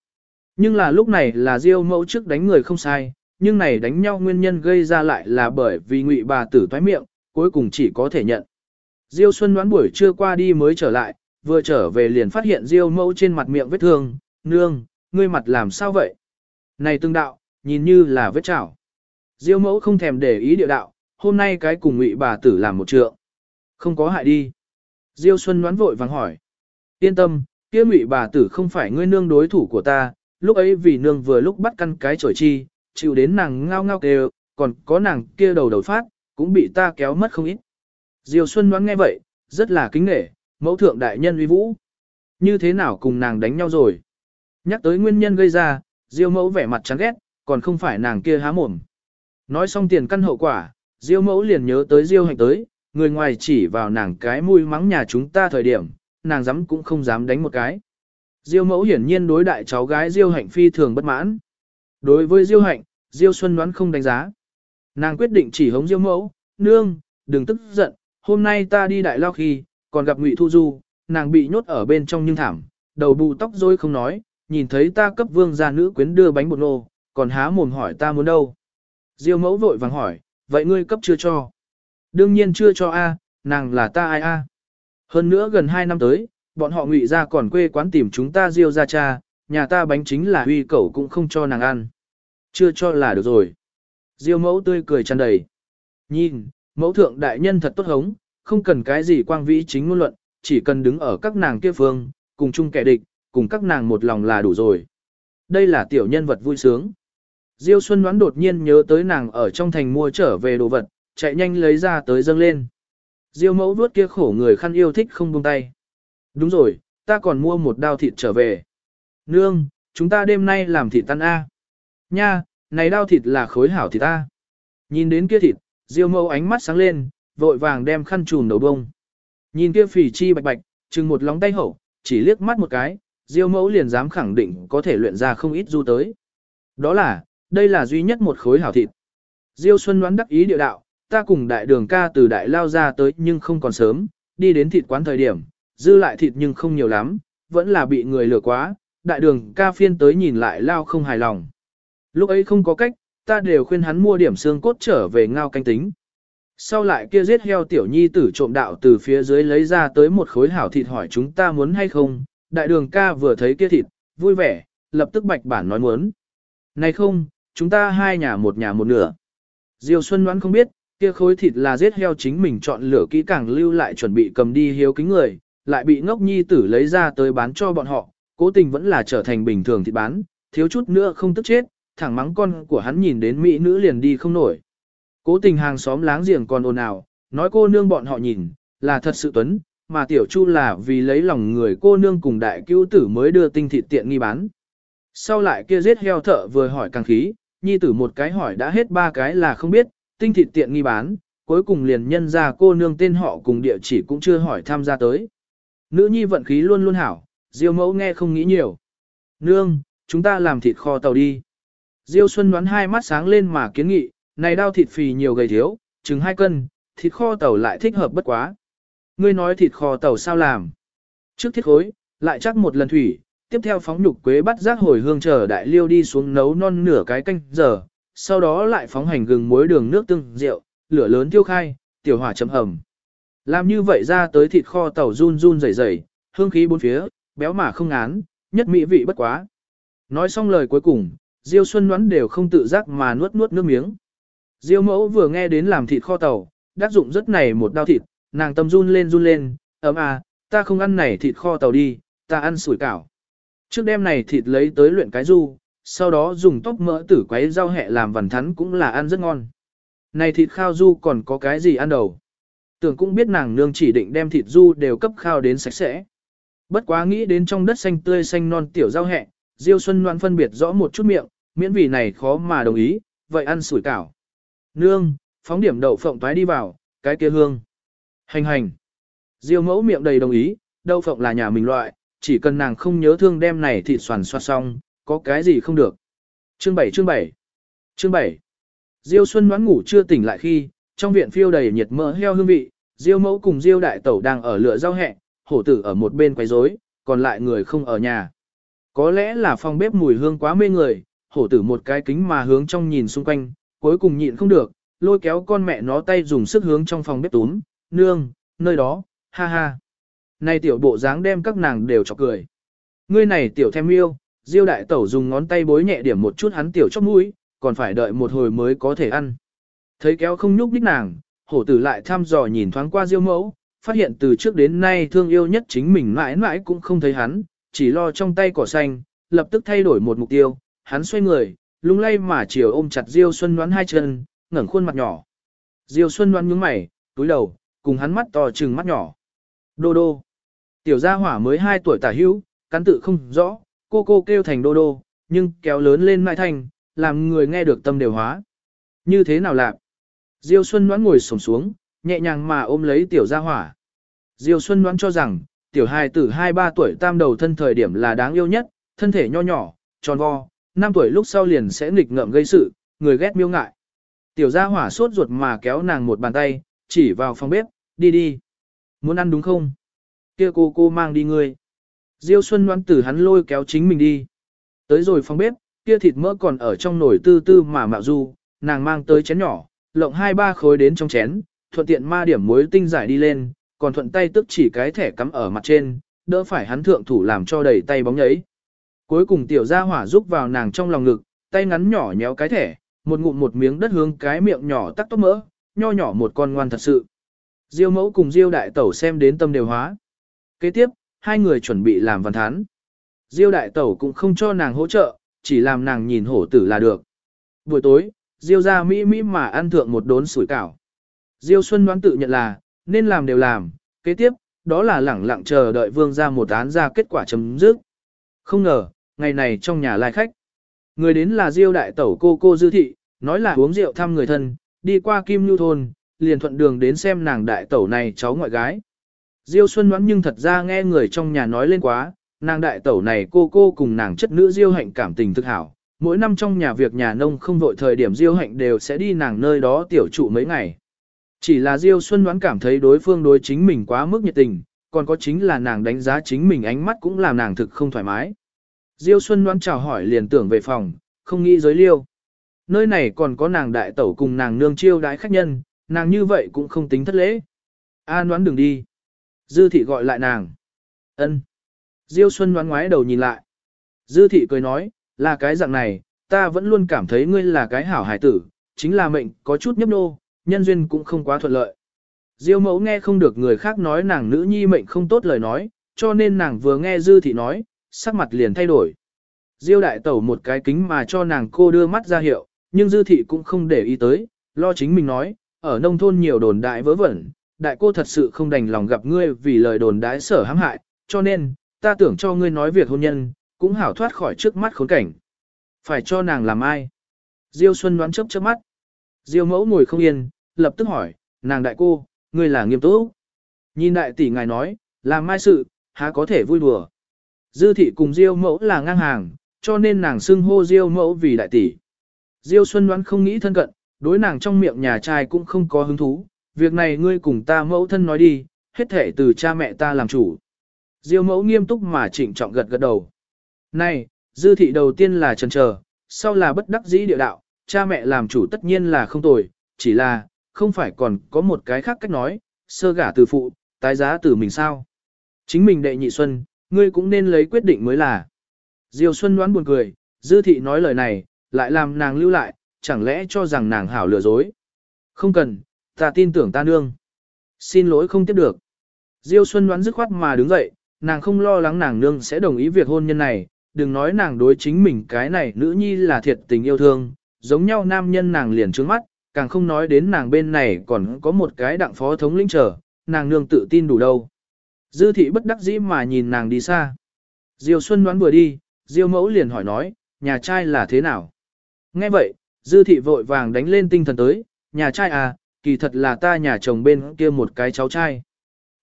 Nhưng là lúc này là Diêu mẫu trước đánh người không sai, nhưng này đánh nhau nguyên nhân gây ra lại là bởi vì ngụy bà tử toái miệng, cuối cùng chỉ có thể nhận. Diêu Xuân đoán buổi trưa qua đi mới trở lại, vừa trở về liền phát hiện Diêu mẫu trên mặt miệng vết thương, nương, ngươi mặt làm sao vậy? Này tương đạo, nhìn như là vết chảo. Diêu mẫu không thèm để ý địa đạo, hôm nay cái cùng ngụy bà tử làm một trượng. Không có hại đi. Diêu Xuân đoán vội vàng hỏi. Yên tâm, kia ngụy bà tử không phải ngươi nương đối thủ của ta, lúc ấy vì nương vừa lúc bắt căn cái chổi chi, chịu đến nàng ngao ngao kêu, còn có nàng kia đầu đầu phát, cũng bị ta kéo mất không ít. Diêu Xuân đoán nghe vậy, rất là kính nể, mẫu thượng đại nhân uy vũ. Như thế nào cùng nàng đánh nhau rồi? Nhắc tới nguyên nhân gây ra, Diêu mẫu vẻ mặt chán ghét, còn không phải nàng kia há mồm. Nói xong tiền căn hậu quả, Diêu mẫu liền nhớ tới Diêu hạnh tới, người ngoài chỉ vào nàng cái mũi mắng nhà chúng ta thời điểm, nàng dám cũng không dám đánh một cái. Diêu mẫu hiển nhiên đối đại cháu gái Diêu hạnh phi thường bất mãn. Đối với Diêu hạnh, Diêu Xuân đoán không đánh giá. Nàng quyết định chỉ hống Diêu mẫu, nương, đừng tức giận, hôm nay ta đi đại lao khi, còn gặp Ngụy Thu Du, nàng bị nhốt ở bên trong nhưng thảm, đầu bù tóc rối không nói, nhìn thấy ta cấp vương gia nữ quyến đưa bánh bột nô, còn há mồm hỏi ta muốn đâu. Diêu mẫu vội vàng hỏi, vậy ngươi cấp chưa cho? Đương nhiên chưa cho a, nàng là ta ai a? Hơn nữa gần 2 năm tới, bọn họ ngụy ra còn quê quán tìm chúng ta Diêu ra cha, nhà ta bánh chính là huy cẩu cũng không cho nàng ăn. Chưa cho là được rồi. Diêu mẫu tươi cười tràn đầy. Nhìn, mẫu thượng đại nhân thật tốt hống, không cần cái gì quang vĩ chính ngôn luận, chỉ cần đứng ở các nàng kia phương, cùng chung kẻ địch, cùng các nàng một lòng là đủ rồi. Đây là tiểu nhân vật vui sướng. Diêu Xuân đoán đột nhiên nhớ tới nàng ở trong thành mua trở về đồ vật, chạy nhanh lấy ra tới dâng lên. Diêu mẫu vuốt kia khổ người khăn yêu thích không buông tay. Đúng rồi, ta còn mua một đao thịt trở về. Nương, chúng ta đêm nay làm thịt tan A. Nha, này đao thịt là khối hảo thịt ta. Nhìn đến kia thịt, Diêu mẫu ánh mắt sáng lên, vội vàng đem khăn trùm đầu bông. Nhìn kia phỉ chi bạch bạch, chừng một lóng tay hậu, chỉ liếc mắt một cái, diêu mẫu liền dám khẳng định có thể luyện ra không ít du tới. Đó là, đây là duy nhất một khối hảo thịt. Diêu Xuân đoán đắc ý địa đạo, ta cùng đại đường ca từ đại lao ra tới nhưng không còn sớm, đi đến thịt quán thời điểm, dư lại thịt nhưng không nhiều lắm, vẫn là bị người lừa quá, đại đường ca phiên tới nhìn lại lao không hài lòng. Lúc ấy không có cách, ta đều khuyên hắn mua điểm xương cốt trở về ngao canh tính. Sau lại kia giết heo tiểu nhi tử trộm đạo từ phía dưới lấy ra tới một khối hảo thịt hỏi chúng ta muốn hay không, đại đường ca vừa thấy kia thịt, vui vẻ, lập tức bạch bản nói muốn. Này không, chúng ta hai nhà một nhà một nửa. Diêu Xuân đoán không biết, kia khối thịt là giết heo chính mình chọn lửa kỹ càng lưu lại chuẩn bị cầm đi hiếu kính người, lại bị ngốc nhi tử lấy ra tới bán cho bọn họ, cố tình vẫn là trở thành bình thường thịt bán, thiếu chút nữa không tức chết, thẳng mắng con của hắn nhìn đến mỹ nữ liền đi không nổi. Cố tình hàng xóm láng giềng còn ồn ào, nói cô nương bọn họ nhìn, là thật sự tuấn, mà tiểu chu là vì lấy lòng người cô nương cùng đại cứu tử mới đưa tinh thịt tiện nghi bán. Sau lại kia giết heo thợ vừa hỏi càng khí, nhi tử một cái hỏi đã hết ba cái là không biết, tinh thịt tiện nghi bán, cuối cùng liền nhân ra cô nương tên họ cùng địa chỉ cũng chưa hỏi tham gia tới. Nữ nhi vận khí luôn luôn hảo, diêu mẫu nghe không nghĩ nhiều. Nương, chúng ta làm thịt kho tàu đi. Diêu Xuân đoán hai mắt sáng lên mà kiến nghị, này đau thịt phì nhiều gầy thiếu, chừng hai cân, thịt kho tàu lại thích hợp bất quá. Ngươi nói thịt kho tàu sao làm? Trước thiết khối, lại chắc một lần thủy, tiếp theo phóng nhục quế bắt rác hồi hương chờ đại liêu đi xuống nấu non nửa cái canh giờ, sau đó lại phóng hành gừng muối đường nước tương rượu, lửa lớn tiêu khai, tiểu hỏa chấm hầm. Làm như vậy ra tới thịt kho tàu run run rẩy rẩy, hương khí bốn phía, béo mà không ngán, nhất mỹ vị bất quá. Nói xong lời cuối cùng, Diêu Xuân Ngoãn đều không tự giác mà nuốt nuốt nước miếng. Diêu mẫu vừa nghe đến làm thịt kho tàu, đắc dụng rất này một đao thịt, nàng tâm run lên run lên, ấm à, ta không ăn này thịt kho tàu đi, ta ăn sủi cảo. Trước đêm này thịt lấy tới luyện cái du, sau đó dùng tóc mỡ tử quấy rau hẹ làm vằn thắn cũng là ăn rất ngon. Này thịt khao du còn có cái gì ăn đầu? Tưởng cũng biết nàng nương chỉ định đem thịt du đều cấp khao đến sạch sẽ. Bất quá nghĩ đến trong đất xanh tươi xanh non tiểu rau hẹ, Diêu Xuân Loan phân biệt rõ một chút miệng, miễn vì này khó mà đồng ý, vậy ăn sủi cảo. Nương, phóng điểm đậu phộng toái đi vào, cái kia hương. Hành hành. Diêu mẫu miệng đầy đồng ý, đậu phộng là nhà mình loại, chỉ cần nàng không nhớ thương đem này thịt xoàn xoa xong, có cái gì không được. Chương 7 chương 7 Chương 7 Diêu Xuân đoán ngủ chưa tỉnh lại khi, trong viện phiêu đầy nhiệt mỡ heo hương vị, Diêu mẫu cùng Diêu đại tẩu đang ở lửa rau hẹ, hổ tử ở một bên quấy rối, còn lại người không ở nhà. Có lẽ là phòng bếp mùi hương quá mê người, hổ tử một cái kính mà hướng trong nhìn xung quanh, cuối cùng nhịn không được, lôi kéo con mẹ nó tay dùng sức hướng trong phòng bếp túm, nương, nơi đó, ha ha. Này tiểu bộ dáng đem các nàng đều chọc cười. Ngươi này tiểu thêm yêu, diêu đại tẩu dùng ngón tay bối nhẹ điểm một chút hắn tiểu chóp mũi, còn phải đợi một hồi mới có thể ăn. Thấy kéo không nhúc đích nàng, hổ tử lại thăm dò nhìn thoáng qua diêu mẫu, phát hiện từ trước đến nay thương yêu nhất chính mình mãi mãi cũng không thấy hắn, chỉ lo trong tay cỏ xanh, lập tức thay đổi một mục tiêu, hắn xoay người, lung lay mà chiều ôm chặt Diêu Xuân Ngoãn hai chân, ngẩng khuôn mặt nhỏ. Diêu Xuân Ngoãn nhướng mày, túi đầu, cùng hắn mắt to trừng mắt nhỏ. Đô đô. Tiểu gia hỏa mới 2 tuổi tả hữu, cắn tự không rõ, cô cô kêu thành đô đô, nhưng kéo lớn lên mãi thành, làm người nghe được tâm đều hóa. Như thế nào lạc? Diêu Xuân Ngoãn ngồi sổng xuống, nhẹ nhàng mà ôm lấy tiểu gia hỏa. Diêu Xuân Ngoãn cho rằng, tiểu hài tử 2-3 tuổi tam đầu thân thời điểm là đáng yêu nhất, thân thể nho nhỏ, tròn vo, 5 tuổi lúc sau liền sẽ nghịch ngợm gây sự, người ghét miêu ngại. Tiểu gia hỏa sốt ruột mà kéo nàng một bàn tay, chỉ vào phòng bếp, đi đi. Muốn ăn đúng không? Kia cô cô mang đi ngươi. Diêu Xuân đoán tử hắn lôi kéo chính mình đi. Tới rồi phòng bếp, kia thịt mỡ còn ở trong nồi tư tư mà mạo du, nàng mang tới chén nhỏ, lộng hai ba khối đến trong chén, thuận tiện ma điểm muối tinh giải đi lên, còn thuận tay tức chỉ cái thẻ cắm ở mặt trên, đỡ phải hắn thượng thủ làm cho đầy tay bóng nhấy. Cuối cùng tiểu gia hỏa rúc vào nàng trong lòng ngực, tay ngắn nhỏ nhéo cái thẻ, một ngụm một miếng đất hướng cái miệng nhỏ tắc tóc mỡ, nho nhỏ một con ngoan thật sự. Diêu mẫu cùng Diêu đại tẩu xem đến tâm đều hóa. Kế tiếp, hai người chuẩn bị làm văn thán. Diêu đại tẩu cũng không cho nàng hỗ trợ, chỉ làm nàng nhìn hổ tử là được. Buổi tối, Diêu ra mỹ mỹ mà ăn thượng một đốn sủi cảo. Diêu Xuân đoán tự nhận là, nên làm đều làm, kế tiếp, đó là lẳng lặng chờ đợi vương ra một án ra kết quả chấm dứt. Không ngờ, ngày này trong nhà lai khách. Người đến là Diêu đại tẩu cô cô dư thị, nói là uống rượu thăm người thân, đi qua Kim Nhu thôn, liền thuận đường đến xem nàng đại tẩu này cháu ngoại gái. Diêu Xuân đoán nhưng thật ra nghe người trong nhà nói lên quá, nàng đại tẩu này cô cô cùng nàng chất nữ Diêu hạnh cảm tình thực hảo. Mỗi năm trong nhà việc nhà nông không vội thời điểm Diêu hạnh đều sẽ đi nàng nơi đó tiểu trụ mấy ngày. Chỉ là Diêu Xuân đoán cảm thấy đối phương đối chính mình quá mức nhiệt tình, còn có chính là nàng đánh giá chính mình ánh mắt cũng làm nàng thực không thoải mái. Diêu Xuân đoán chào hỏi liền tưởng về phòng, không nghĩ giới liêu. Nơi này còn có nàng đại tẩu cùng nàng nương chiêu đái khách nhân, nàng như vậy cũng không tính thất lễ. A đoán đừng đi. Dư thị gọi lại nàng. ân Diêu Xuân đoán ngoái đầu nhìn lại. Dư thị cười nói, là cái dạng này, ta vẫn luôn cảm thấy ngươi là cái hảo hải tử, chính là mệnh có chút nhấp nô, nhân duyên cũng không quá thuận lợi. Diêu mẫu nghe không được người khác nói nàng nữ nhi mệnh không tốt lời nói, cho nên nàng vừa nghe dư thị nói, sắc mặt liền thay đổi. Diêu đại tẩu một cái kính mà cho nàng cô đưa mắt ra hiệu, nhưng dư thị cũng không để ý tới, lo chính mình nói, ở nông thôn nhiều đồn đại vớ vẩn, đại cô thật sự không đành lòng gặp ngươi vì lời đồn đãi sở hãm hại, cho nên, ta tưởng cho ngươi nói việc hôn nhân, cũng hảo thoát khỏi trước mắt khốn cảnh. Phải cho nàng làm ai? Diêu Xuân đoán chớp chớp mắt. Diêu mẫu ngồi không yên, lập tức hỏi, nàng đại cô, ngươi là nghiêm túc. Nhìn đại tỷ ngài nói, làm mai sự, há có thể vui đùa. Dư thị cùng Diêu mẫu là ngang hàng, cho nên nàng xưng hô Diêu mẫu vì đại tỷ. Diêu Xuân đoán không nghĩ thân cận, đối nàng trong miệng nhà trai cũng không có hứng thú, việc này ngươi cùng ta mẫu thân nói đi, hết thể từ cha mẹ ta làm chủ. Diêu mẫu nghiêm túc mà chỉnh trọng gật gật đầu. Này, dư thị đầu tiên là trần chờ, sau là bất đắc dĩ địa đạo, cha mẹ làm chủ tất nhiên là không tồi, chỉ là, không phải còn có một cái khác cách nói, sơ gả từ phụ, tái giá từ mình sao. Chính mình đệ nhị xuân, ngươi cũng nên lấy quyết định mới là. Diêu Xuân đoán buồn cười, dư thị nói lời này, lại làm nàng lưu lại, chẳng lẽ cho rằng nàng hảo lừa dối. Không cần, ta tin tưởng ta nương. Xin lỗi không tiếp được. Diêu Xuân đoán dứt khoát mà đứng dậy, nàng không lo lắng nàng nương sẽ đồng ý việc hôn nhân này, đừng nói nàng đối chính mình cái này nữ nhi là thiệt tình yêu thương, giống nhau nam nhân nàng liền trướng mắt, càng không nói đến nàng bên này còn có một cái đặng phó thống lĩnh trở, nàng nương tự tin đủ đâu. Dư thị bất đắc dĩ mà nhìn nàng đi xa. Diêu Xuân đoán vừa đi, Diêu mẫu liền hỏi nói, nhà trai là thế nào? Nghe vậy, dư thị vội vàng đánh lên tinh thần tới, nhà trai à, kỳ thật là ta nhà chồng bên kia một cái cháu trai.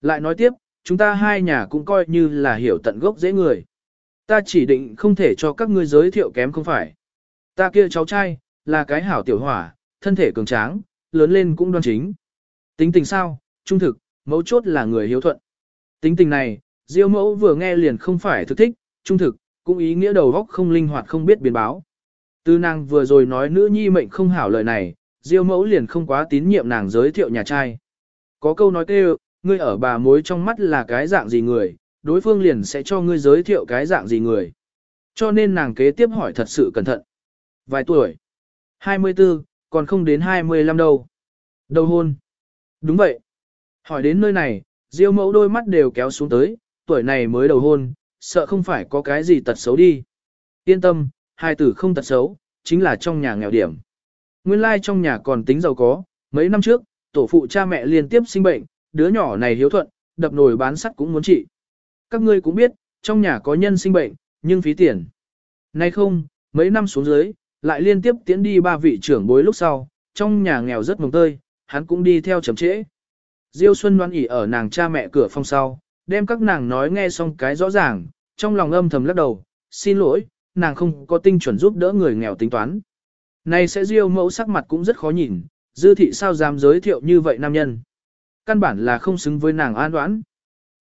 Lại nói tiếp, chúng ta hai nhà cũng coi như là hiểu tận gốc dễ người. Ta chỉ định không thể cho các ngươi giới thiệu kém không phải. Ta kia cháu trai, là cái hảo tiểu hỏa, thân thể cường tráng, lớn lên cũng đoan chính. Tính tình sao, trung thực, mấu chốt là người hiếu thuận. Tính tình này, Diêu mẫu vừa nghe liền không phải thực thích, trung thực, cũng ý nghĩa đầu góc không linh hoạt không biết biến báo. Tư nàng vừa rồi nói nữ nhi mệnh không hảo lời này, Diêu mẫu liền không quá tín nhiệm nàng giới thiệu nhà trai. Có câu nói kêu, ngươi ở bà mối trong mắt là cái dạng gì người, đối phương liền sẽ cho ngươi giới thiệu cái dạng gì người. Cho nên nàng kế tiếp hỏi thật sự cẩn thận. Vài tuổi? 24, còn không đến 25 đâu. Đầu hôn? Đúng vậy. Hỏi đến nơi này, Diêu mẫu đôi mắt đều kéo xuống tới, tuổi này mới đầu hôn, sợ không phải có cái gì tật xấu đi. Yên tâm, hai tử không tật xấu, chính là trong nhà nghèo điểm. Nguyên lai trong nhà còn tính giàu có, mấy năm trước, tổ phụ cha mẹ liên tiếp sinh bệnh, đứa nhỏ này hiếu thuận, đập nồi bán sắt cũng muốn trị. Các ngươi cũng biết, trong nhà có nhân sinh bệnh, nhưng phí tiền. Nay không, mấy năm xuống dưới, lại liên tiếp tiến đi ba vị trưởng bối lúc sau, trong nhà nghèo rất mồng tơi, hắn cũng đi theo chậm trễ. Diêu Xuân đoán ỉ ở nàng cha mẹ cửa phòng sau, đem các nàng nói nghe xong cái rõ ràng, trong lòng âm thầm lắc đầu, xin lỗi, nàng không có tinh chuẩn giúp đỡ người nghèo tính toán. Này sẽ Diêu mẫu sắc mặt cũng rất khó nhìn, dư thị sao dám giới thiệu như vậy nam nhân. Căn bản là không xứng với nàng an đoán.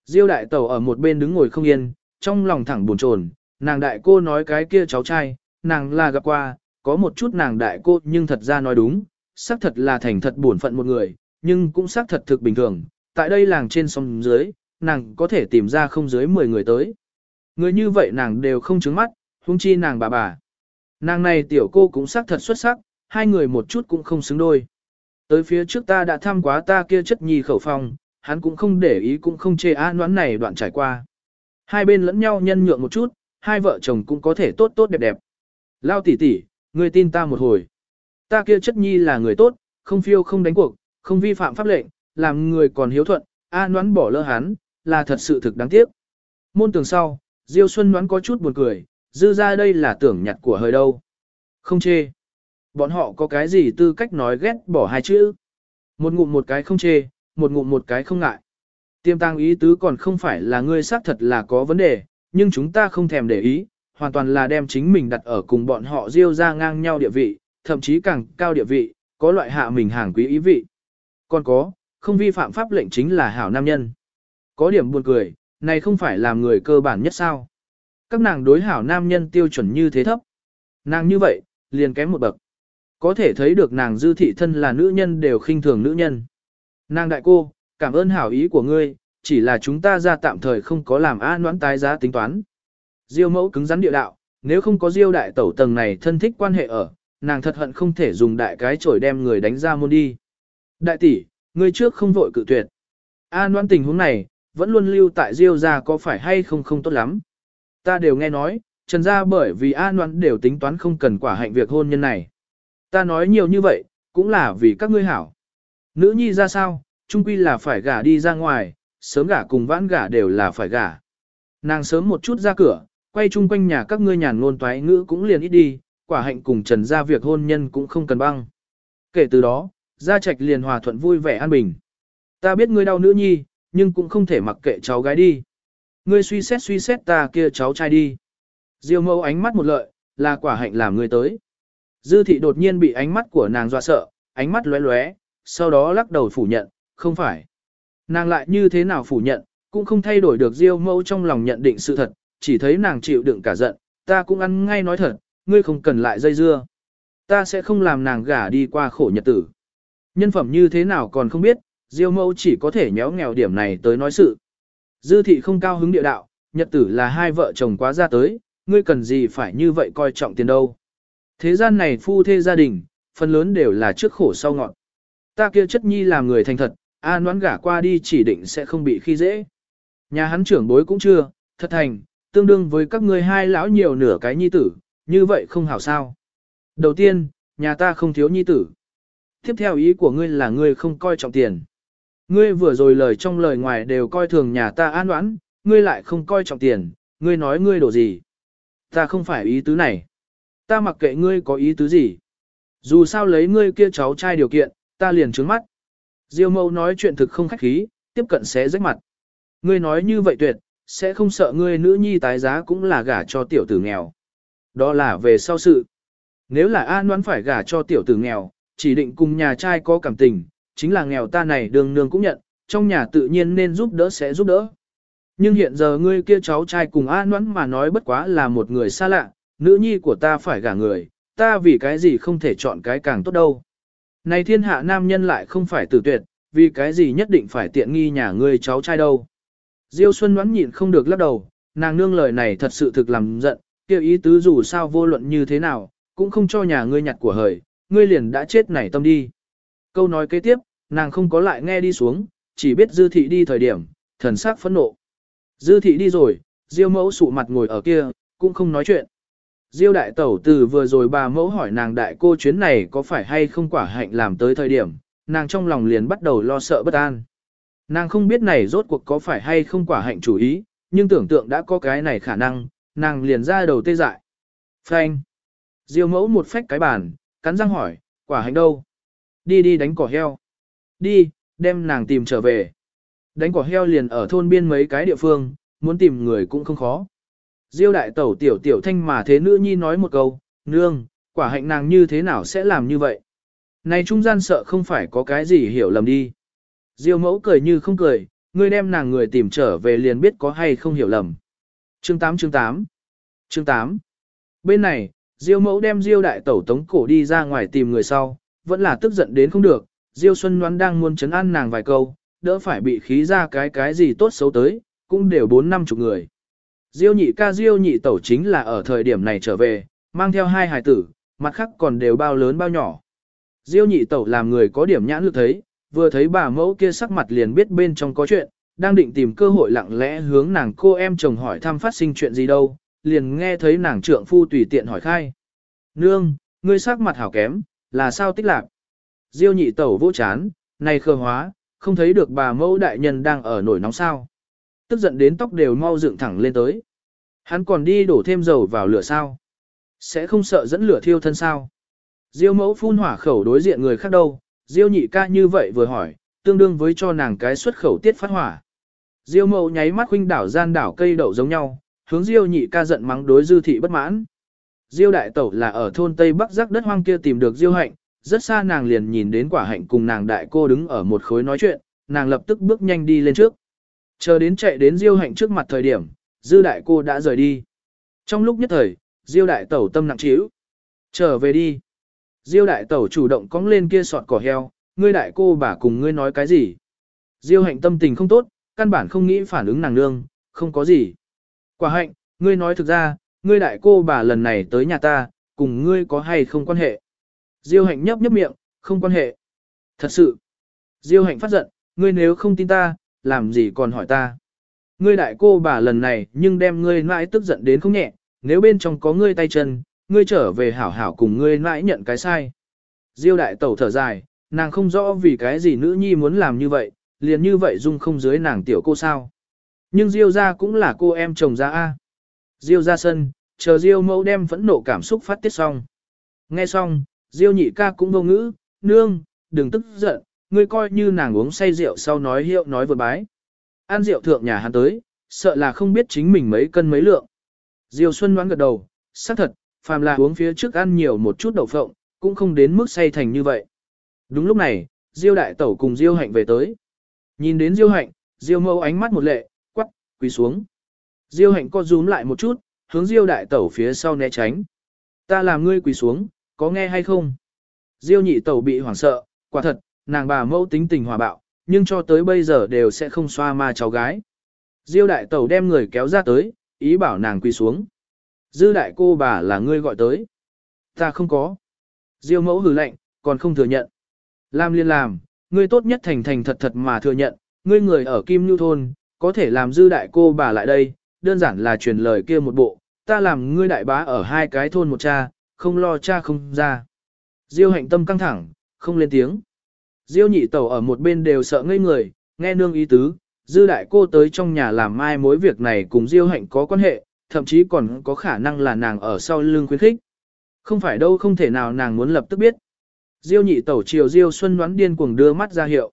Diêu đại tẩu ở một bên đứng ngồi không yên, trong lòng thẳng buồn chồn, nàng đại cô nói cái kia cháu trai, nàng là gặp qua, có một chút nàng đại cô nhưng thật ra nói đúng, xác thật là thành thật buồn phận một người, nhưng cũng xác thật thực bình thường, tại đây làng trên sông dưới, nàng có thể tìm ra không dưới 10 người tới. Người như vậy nàng đều không trứng mắt, huống chi nàng bà bà. Nàng này tiểu cô cũng xác thật xuất sắc, hai người một chút cũng không xứng đôi. Tới phía trước ta đã thăm quá ta kia chất nhi khẩu phong, hắn cũng không để ý cũng không chê an đoán này đoạn trải qua. Hai bên lẫn nhau nhân nhượng một chút, hai vợ chồng cũng có thể tốt tốt đẹp đẹp. Lao tỷ tỷ, người tin ta một hồi. Ta kia chất nhi là người tốt, không phiêu không đánh cuộc, không vi phạm pháp lệnh, làm người còn hiếu thuận, an noán bỏ lỡ hắn, là thật sự thực đáng tiếc. Môn tường sau, Diêu Xuân đoán có chút buồn cười, dư ra đây là tưởng nhặt của hơi đâu. Không chê. Bọn họ có cái gì tư cách nói ghét bỏ hai chữ. Một ngụm một cái không chê, một ngụm một cái không ngại. Tiêm tăng ý tứ còn không phải là ngươi xác thật là có vấn đề, nhưng chúng ta không thèm để ý, hoàn toàn là đem chính mình đặt ở cùng bọn họ diêu ra ngang nhau địa vị, thậm chí càng cao địa vị, có loại hạ mình hàng quý ý vị. Còn có, không vi phạm pháp lệnh chính là hảo nam nhân. Có điểm buồn cười, này không phải làm người cơ bản nhất sao. Các nàng đối hảo nam nhân tiêu chuẩn như thế thấp. Nàng như vậy, liền kém một bậc. Có thể thấy được nàng dư thị thân là nữ nhân đều khinh thường nữ nhân. Nàng đại cô, cảm ơn hảo ý của ngươi, chỉ là chúng ta ra tạm thời không có làm an noãn tái giá tính toán. Diêu mẫu cứng rắn địa đạo, nếu không có diêu đại tẩu tầng này thân thích quan hệ ở, nàng thật hận không thể dùng đại cái chổi đem người đánh ra môn đi. Đại tỷ, ngươi trước không vội cự tuyệt. An noãn tình huống này, vẫn luôn lưu tại diêu gia có phải hay không không tốt lắm. Ta đều nghe nói, trần gia bởi vì an noãn đều tính toán không cần quả hạnh việc hôn nhân này. Ta nói nhiều như vậy, cũng là vì các ngươi hảo. Nữ nhi ra sao, chung quy là phải gả đi ra ngoài, sớm gả cùng vãn gả đều là phải gả. Nàng sớm một chút ra cửa, quay chung quanh nhà các ngươi nhàn ngôn toái ngữ cũng liền ít đi, quả hạnh cùng trần gia việc hôn nhân cũng không cần băng. Kể từ đó, gia trạch liền hòa thuận vui vẻ an bình. Ta biết ngươi đau nữ nhi, nhưng cũng không thể mặc kệ cháu gái đi. Ngươi suy xét suy xét ta kia cháu trai đi. Diêu mẫu ánh mắt một lợi, là quả hạnh làm ngươi tới. Dư thị đột nhiên bị ánh mắt của nàng dọa sợ, ánh mắt lóe lóe, sau đó lắc đầu phủ nhận, không phải. Nàng lại như thế nào phủ nhận, cũng không thay đổi được Diêu mẫu trong lòng nhận định sự thật, chỉ thấy nàng chịu đựng cả giận, ta cũng ăn ngay nói thật, ngươi không cần lại dây dưa. Ta sẽ không làm nàng gả đi qua khổ nhật tử. Nhân phẩm như thế nào còn không biết, Diêu mẫu chỉ có thể nhéo nghèo điểm này tới nói sự. Dư thị không cao hứng địa đạo, nhật tử là hai vợ chồng quá ra tới, ngươi cần gì phải như vậy coi trọng tiền đâu. Thế gian này phu thê gia đình, phần lớn đều là trước khổ sau ngọn. Ta kia chất nhi làm người thành thật, A noãn gả qua đi chỉ định sẽ không bị khi dễ. Nhà hắn trưởng bối cũng chưa, thật thành, tương đương với các ngươi hai lão nhiều nửa cái nhi tử, như vậy không hảo sao. Đầu tiên, nhà ta không thiếu nhi tử. Tiếp theo ý của ngươi là ngươi không coi trọng tiền. Ngươi vừa rồi lời trong lời ngoài đều coi thường nhà ta an đoán, ngươi lại không coi trọng tiền, ngươi nói ngươi đổ gì. Ta không phải ý tứ này. Ta mặc kệ ngươi có ý tứ gì. Dù sao lấy ngươi kia cháu trai điều kiện, ta liền trướng mắt. Diêu mâu nói chuyện thực không khách khí, tiếp cận sẽ rách mặt. Ngươi nói như vậy tuyệt, sẽ không sợ ngươi nữ nhi tái giá cũng là gả cho tiểu tử nghèo. Đó là về sau sự. Nếu là An Loan phải gả cho tiểu tử nghèo, chỉ định cùng nhà trai có cảm tình, chính là nghèo ta này đường nương cũng nhận, trong nhà tự nhiên nên giúp đỡ sẽ giúp đỡ. Nhưng hiện giờ ngươi kia cháu trai cùng A Noãn mà nói bất quá là một người xa lạ, nữ nhi của ta phải gả người, ta vì cái gì không thể chọn cái càng tốt đâu. Này thiên hạ nam nhân lại không phải tử tuyệt, vì cái gì nhất định phải tiện nghi nhà ngươi cháu trai đâu. Diêu Xuân ngoãn nhịn không được lắc đầu, nàng nương lời này thật sự thực làm giận, kêu ý tứ dù sao vô luận như thế nào, cũng không cho nhà ngươi nhặt của hời, ngươi liền đã chết nảy tâm đi. Câu nói kế tiếp, nàng không có lại nghe đi xuống, chỉ biết dư thị đi thời điểm, thần sắc phẫn nộ. Dư thị đi rồi, Diêu mẫu sụ mặt ngồi ở kia, cũng không nói chuyện. Diêu đại tẩu từ vừa rồi bà mẫu hỏi nàng đại cô chuyến này có phải hay không quả hạnh làm tới thời điểm, nàng trong lòng liền bắt đầu lo sợ bất an. Nàng không biết này rốt cuộc có phải hay không quả hạnh chủ ý, nhưng tưởng tượng đã có cái này khả năng, nàng liền ra đầu tê dại. Phanh. Diêu mẫu một phách cái bàn, cắn răng hỏi, quả hạnh đâu? Đi đi đánh cỏ heo. Đi, đem nàng tìm trở về. Đánh quả heo liền ở thôn biên mấy cái địa phương, muốn tìm người cũng không khó. Diêu đại tẩu tiểu tiểu thanh mà thế nữ nhi nói một câu, nương, quả hạnh nàng như thế nào sẽ làm như vậy? Này trung gian sợ không phải có cái gì hiểu lầm đi. Diêu mẫu cười như không cười, ngươi đem nàng người tìm trở về liền biết có hay không hiểu lầm. Chương 8 chương 8 Chương 8 Bên này, Diêu mẫu đem Diêu đại tẩu tống cổ đi ra ngoài tìm người sau, vẫn là tức giận đến không được, Diêu Xuân Ngoan đang muốn chấn an nàng vài câu, đỡ phải bị khí ra cái cái gì tốt xấu tới, cũng đều bốn năm chục người. Diêu nhị ca Diêu nhị tẩu chính là ở thời điểm này trở về, mang theo hai hài tử, mặt khác còn đều bao lớn bao nhỏ. Diêu nhị tẩu làm người có điểm nhãn lực thấy, vừa thấy bà mẫu kia sắc mặt liền biết bên trong có chuyện, đang định tìm cơ hội lặng lẽ hướng nàng cô em chồng hỏi thăm phát sinh chuyện gì đâu, liền nghe thấy nàng trượng phu tùy tiện hỏi khai. Nương, ngươi sắc mặt hảo kém, là sao tích lạc? Diêu nhị tẩu vô chán, này khờ hóa, không thấy được bà mẫu đại nhân đang ở nổi nóng sao. Tức giận đến tóc đều mau dựng thẳng lên tới. Hắn còn đi đổ thêm dầu vào lửa sao? Sẽ không sợ dẫn lửa thiêu thân sao? Diêu mẫu phun hỏa khẩu đối diện người khác đâu, Diêu nhị ca như vậy vừa hỏi, tương đương với cho nàng cái xuất khẩu tiết phát hỏa. Diêu mẫu nháy mắt huynh đảo gian đảo cây đậu giống nhau, hướng Diêu nhị ca giận mắng đối dư thị bất mãn. Diêu đại tẩu là ở thôn Tây Bắc giác đất hoang kia tìm được Diêu hạnh, rất xa nàng liền nhìn đến quả hạnh cùng nàng đại cô đứng ở một khối nói chuyện, nàng lập tức bước nhanh đi lên trước. Chờ đến chạy đến diêu hạnh trước mặt thời điểm, dư đại cô đã rời đi. Trong lúc nhất thời, diêu đại tẩu tâm nặng trĩu. Trở về đi. Diêu đại tẩu chủ động cong lên kia sọt cỏ heo, ngươi đại cô bà cùng ngươi nói cái gì. Diêu hạnh tâm tình không tốt, căn bản không nghĩ phản ứng nàng nương, không có gì. Quả hạnh, ngươi nói thực ra, ngươi đại cô bà lần này tới nhà ta, cùng ngươi có hay không quan hệ. Diêu hạnh nhấp nhấp miệng, không quan hệ. Thật sự. Diêu hạnh phát giận, ngươi nếu không tin ta, làm gì còn hỏi ta. Ngươi đại cô bà lần này nhưng đem ngươi mãi tức giận đến không nhẹ, nếu bên trong có ngươi tay chân, ngươi trở về hảo hảo cùng ngươi mãi nhận cái sai. Diêu đại tẩu thở dài, nàng không rõ vì cái gì nữ nhi muốn làm như vậy, liền như vậy dung không dưới nàng tiểu cô sao. Nhưng Diêu ra cũng là cô em chồng ra A. Diêu ra sân, chờ Diêu mẫu đem phẫn nộ cảm xúc phát tiết xong. Nghe xong, Diêu nhị ca cũng vô ngữ, nương, đừng tức giận, ngươi coi như nàng uống say rượu sau nói hiệu nói vừa bái. Ăn rượu thượng nhà hắn tới, sợ là không biết chính mình mấy cân mấy lượng. Diêu Xuân đoán gật đầu, xác thật, phàm là uống phía trước ăn nhiều một chút đậu phộng, cũng không đến mức say thành như vậy. Đúng lúc này, Diêu đại tẩu cùng Diêu hạnh về tới. Nhìn đến Diêu hạnh, Diêu mâu ánh mắt một lệ, quắc, quỳ xuống. Diêu hạnh co rúm lại một chút, hướng Diêu đại tẩu phía sau né tránh. Ta làm ngươi quỳ xuống, có nghe hay không? Diêu nhị tẩu bị hoảng sợ, quả thật, nàng bà mẫu tính tình hòa bạo, nhưng cho tới bây giờ đều sẽ không xoa ma cháu gái. Diêu đại tẩu đem người kéo ra tới, ý bảo nàng quỳ xuống. Dư đại cô bà là ngươi gọi tới. Ta không có. Diêu mẫu hừ lạnh, còn không thừa nhận. Làm liên làm, ngươi tốt nhất thành thành thật thật mà thừa nhận, ngươi người ở Kim Nhu Thôn, có thể làm dư đại cô bà lại đây, đơn giản là truyền lời kia một bộ, ta làm ngươi đại bá ở hai cái thôn một cha, không lo cha không ra. Diêu hạnh tâm căng thẳng, không lên tiếng. Diêu nhị tẩu ở một bên đều sợ ngây người, nghe nương ý tứ, dư đại cô tới trong nhà làm mai mối việc này cùng Diêu hạnh có quan hệ, thậm chí còn có khả năng là nàng ở sau lưng khuyến khích. Không phải đâu không thể nào nàng muốn lập tức biết. Diêu nhị tẩu chiều Diêu Xuân đoán điên cuồng đưa mắt ra hiệu.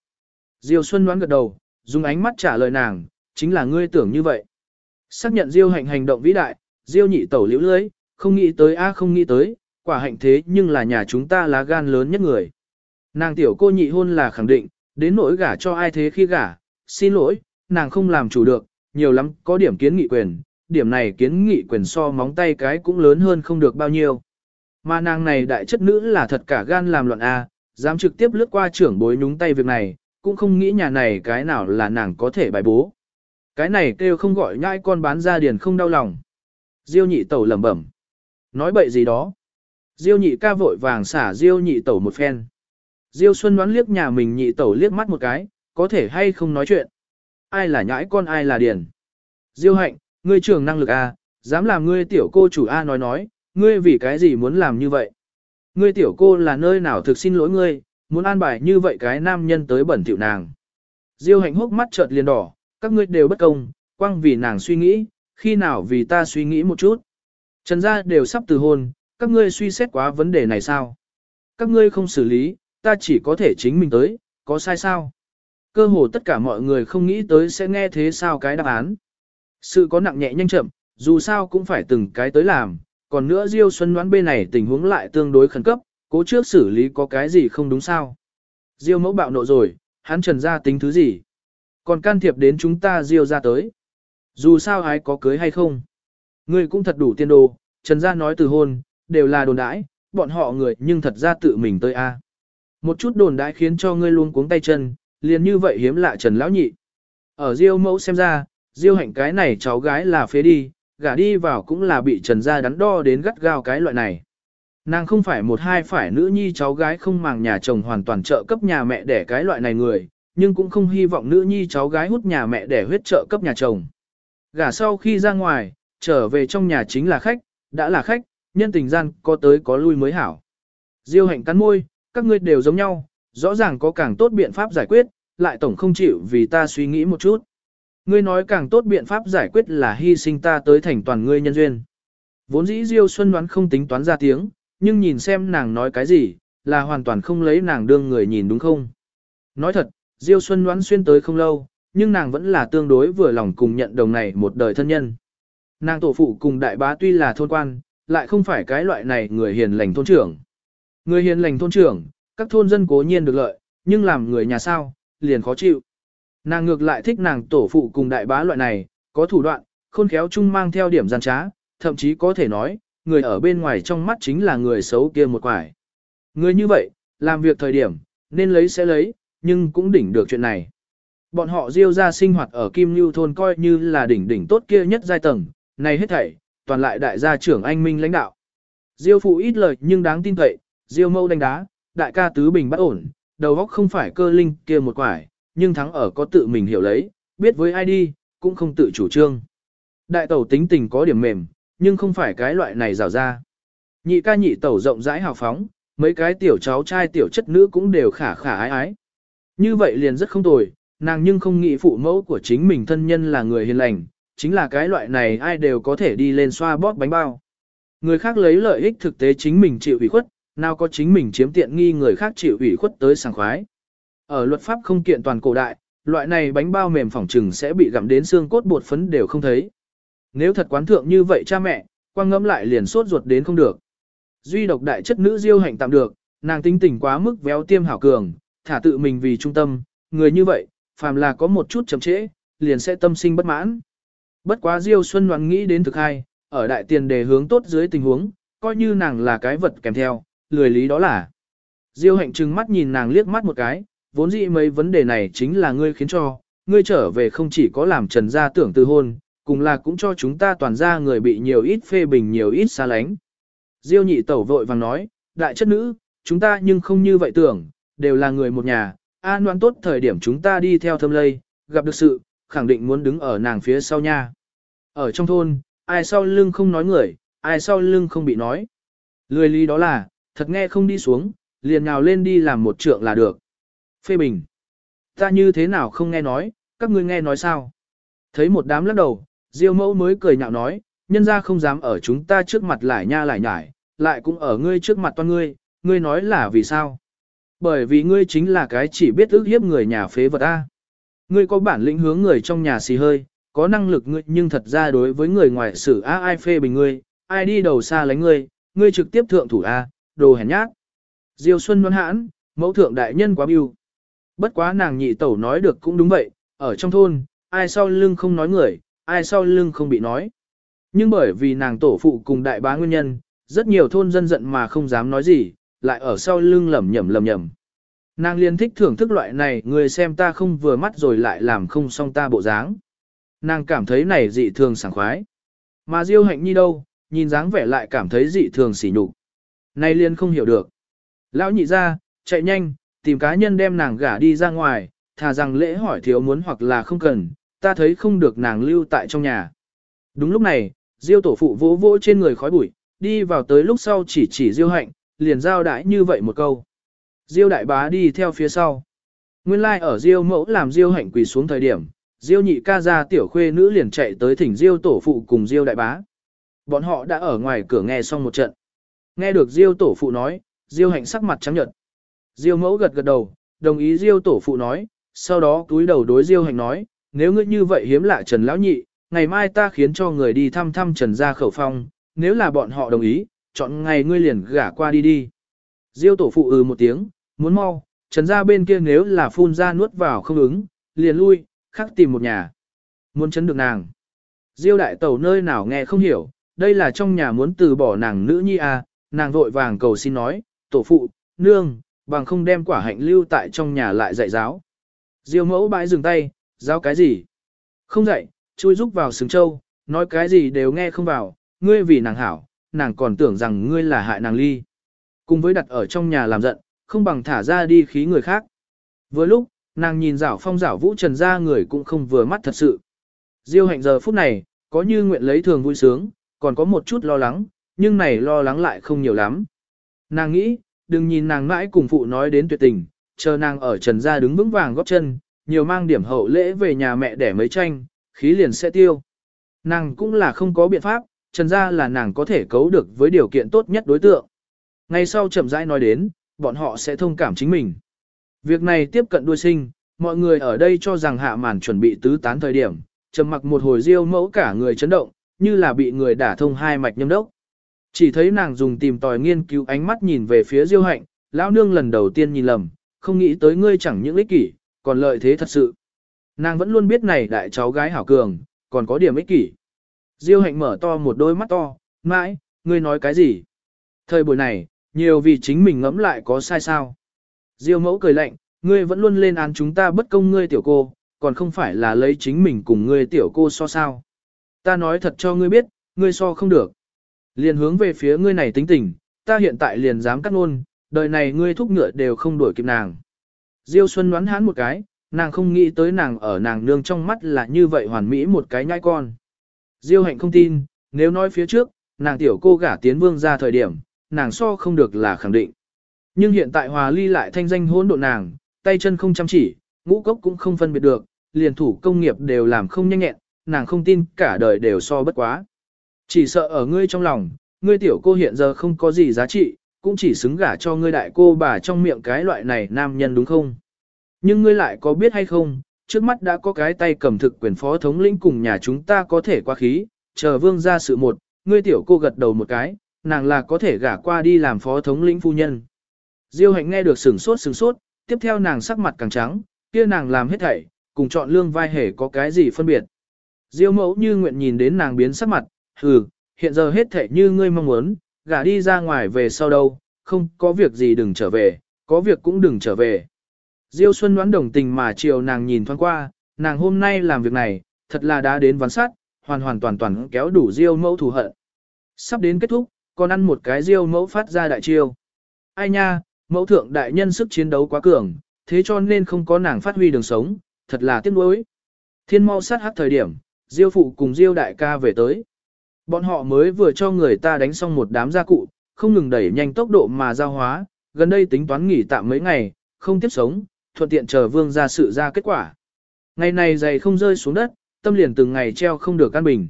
Diêu Xuân đoán gật đầu, dùng ánh mắt trả lời nàng, chính là ngươi tưởng như vậy. Xác nhận Diêu hạnh hành động vĩ đại, Diêu nhị tẩu liễu lưới, không nghĩ tới a không nghĩ tới, quả hạnh thế nhưng là nhà chúng ta lá gan lớn nhất người. Nàng tiểu cô nhị hôn là khẳng định, đến nỗi gả cho ai thế khi gả, xin lỗi, nàng không làm chủ được, nhiều lắm có điểm kiến nghị quyền, điểm này kiến nghị quyền so móng tay cái cũng lớn hơn không được bao nhiêu. Mà nàng này đại chất nữ là thật cả gan làm loạn A, dám trực tiếp lướt qua trưởng bối nhúng tay việc này, cũng không nghĩ nhà này cái nào là nàng có thể bài bố. Cái này kêu không gọi nhãi con bán ra điền không đau lòng. Diêu nhị tẩu lẩm bẩm. Nói bậy gì đó. Diêu nhị ca vội vàng xả Diêu nhị tẩu một phen. Diêu Xuân đoán liếc nhà mình nhị tẩu liếc mắt một cái, có thể hay không nói chuyện. Ai là nhãi con ai là điền. Diêu hạnh, ngươi trưởng năng lực A, dám làm ngươi tiểu cô chủ A nói nói, ngươi vì cái gì muốn làm như vậy? Ngươi tiểu cô là nơi nào thực xin lỗi ngươi, muốn an bài như vậy cái nam nhân tới bẩn thỉu nàng. Diêu hạnh hốc mắt chợt liền đỏ, các ngươi đều bất công, quăng vì nàng suy nghĩ, khi nào vì ta suy nghĩ một chút. Trần gia đều sắp từ hôn, các ngươi suy xét quá vấn đề này sao? Các ngươi không xử lý, ta chỉ có thể chính mình tới, có sai sao? Cơ hồ tất cả mọi người không nghĩ tới sẽ nghe thế sao cái đáp án. Sự có nặng nhẹ nhanh chậm, dù sao cũng phải từng cái tới làm, còn nữa Diêu Xuân đoán bên này tình huống lại tương đối khẩn cấp, cố trước xử lý có cái gì không đúng sao. Diêu mẫu bạo nộ rồi, hắn trần ra tính thứ gì? Còn can thiệp đến chúng ta Diêu ra tới. Dù sao ai có cưới hay không? Ngươi cũng thật đủ tiên đồ, trần gia nói từ hôn, đều là đồn đãi, bọn họ người nhưng thật ra tự mình tới a. À. Một chút đồn đãi khiến cho ngươi luôn cuống tay chân, liền như vậy hiếm lạ trần lão nhị. Ở Diêu mẫu xem ra, Diêu hạnh cái này cháu gái là phế đi, gả đi vào cũng là bị trần gia đắn đo đến gắt gao cái loại này. Nàng không phải một hai phải nữ nhi cháu gái không màng nhà chồng hoàn toàn trợ cấp nhà mẹ đẻ cái loại này người, nhưng cũng không hy vọng nữ nhi cháu gái hút nhà mẹ đẻ huyết trợ cấp nhà chồng. Gả sau khi ra ngoài, trở về trong nhà chính là khách, đã là khách, nhân tình gian có tới có lui mới hảo. Diêu hạnh cắn môi, các ngươi đều giống nhau, rõ ràng có càng tốt biện pháp giải quyết, lại tổng không chịu vì ta suy nghĩ một chút. Ngươi nói càng tốt biện pháp giải quyết là hy sinh ta tới thành toàn ngươi nhân duyên. Vốn dĩ Diêu Xuân đoán không tính toán ra tiếng, nhưng nhìn xem nàng nói cái gì, là hoàn toàn không lấy nàng đương người nhìn đúng không? Nói thật, Diêu Xuân đoán xuyên tới không lâu, nhưng nàng vẫn là tương đối vừa lòng cùng nhận đồng này một đời thân nhân. Nàng tổ phụ cùng đại bá tuy là thôn quan, lại không phải cái loại này người hiền lành thôn trưởng. Người hiền lành thôn trưởng, các thôn dân cố nhiên được lợi, nhưng làm người nhà sao, liền khó chịu. Nàng ngược lại thích nàng tổ phụ cùng đại bá loại này, có thủ đoạn, khôn khéo chung mang theo điểm gian trá, thậm chí có thể nói, người ở bên ngoài trong mắt chính là người xấu kia một quải. Người như vậy, làm việc thời điểm, nên lấy sẽ lấy, nhưng cũng đỉnh được chuyện này. Bọn họ diêu ra sinh hoạt ở Kim Lưu thôn coi như là đỉnh đỉnh tốt kia nhất giai tầng, này hết thảy, toàn lại đại gia trưởng anh minh lãnh đạo. Diêu phụ ít lời nhưng đáng tin cậy, diêu mâu đánh đá, đại ca tứ bình bất ổn, đầu óc không phải cơ linh kia một quải, nhưng thắng ở có tự mình hiểu lấy, biết với ai đi, cũng không tự chủ trương. Đại tẩu tính tình có điểm mềm, nhưng không phải cái loại này rào ra. Nhị ca nhị tẩu rộng rãi hào phóng, mấy cái tiểu cháu trai tiểu chất nữ cũng đều khả khả ái ái. Như vậy liền rất không tồi, nàng nhưng không nghĩ phụ mẫu của chính mình thân nhân là người hiền lành, chính là cái loại này ai đều có thể đi lên xoa bóp bánh bao. Người khác lấy lợi ích thực tế chính mình chịu ủy khuất, nào có chính mình chiếm tiện nghi người khác chịu ủy khuất tới sảng khoái. Ở luật pháp không kiện toàn cổ đại, loại này bánh bao mềm phỏng trừng sẽ bị gặm đến xương cốt bột phấn đều không thấy. Nếu thật quán thượng như vậy cha mẹ, quang ngẫm lại liền sốt ruột đến không được. Duy độc đại chất nữ diêu hạnh tạm được, nàng tính tình quá mức véo tiêm hảo cường, thả tự mình vì trung tâm, người như vậy, phàm là có một chút chậm trễ, liền sẽ tâm sinh bất mãn. Bất quá Diêu Xuân Ngoan nghĩ đến thực hai, ở đại tiền đề hướng tốt dưới tình huống, coi như nàng là cái vật kèm theo, lười lý đó là. Diêu hạnh trừng mắt nhìn nàng liếc mắt một cái, vốn dĩ mấy vấn đề này chính là ngươi khiến cho, ngươi trở về không chỉ có làm trần gia tưởng từ hôn, cùng là cũng cho chúng ta toàn gia người bị nhiều ít phê bình nhiều ít xa lánh. Diêu nhị tẩu vội vàng nói, đại chất nữ, chúng ta nhưng không như vậy tưởng, đều là người một nhà, an ngoan tốt thời điểm chúng ta đi theo thâm lây, gặp được sự, khẳng định muốn đứng ở nàng phía sau nha. Ở trong thôn, ai sau lưng không nói người, ai sau lưng không bị nói. Lười lý đó là, thật nghe không đi xuống, liền nào lên đi làm một trượng là được. Phê bình. Ta như thế nào không nghe nói, các ngươi nghe nói sao? Thấy một đám lắc đầu, Diêu mẫu mới cười nhạo nói, nhân ra không dám ở chúng ta trước mặt lại nha lại nhải, lại cũng ở ngươi trước mặt toan ngươi, ngươi nói là vì sao? Bởi vì ngươi chính là cái chỉ biết ước hiếp người nhà phế vật A. Ngươi có bản lĩnh hướng người trong nhà xì hơi, có năng lực ngươi nhưng thật ra đối với người ngoài xử A ai phê bình ngươi, ai đi đầu xa lánh ngươi, ngươi trực tiếp thượng thủ A, đồ hèn nhát. Diêu Xuân đoán hãn, mẫu thượng đại nhân quá biêu. Bất quá nàng nhị tẩu nói được cũng đúng vậy, ở trong thôn, ai sau lưng không nói người, ai sau lưng không bị nói. Nhưng bởi vì nàng tổ phụ cùng đại bá nguyên nhân, rất nhiều thôn dân giận mà không dám nói gì, lại ở sau lưng lẩm nhẩm lẩm nhẩm. Nàng liên thích thưởng thức loại này, người xem ta không vừa mắt rồi lại làm không xong ta bộ dáng. Nàng cảm thấy này dị thường sảng khoái. Mà Diêu Hạnh Nhi đâu, nhìn dáng vẻ lại cảm thấy dị thường sỉ nhục. Này liền không hiểu được. Lão nhị ra, chạy nhanh, tìm cá nhân đem nàng gả đi ra ngoài, thà rằng lễ hỏi thiếu muốn hoặc là không cần, ta thấy không được nàng lưu tại trong nhà. Đúng lúc này, Diêu tổ phụ vỗ vỗ trên người khói bụi, đi vào tới lúc sau chỉ chỉ Diêu hạnh, liền giao đãi như vậy một câu. Diêu đại bá đi theo phía sau. Nguyên lai like ở Diêu mẫu làm Diêu hạnh quỳ xuống thời điểm, Diêu nhị ca ra tiểu khuê nữ liền chạy tới thỉnh Diêu tổ phụ cùng Diêu đại bá. Bọn họ đã ở ngoài cửa nghe xong một trận. Nghe được Diêu tổ phụ nói, Diêu hạnh sắc mặt trắng nhợt. Diêu mẫu gật gật đầu, đồng ý Diêu tổ phụ nói, sau đó túi đầu đối Diêu hạnh nói, nếu ngươi như vậy hiếm lạ Trần Lão Nhị, ngày mai ta khiến cho người đi thăm thăm Trần gia khẩu phong, nếu là bọn họ đồng ý, chọn ngày ngươi liền gả qua đi đi. Diêu tổ phụ ừ một tiếng, muốn mau, Trần ra bên kia nếu là phun ra nuốt vào không ứng, liền lui, khắc tìm một nhà. Muốn chấn được nàng. Diêu đại tẩu nơi nào nghe không hiểu, đây là trong nhà muốn từ bỏ nàng nữ nhi à, nàng vội vàng cầu xin nói, tổ phụ, nương, bằng không đem quả hạnh lưu tại trong nhà lại dạy giáo. Diêu mẫu bãi dừng tay, giáo cái gì? Không dạy, chui rúc vào sừng châu, nói cái gì đều nghe không vào, ngươi vì nàng hảo, nàng còn tưởng rằng ngươi là hại nàng ly. Cùng với đặt ở trong nhà làm giận, không bằng thả ra đi khí người khác. Vừa lúc, nàng nhìn rảo phong rảo vũ trần ra người cũng không vừa mắt thật sự. Diêu hạnh giờ phút này, có như nguyện lấy thường vui sướng, còn có một chút lo lắng, nhưng này lo lắng lại không nhiều lắm. Nàng nghĩ, đừng nhìn nàng mãi cùng phụ nói đến tuyệt tình, chờ nàng ở trần gia đứng vững vàng góp chân, nhiều mang điểm hậu lễ về nhà mẹ để mấy tranh, khí liền sẽ tiêu. Nàng cũng là không có biện pháp, trần gia là nàng có thể cấu được với điều kiện tốt nhất đối tượng. Ngay sau chậm rãi nói đến, bọn họ sẽ thông cảm chính mình. Việc này tiếp cận đuôi sinh, mọi người ở đây cho rằng hạ màn chuẩn bị tứ tán thời điểm, trầm mặc một hồi riêu mẫu cả người chấn động, như là bị người đả thông hai mạch nhâm đốc. Chỉ thấy nàng dùng tìm tòi nghiên cứu ánh mắt nhìn về phía diêu hạnh, Lão nương lần đầu tiên nhìn lầm, không nghĩ tới ngươi chẳng những ích kỷ, còn lợi thế thật sự. Nàng vẫn luôn biết này đại cháu gái hảo cường, còn có điểm ích kỷ. Diêu hạnh mở to một đôi mắt to, mãi, ngươi nói cái gì? Thời buổi này, nhiều vì chính mình ngẫm lại có sai sao. Diêu mẫu cười lạnh, ngươi vẫn luôn lên án chúng ta bất công ngươi tiểu cô, còn không phải là lấy chính mình cùng ngươi tiểu cô so sao. Ta nói thật cho ngươi biết, ngươi so không được. Liền hướng về phía ngươi này tính tình, ta hiện tại liền dám cắt ngôn, đời này ngươi thúc ngựa đều không đuổi kịp nàng. Diêu Xuân đoán hán một cái, nàng không nghĩ tới nàng ở nàng nương trong mắt là như vậy hoàn mỹ một cái nhai con. Diêu hạnh không tin, nếu nói phía trước, nàng tiểu cô gả tiến vương ra thời điểm, nàng so không được là khẳng định. Nhưng hiện tại hòa ly lại thanh danh hỗn độn nàng, tay chân không chăm chỉ, ngũ cốc cũng không phân biệt được, liền thủ công nghiệp đều làm không nhanh nhẹn, nàng không tin cả đời đều so bất quá. Chỉ sợ ở ngươi trong lòng, ngươi tiểu cô hiện giờ không có gì giá trị, cũng chỉ xứng gả cho ngươi đại cô bà trong miệng cái loại này nam nhân đúng không? Nhưng ngươi lại có biết hay không, trước mắt đã có cái tay cầm thực quyền phó thống lĩnh cùng nhà chúng ta có thể qua khí, chờ vương ra sự một, ngươi tiểu cô gật đầu một cái, nàng là có thể gả qua đi làm phó thống lĩnh phu nhân. Diêu hạnh nghe được sửng sốt sửng sốt, tiếp theo nàng sắc mặt càng trắng, kia nàng làm hết thảy, cùng chọn lương vai hề có cái gì phân biệt. Diêu mẫu như nguyện nhìn đến nàng biến sắc mặt, hừ, hiện giờ hết thảy như ngươi mong muốn, gả đi ra ngoài về sau đâu, không có việc gì đừng trở về, có việc cũng đừng trở về. Diêu Xuân đoán đồng tình mà chiều nàng nhìn thoáng qua, nàng hôm nay làm việc này, thật là đã đến ván sát, hoàn hoàn toàn toàn kéo đủ Diêu mẫu thù hận. Sắp đến kết thúc, còn ăn một cái Diêu mẫu phát ra đại chiêu. Ai nha, mẫu thượng đại nhân sức chiến đấu quá cường, thế cho nên không có nàng phát huy đường sống, thật là tiếc nuối. Thiên mau sát hát thời điểm, Diêu phụ cùng Diêu đại ca về tới. Bọn họ mới vừa cho người ta đánh xong một đám gia cụ, không ngừng đẩy nhanh tốc độ mà giao hóa, gần đây tính toán nghỉ tạm mấy ngày, không tiếp sống, thuận tiện chờ vương ra sự ra kết quả. Ngày này giày không rơi xuống đất, tâm liền từng ngày treo không được căn bình.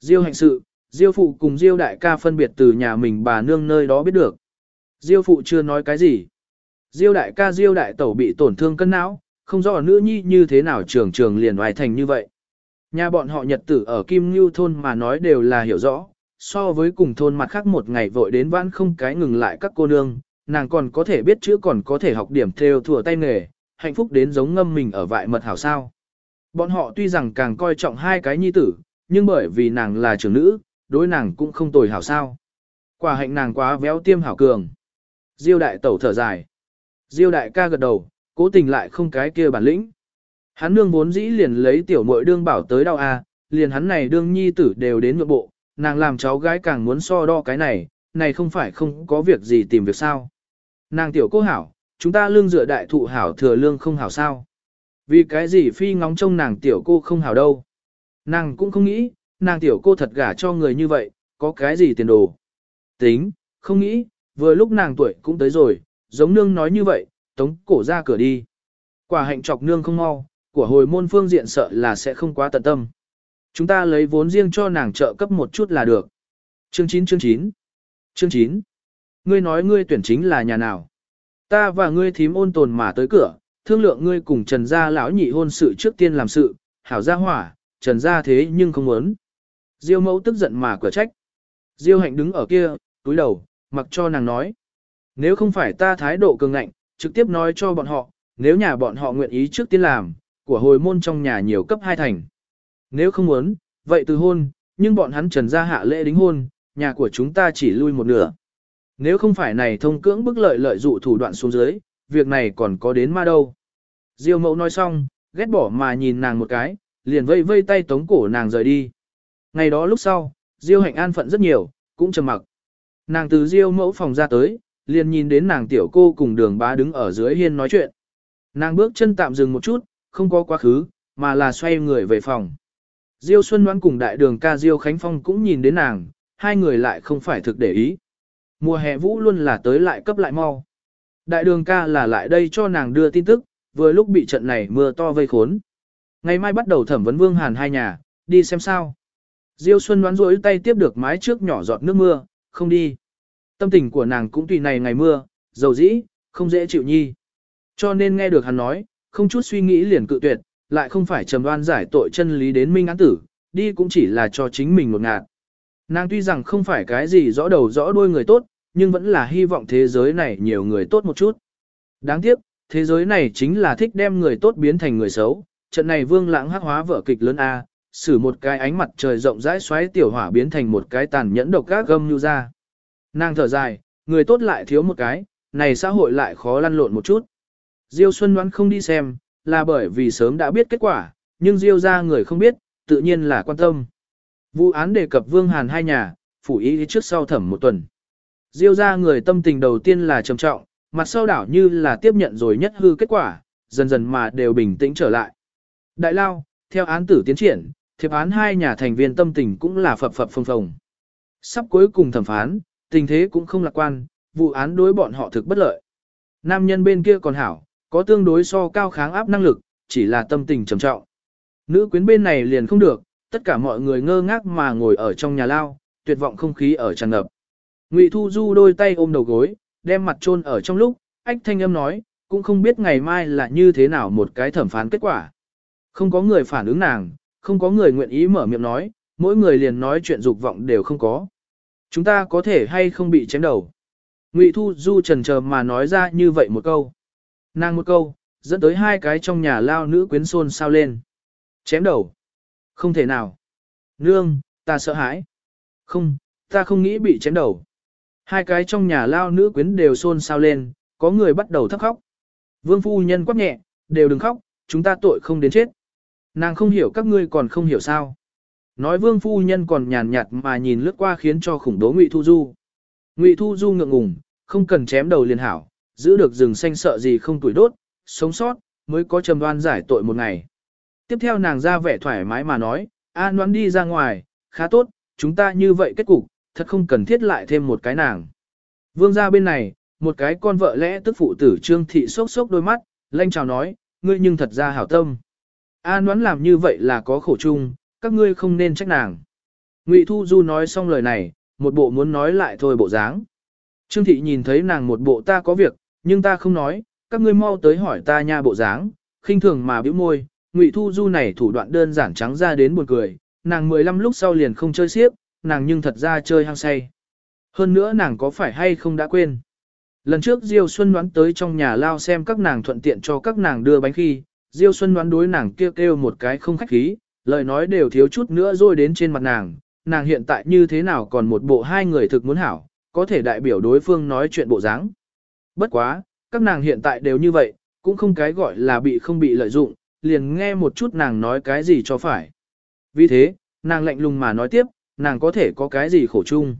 Diêu hành sự, Diêu phụ cùng Diêu đại ca phân biệt từ nhà mình bà nương nơi đó biết được. Diêu phụ chưa nói cái gì. Diêu đại ca Diêu đại tẩu bị tổn thương cân não, không rõ nữ nhi như thế nào trường trường liền hoài thành như vậy. Nhà bọn họ nhật tử ở Kim Ngưu thôn mà nói đều là hiểu rõ, so với cùng thôn mặt khác một ngày vội đến vãn không cái ngừng lại các cô nương, nàng còn có thể biết chữ còn có thể học điểm theo thừa tay nghề, hạnh phúc đến giống ngâm mình ở vại mật hảo sao. Bọn họ tuy rằng càng coi trọng hai cái nhi tử, nhưng bởi vì nàng là trưởng nữ, đối nàng cũng không tồi hảo sao. Quả hạnh nàng quá véo tiêm hảo cường. Diêu đại tẩu thở dài. Diêu đại ca gật đầu, cố tình lại không cái kia bản lĩnh. Hắn nương vốn dĩ liền lấy tiểu muội đương bảo tới đau a, liền hắn này đương nhi tử đều đến nhượng bộ, nàng làm cháu gái càng muốn so đo cái này, này không phải không có việc gì tìm việc sao. Nàng tiểu cô hảo, chúng ta lương dựa đại thụ hảo thừa lương không hảo sao. Vì cái gì phi ngóng trông nàng tiểu cô không hảo đâu. Nàng cũng không nghĩ, nàng tiểu cô thật gả cho người như vậy, có cái gì tiền đồ. Tính, không nghĩ, vừa lúc nàng tuổi cũng tới rồi, giống nương nói như vậy, tống cổ ra cửa đi. Quả hạnh chọc nương không mau, của hồi môn phương diện sợ là sẽ không quá tận tâm. Chúng ta lấy vốn riêng cho nàng trợ cấp một chút là được. Chương 9 chương 9 Chương 9 Ngươi nói ngươi tuyển chính là nhà nào? Ta và ngươi thím ôn tồn mà tới cửa, thương lượng ngươi cùng Trần gia lão nhị hôn sự trước tiên làm sự, hảo gia hỏa, Trần gia thế nhưng không muốn. Diêu mẫu tức giận mà cửa trách. Diêu hạnh đứng ở kia, túi đầu, mặc cho nàng nói. Nếu không phải ta thái độ cường ngạnh, trực tiếp nói cho bọn họ, nếu nhà bọn họ nguyện ý trước tiên làm, của hồi môn trong nhà nhiều cấp hai thành. Nếu không muốn, vậy từ hôn, nhưng bọn hắn trần ra hạ lễ đính hôn, nhà của chúng ta chỉ lui một nửa. Nếu không phải này thông cưỡng bức lợi lợi dụ thủ đoạn xuống dưới, việc này còn có đến ma đâu. Diêu mẫu nói xong, ghét bỏ mà nhìn nàng một cái, liền vây vây tay tống cổ nàng rời đi. Ngày đó lúc sau, Diêu hạnh an phận rất nhiều, cũng trầm mặc. Nàng từ Diêu mẫu phòng ra tới, liền nhìn đến nàng tiểu cô cùng đường bá đứng ở dưới hiên nói chuyện. Nàng bước chân tạm dừng một chút, không có quá khứ, mà là xoay người về phòng. Diêu Xuân Đoan cùng đại đường ca Diêu Khánh Phong cũng nhìn đến nàng, hai người lại không phải thực để ý. Mùa hè vũ luôn là tới lại cấp lại mau. Đại đường ca là lại đây cho nàng đưa tin tức, vừa lúc bị trận này mưa to vây khốn. Ngày mai bắt đầu thẩm vấn Vương Hàn hai nhà, đi xem sao. Diêu Xuân đoán rỗi tay tiếp được mái trước nhỏ giọt nước mưa, không đi. Tâm tình của nàng cũng tùy này ngày mưa, dầu dĩ, không dễ chịu nhi. Cho nên nghe được hắn nói, không chút suy nghĩ liền cự tuyệt, lại không phải trầm đoan giải tội chân lý đến minh án tử, đi cũng chỉ là cho chính mình một ngạt. Nàng tuy rằng không phải cái gì rõ đầu rõ đuôi người tốt, nhưng vẫn là hy vọng thế giới này nhiều người tốt một chút. Đáng tiếc, thế giới này chính là thích đem người tốt biến thành người xấu, trận này vương lãng hắc hóa vở kịch lớn A, xử một cái ánh mặt trời rộng rãi xoáy tiểu hỏa biến thành một cái tàn nhẫn độc gác gâm như ra. Nàng thở dài, người tốt lại thiếu một cái, này xã hội lại khó lăn lộn một chút. Diêu Xuân đoán không đi xem, là bởi vì sớm đã biết kết quả, nhưng Diêu ra người không biết, tự nhiên là quan tâm. Vụ án đề cập Vương Hàn hai nhà, phủ ý trước sau thẩm một tuần. Diêu ra người tâm tình đầu tiên là trầm trọng, mặt sau đảo như là tiếp nhận rồi nhất hư kết quả, dần dần mà đều bình tĩnh trở lại. Đại lao, theo án tử tiến triển, thiệp án hai nhà thành viên tâm tình cũng là phập phập phồng phồng. Sắp cuối cùng thẩm phán, tình thế cũng không lạc quan, vụ án đối bọn họ thực bất lợi. Nam nhân bên kia còn hảo, có tương đối so cao kháng áp năng lực, chỉ là tâm tình trầm trọng. Nữ quyến bên này liền không được, tất cả mọi người ngơ ngác mà ngồi ở trong nhà lao, tuyệt vọng không khí ở tràn ngập. Ngụy Thu Du đôi tay ôm đầu gối, đem mặt chôn ở trong lúc, ách thanh âm nói, cũng không biết ngày mai là như thế nào một cái thẩm phán kết quả. Không có người phản ứng nàng, không có người nguyện ý mở miệng nói, mỗi người liền nói chuyện dục vọng đều không có. Chúng ta có thể hay không bị chém đầu. Ngụy Thu Du trần chờ mà nói ra như vậy một câu. Nàng một câu, dẫn tới hai cái trong nhà lao nữ quyến xôn sao lên. Chém đầu. Không thể nào. Nương, ta sợ hãi. Không, ta không nghĩ bị chém đầu. Hai cái trong nhà lao nữ quyến đều xôn sao lên, có người bắt đầu thấp khóc. Vương phu nhân quát nhẹ, đều đừng khóc, chúng ta tội không đến chết. Nàng không hiểu các ngươi còn không hiểu sao. Nói vương phu nhân còn nhàn nhạt mà nhìn lướt qua khiến cho khủng đố Ngụy Thu Du. Ngụy Thu Du ngượng ngùng, không cần chém đầu liền hảo, giữ được rừng xanh sợ gì không tuổi đốt, sống sót, mới có trầm đoan giải tội một ngày. Tiếp theo nàng ra vẻ thoải mái mà nói, a noan đi ra ngoài, khá tốt, chúng ta như vậy kết cục, thật không cần thiết lại thêm một cái nàng. Vương ra bên này, một cái con vợ lẽ tức phụ tử trương thị sốc sốc đôi mắt, lanh chào nói, ngươi nhưng thật ra hảo tâm. A đoán làm như vậy là có khổ chung, các ngươi không nên trách nàng. Ngụy Thu Du nói xong lời này, một bộ muốn nói lại thôi bộ dáng. Trương thị nhìn thấy nàng một bộ ta có việc, nhưng ta không nói, các ngươi mau tới hỏi ta nha bộ dáng, khinh thường mà bĩu môi, Ngụy Thu Du này thủ đoạn đơn giản trắng ra đến buồn cười, nàng 15 lúc sau liền không chơi xiếc, nàng nhưng thật ra chơi hăng say. Hơn nữa nàng có phải hay không đã quên. Lần trước Diêu Xuân đoán tới trong nhà lao xem các nàng thuận tiện cho các nàng đưa bánh khi, Diêu Xuân đoán đối nàng kêu kêu một cái không khách khí, lời nói đều thiếu chút nữa rồi đến trên mặt nàng, nàng hiện tại như thế nào còn một bộ hai người thực muốn hảo, có thể đại biểu đối phương nói chuyện bộ dáng. Bất quá, các nàng hiện tại đều như vậy, cũng không cái gọi là bị không bị lợi dụng, liền nghe một chút nàng nói cái gì cho phải. Vì thế, nàng lạnh lùng mà nói tiếp, nàng có thể có cái gì khổ chung.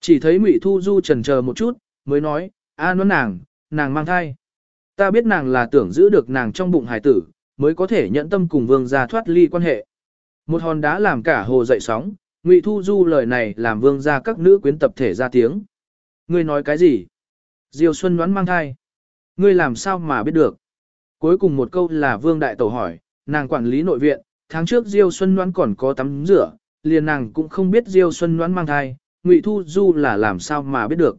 Chỉ thấy Ngụy Thu Du trần chờ một chút, mới nói, a nói nàng, nàng mang thai. Ta biết nàng là tưởng giữ được nàng trong bụng hải tử, mới có thể nhận tâm cùng vương gia thoát ly quan hệ. Một hòn đá làm cả hồ dậy sóng, Ngụy Thu Du lời này làm vương gia các nữ quyến tập thể ra tiếng. Ngươi nói cái gì? Diêu Xuân đoán mang thai. Ngươi làm sao mà biết được? Cuối cùng một câu là vương đại tổ hỏi, nàng quản lý nội viện, tháng trước Diêu Xuân đoán còn có tắm rửa, liền nàng cũng không biết Diêu Xuân đoán mang thai, Ngụy Thu Du là làm sao mà biết được.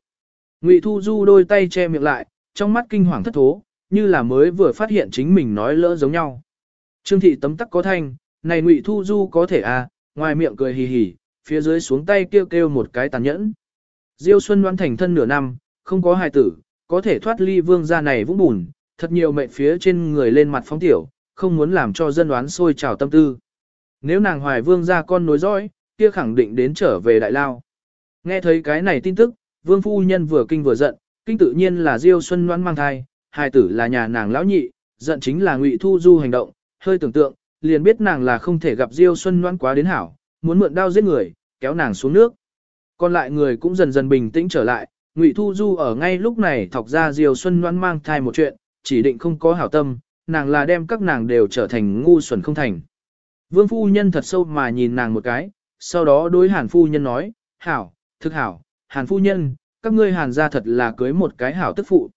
Ngụy Thu Du đôi tay che miệng lại, trong mắt kinh hoàng thất thố, như là mới vừa phát hiện chính mình nói lỡ giống nhau. Trương thị tấm tắc có thanh, này Ngụy Thu Du có thể à, ngoài miệng cười hì hì, phía dưới xuống tay kêu kêu một cái tàn nhẫn. Diêu Xuân đoán thành thân nửa năm, không có hài tử, có thể thoát ly vương gia này vũng bùn, thật nhiều mệnh phía trên người lên mặt phóng tiểu, không muốn làm cho dân đoán sôi trào tâm tư. Nếu nàng hoài vương gia con nối dõi, kia khẳng định đến trở về đại lao. Nghe thấy cái này tin tức, vương phu nhân vừa kinh vừa giận, kinh tự nhiên là Diêu Xuân đoán mang thai, hài tử là nhà nàng lão nhị, giận chính là Ngụy Thu Du hành động, hơi tưởng tượng, liền biết nàng là không thể gặp Diêu Xuân Loan quá đến hảo, muốn mượn đao giết người, kéo nàng xuống nước. Còn lại người cũng dần dần bình tĩnh trở lại, Ngụy Thu Du ở ngay lúc này thọc ra Diêu Xuân Loan mang thai một chuyện, chỉ định không có hảo tâm, nàng là đem các nàng đều trở thành ngu xuẩn không thành. Vương phu nhân thật sâu mà nhìn nàng một cái, sau đó đối hàn phu nhân nói, hảo, thực hảo, hàn phu nhân, các ngươi hàn gia thật là cưới một cái hảo tức phụ.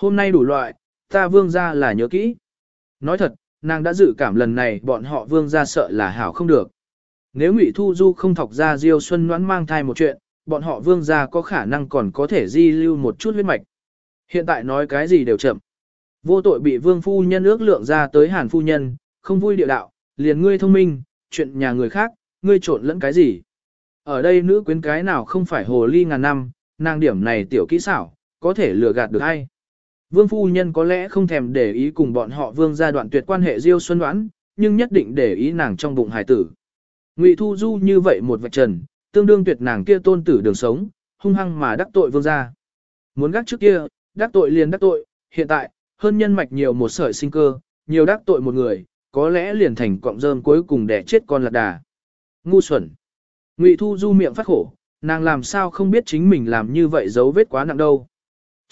Hôm nay đủ loại, ta vương gia là nhớ kỹ. Nói thật, nàng đã dự cảm lần này bọn họ vương gia sợ là hảo không được. Nếu Ngụy Thu Du không thọc ra Diêu Xuân Ngoãn mang thai một chuyện, bọn họ vương gia có khả năng còn có thể di lưu một chút huyết mạch. Hiện tại nói cái gì đều chậm. Vô tội bị vương phu nhân ước lượng ra tới hàn phu nhân, không vui địa đạo, liền ngươi thông minh, chuyện nhà người khác, ngươi trộn lẫn cái gì. Ở đây nữ quyến cái nào không phải hồ ly ngàn năm, nàng điểm này tiểu kỹ xảo, có thể lừa gạt được hay. Vương phu nhân có lẽ không thèm để ý cùng bọn họ vương gia đoạn tuyệt quan hệ Diêu Xuân đoán, nhưng nhất định để ý nàng trong bụng hài tử. Ngụy Thu Du như vậy một vạch trần, tương đương tuyệt nàng kia tôn tử đường sống, hung hăng mà đắc tội vương gia. Muốn gác trước kia, đắc tội liền đắc tội, hiện tại, hơn nhân mạch nhiều một sợi sinh cơ, nhiều đắc tội một người, có lẽ liền thành cọng rơm cuối cùng để chết con lạc đà. Ngu xuẩn. Ngụy Thu Du miệng phát khổ, nàng làm sao không biết chính mình làm như vậy dấu vết quá nặng đâu.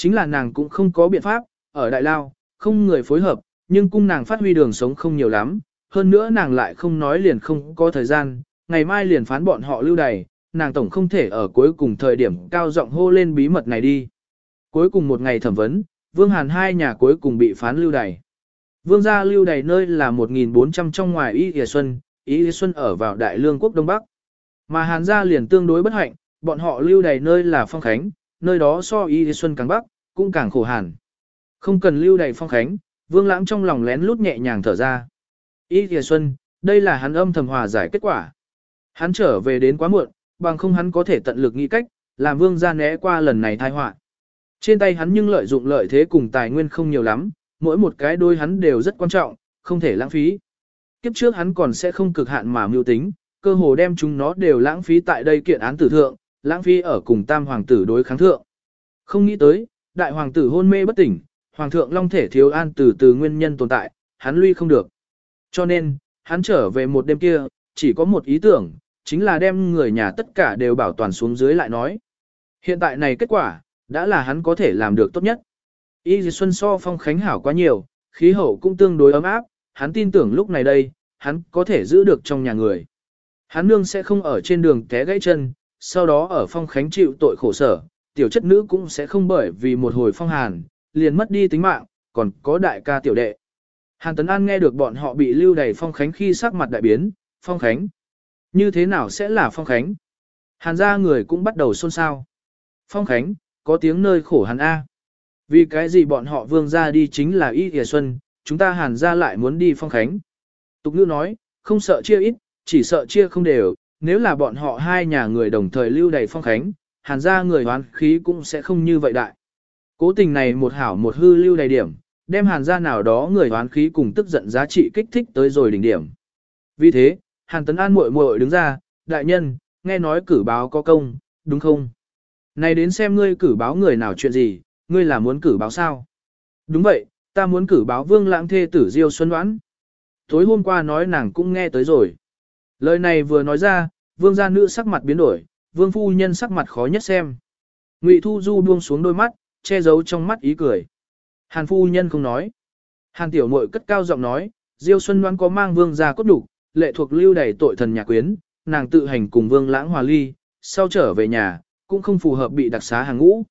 Chính là nàng cũng không có biện pháp, ở Đại Lao, không người phối hợp, nhưng cung nàng phát huy đường sống không nhiều lắm, hơn nữa nàng lại không nói liền không có thời gian, ngày mai liền phán bọn họ lưu đày, nàng tổng không thể ở cuối cùng thời điểm cao giọng hô lên bí mật này đi. Cuối cùng một ngày thẩm vấn, Vương Hàn hai nhà cuối cùng bị phán lưu đày. Vương gia lưu đày nơi là 1.400 trong ngoài Y Thìa Xuân, Y Thìa Xuân ở vào Đại Lương quốc Đông Bắc. Mà Hàn gia liền tương đối bất hạnh, bọn họ lưu đày nơi là Phong Khánh, nơi đó so Y Xuân càng Bắc, cũng càng khổ hàn. Không cần lưu đầy Phong Khánh, Vương Lãng trong lòng lén lút nhẹ nhàng thở ra. Y Thìa Xuân, đây là hắn âm thầm hòa giải kết quả. Hắn trở về đến quá muộn, bằng không hắn có thể tận lực nghĩ cách, làm Vương gia né qua lần này tai họa. Trên tay hắn nhưng lợi dụng lợi thế cùng tài nguyên không nhiều lắm, mỗi một cái đôi hắn đều rất quan trọng, không thể lãng phí. Kiếp trước hắn còn sẽ không cực hạn mà mưu tính, cơ hồ đem chúng nó đều lãng phí tại đây kiện án tử thượng, lãng phí ở cùng tam hoàng tử đối kháng thượng. Không nghĩ tới, đại hoàng tử hôn mê bất tỉnh, hoàng thượng long thể thiếu an từ từ nguyên nhân tồn tại, hắn lui không được. Cho nên, hắn trở về một đêm kia, chỉ có một ý tưởng, chính là đem người nhà tất cả đều bảo toàn xuống dưới lại nói. Hiện tại này kết quả, đã là hắn có thể làm được tốt nhất. Y Dì Xuân so phong khánh hảo quá nhiều, khí hậu cũng tương đối ấm áp, hắn tin tưởng lúc này đây, hắn có thể giữ được trong nhà người. Hắn nương sẽ không ở trên đường té gãy chân, sau đó ở phong khánh chịu tội khổ sở, tiểu chất nữ cũng sẽ không bởi vì một hồi phong hàn, liền mất đi tính mạng, còn có đại ca tiểu đệ. Hàn Tấn An nghe được bọn họ bị lưu đày phong khánh khi sắc mặt đại biến, phong khánh. Như thế nào sẽ là phong khánh? Hàn gia người cũng bắt đầu xôn xao. Phong khánh, có tiếng nơi khổ hàn A. Vì cái gì bọn họ vương ra đi chính là Y Thìa Xuân, chúng ta hàn ra lại muốn đi phong khánh. Tục ngữ nói, không sợ chia ít, chỉ sợ chia không đều, nếu là bọn họ hai nhà người đồng thời lưu đầy phong khánh, hàn ra người hoán khí cũng sẽ không như vậy đại. Cố tình này một hảo một hư lưu đầy điểm, đem hàn ra nào đó người hoán khí cùng tức giận giá trị kích thích tới rồi đỉnh điểm. Vì thế, hàn tấn an muội muội đứng ra, đại nhân, nghe nói cử báo có công, đúng không? Này đến xem ngươi cử báo người nào chuyện gì, ngươi là muốn cử báo sao? Đúng vậy, ta muốn cử báo vương lãng thê tử Diêu Xuân Đoán. Tối hôm qua nói nàng cũng nghe tới rồi. Lời này vừa nói ra, vương gia nữ sắc mặt biến đổi, vương phu nhân sắc mặt khó nhất xem. Ngụy Thu Du buông xuống đôi mắt, che giấu trong mắt ý cười. Hàn phu nhân không nói. Hàn tiểu muội cất cao giọng nói, Diêu Xuân Loan có mang vương gia cốt đủ, lệ thuộc lưu đầy tội thần nhà quyến, nàng tự hành cùng vương lãng hòa ly, sau trở về nhà, cũng không phù hợp bị đặc xá hàng ngũ.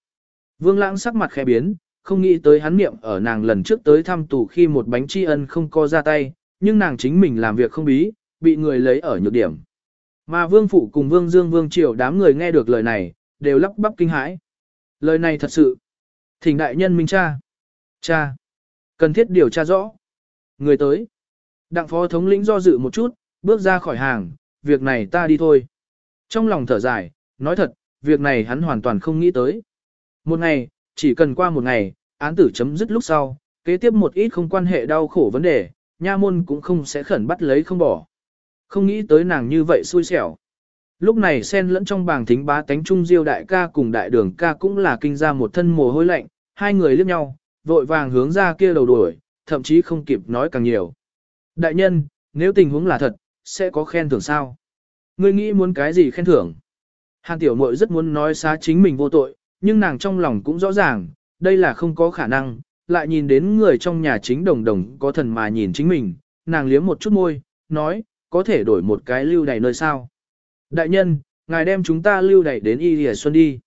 Vương lãng sắc mặt khẽ biến, không nghĩ tới hắn niệm ở nàng lần trước tới thăm tù khi một bánh tri ân không co ra tay, nhưng nàng chính mình làm việc không bí, bị người lấy ở nhược điểm. Mà vương phụ cùng vương dương vương triều đám người nghe được lời này, đều lắp bắp kinh hãi. Lời này thật sự. Thỉnh đại nhân minh cha. Cha. Cần thiết điều tra rõ. Người tới. Đặng phó thống lĩnh do dự một chút, bước ra khỏi hàng, việc này ta đi thôi. Trong lòng thở dài, nói thật, việc này hắn hoàn toàn không nghĩ tới. Một ngày, chỉ cần qua một ngày, án tử chấm dứt lúc sau, kế tiếp một ít không quan hệ đau khổ vấn đề, nha môn cũng không sẽ khẩn bắt lấy không bỏ. Không nghĩ tới nàng như vậy xui xẻo. Lúc này xen lẫn trong bảng thính bá tánh trung diêu đại ca cùng đại đường ca cũng là kinh ra một thân mồ hôi lạnh, hai người liếc nhau, vội vàng hướng ra kia đầu đuổi, thậm chí không kịp nói càng nhiều. Đại nhân, nếu tình huống là thật, sẽ có khen thưởng sao? Ngươi nghĩ muốn cái gì khen thưởng? Hàn tiểu muội rất muốn nói xá chính mình vô tội, nhưng nàng trong lòng cũng rõ ràng, đây là không có khả năng, lại nhìn đến người trong nhà chính đồng đồng có thần mà nhìn chính mình, nàng liếm một chút môi, nói, có thể đổi một cái lưu đầy nơi sao. Đại nhân, ngài đem chúng ta lưu đầy đến Y Lìa Xuân đi.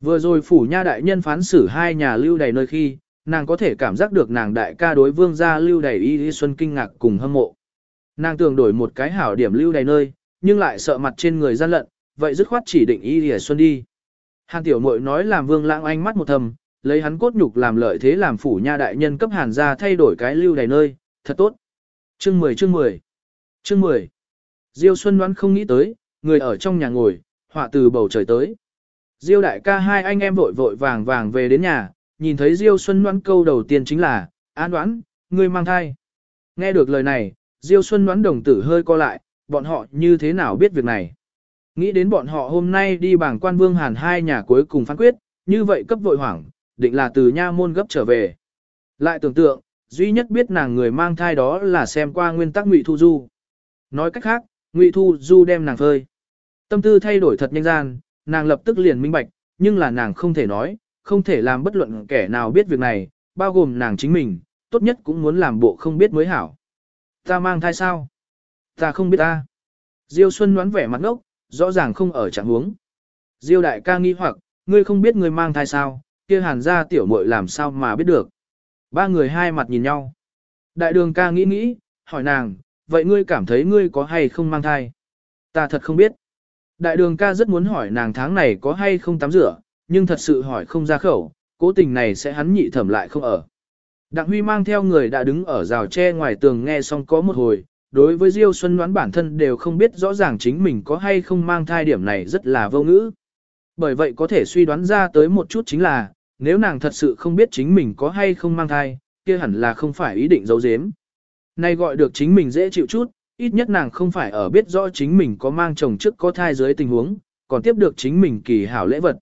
Vừa rồi phủ nha đại nhân phán xử hai nhà lưu đầy nơi khi, nàng có thể cảm giác được nàng đại ca đối vương gia lưu đầy Y Lìa Xuân kinh ngạc cùng hâm mộ. Nàng tưởng đổi một cái hảo điểm lưu đầy nơi, nhưng lại sợ mặt trên người gian lận, vậy dứt khoát chỉ định Y Lìa Xuân đi. Hàn tiểu muội nói làm vương lãng ánh mắt một thầm, lấy hắn cốt nhục làm lợi thế làm phủ nha đại nhân cấp hàn ra thay đổi cái lưu đầy nơi, thật tốt. Chương 10 chương 10 Chương 10 Diêu Xuân đoán không nghĩ tới, người ở trong nhà ngồi, họa từ bầu trời tới. Diêu đại ca hai anh em vội vội vàng vàng về đến nhà, nhìn thấy Diêu Xuân Đoán câu đầu tiên chính là, an đoán, ngươi mang thai. Nghe được lời này, Diêu Xuân Đoán đồng tử hơi co lại, bọn họ như thế nào biết việc này. Nghĩ đến bọn họ hôm nay đi bảng quan vương hàn hai nhà cuối cùng phán quyết, như vậy cấp vội hoảng, định là từ nha môn gấp trở về. Lại tưởng tượng, duy nhất biết nàng người mang thai đó là xem qua nguyên tắc Ngụy Thu Du. Nói cách khác, Ngụy Thu Du đem nàng phơi. Tâm tư thay đổi thật nhanh gian, nàng lập tức liền minh bạch, nhưng là nàng không thể nói, không thể làm bất luận kẻ nào biết việc này, bao gồm nàng chính mình, tốt nhất cũng muốn làm bộ không biết mới hảo. Ta mang thai sao? Ta không biết ta. Diêu Xuân đoán vẻ mặt ngốc, rõ ràng không ở trạng huống. Diêu đại ca nghi hoặc, ngươi không biết ngươi mang thai sao, kia hàn gia tiểu muội làm sao mà biết được. Ba người hai mặt nhìn nhau. Đại đường ca nghĩ nghĩ, hỏi nàng, vậy ngươi cảm thấy ngươi có hay không mang thai? Ta thật không biết. Đại đường ca rất muốn hỏi nàng tháng này có hay không tắm rửa, nhưng thật sự hỏi không ra khẩu, cố tình này sẽ hắn nhị thẩm lại không ở. Đặng Huy mang theo người đã đứng ở rào tre ngoài tường nghe xong có một hồi, đối với Diêu Xuân đoán bản thân đều không biết rõ ràng chính mình có hay không mang thai điểm này rất là vô ngữ. Bởi vậy có thể suy đoán ra tới một chút chính là, nếu nàng thật sự không biết chính mình có hay không mang thai, kia hẳn là không phải ý định giấu giếm. Nay gọi được chính mình dễ chịu chút, ít nhất nàng không phải ở biết rõ chính mình có mang chồng trước có thai dưới tình huống, còn tiếp được chính mình kỳ hảo lễ vật.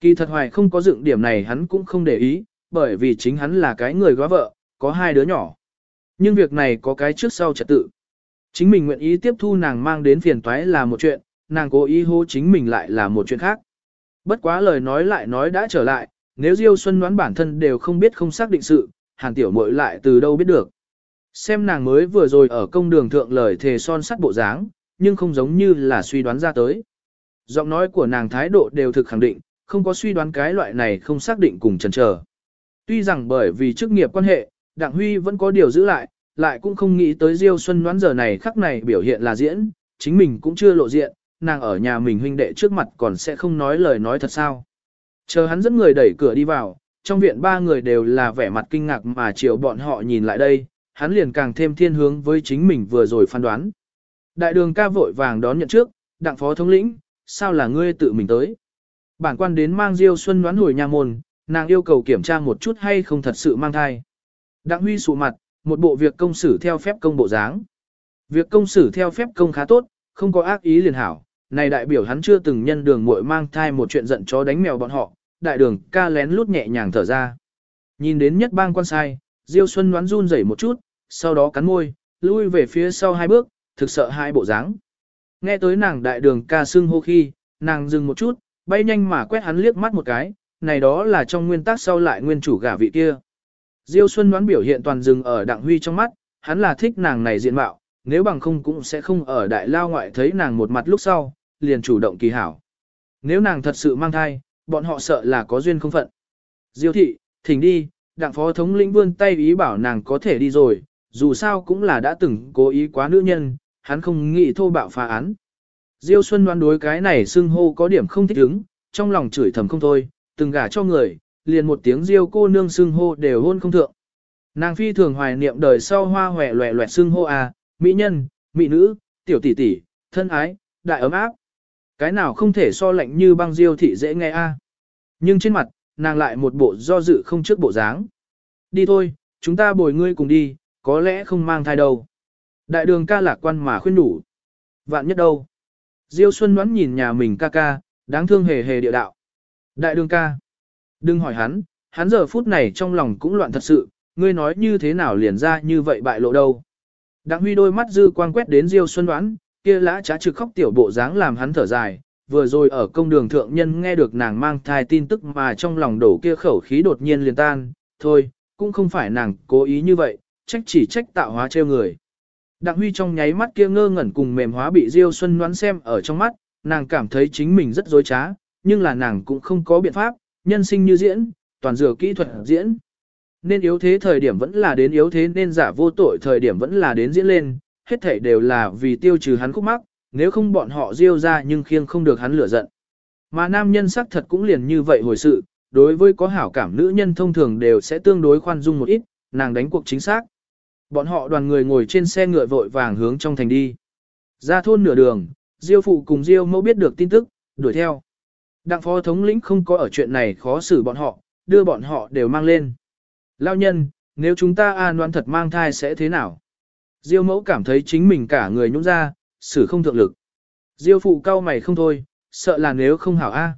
Kỳ thật hoài không có dựng điểm này hắn cũng không để ý, bởi vì chính hắn là cái người góa vợ, có hai đứa nhỏ. Nhưng việc này có cái trước sau trật tự. Chính mình nguyện ý tiếp thu nàng mang đến phiền toái là một chuyện, nàng cố ý hô chính mình lại là một chuyện khác. Bất quá lời nói lại nói đã trở lại, nếu Diêu Xuân đoán bản thân đều không biết không xác định sự, Hàn Tiểu Mội lại từ đâu biết được. Xem nàng mới vừa rồi ở công đường thượng lời thề son sắt bộ dáng, nhưng không giống như là suy đoán ra tới. Giọng nói của nàng thái độ đều thực khẳng định, không có suy đoán cái loại này không xác định cùng chần chờ. Tuy rằng bởi vì chức nghiệp quan hệ, Đặng Huy vẫn có điều giữ lại, lại cũng không nghĩ tới Diêu Xuân đoán giờ này khắc này biểu hiện là diễn, chính mình cũng chưa lộ diện, nàng ở nhà mình huynh đệ trước mặt còn sẽ không nói lời nói thật sao. Chờ hắn dẫn người đẩy cửa đi vào, trong viện ba người đều là vẻ mặt kinh ngạc mà chiều bọn họ nhìn lại đây, hắn liền càng thêm thiên hướng với chính mình vừa rồi phán đoán. Đại đường ca vội vàng đón nhận trước, đặng phó thống lĩnh, sao là ngươi tự mình tới. Bản quan đến mang Diêu Xuân đoán hồi nhà môn, nàng yêu cầu kiểm tra một chút hay không thật sự mang thai. Đặng huy sụ mặt, một bộ việc công xử theo phép công bộ dáng. Việc công xử theo phép công khá tốt, không có ác ý liền hảo, này đại biểu hắn chưa từng nhân đường muội mang thai một chuyện giận chó đánh mèo bọn họ, đại đường ca lén lút nhẹ nhàng thở ra. Nhìn đến nhất bang quan sai, Diêu Xuân đoán run rẩy một chút, sau đó cắn môi, lui về phía sau hai bước, thực sợ hai bộ dáng. Nghe tới nàng đại đường ca sưng hô khi, nàng dừng một chút, bay nhanh mà quét hắn liếc mắt một cái, này đó là trong nguyên tắc sau lại nguyên chủ gả vị kia. Diêu Xuân đoán biểu hiện toàn dừng ở đặng huy trong mắt, hắn là thích nàng này diện mạo, nếu bằng không cũng sẽ không ở đại lao ngoại thấy nàng một mặt lúc sau, liền chủ động kỳ hảo. Nếu nàng thật sự mang thai, bọn họ sợ là có duyên không phận. Diêu thị, thỉnh đi, đặng phó thống lĩnh vươn tay ý bảo nàng có thể đi rồi, dù sao cũng là đã từng cố ý quá nữ nhân, hắn không nghĩ thô bạo phá án. Diêu Xuân đoán đối cái này xưng hô có điểm không thích ứng, trong lòng chửi thầm không thôi, từng gả cho người, liền một tiếng Diêu cô nương xưng hô đều hôn không thượng. Nàng phi thường hoài niệm đời sau hoa hòe loẹ loẹt xưng hô à, mỹ nhân, mỹ nữ, tiểu tỷ tỷ, thân ái, đại ấm áp. Cái nào không thể so lạnh như băng Diêu thị dễ nghe a. À. Nhưng trên mặt, nàng lại một bộ do dự không trước bộ dáng. Đi thôi, chúng ta bồi ngươi cùng đi, có lẽ không mang thai đâu. Đại đường ca lạc quan mà khuyên đủ. Vạn nhất đâu. Diêu Xuân đoán nhìn nhà mình ca ca, đáng thương hề hề địa đạo. Đại đường ca. Đừng hỏi hắn, hắn giờ phút này trong lòng cũng loạn thật sự, ngươi nói như thế nào liền ra như vậy bại lộ đâu. Đặng huy đôi mắt dư quang quét đến Diêu Xuân đoán, kia lã trá trực khóc tiểu bộ dáng làm hắn thở dài, vừa rồi ở công đường thượng nhân nghe được nàng mang thai tin tức mà trong lòng đổ kia khẩu khí đột nhiên liền tan, thôi, cũng không phải nàng cố ý như vậy, trách chỉ trách tạo hóa trêu người. Đặng Huy trong nháy mắt kia ngơ ngẩn cùng mềm hóa bị Diêu Xuân đoán xem ở trong mắt, nàng cảm thấy chính mình rất dối trá, nhưng là nàng cũng không có biện pháp, nhân sinh như diễn, toàn dựa kỹ thuật diễn. Nên yếu thế thời điểm vẫn là đến yếu thế nên giả vô tội thời điểm vẫn là đến diễn lên, hết thảy đều là vì tiêu trừ hắn khúc mắc, nếu không bọn họ Diêu ra nhưng khiêng không được hắn lửa giận. Mà nam nhân sắc thật cũng liền như vậy hồi sự, đối với có hảo cảm nữ nhân thông thường đều sẽ tương đối khoan dung một ít, nàng đánh cuộc chính xác. Bọn họ đoàn người ngồi trên xe ngựa vội vàng hướng trong thành đi. Ra thôn nửa đường, Diêu phụ cùng Diêu mẫu biết được tin tức, đuổi theo. Đặng phó thống lĩnh không có ở chuyện này khó xử bọn họ, đưa bọn họ đều mang lên. Lao nhân, nếu chúng ta an đoán thật mang thai sẽ thế nào? Diêu mẫu cảm thấy chính mình cả người nhũng ra, xử không thượng lực. Diêu phụ cao mày không thôi, sợ là nếu không hảo a.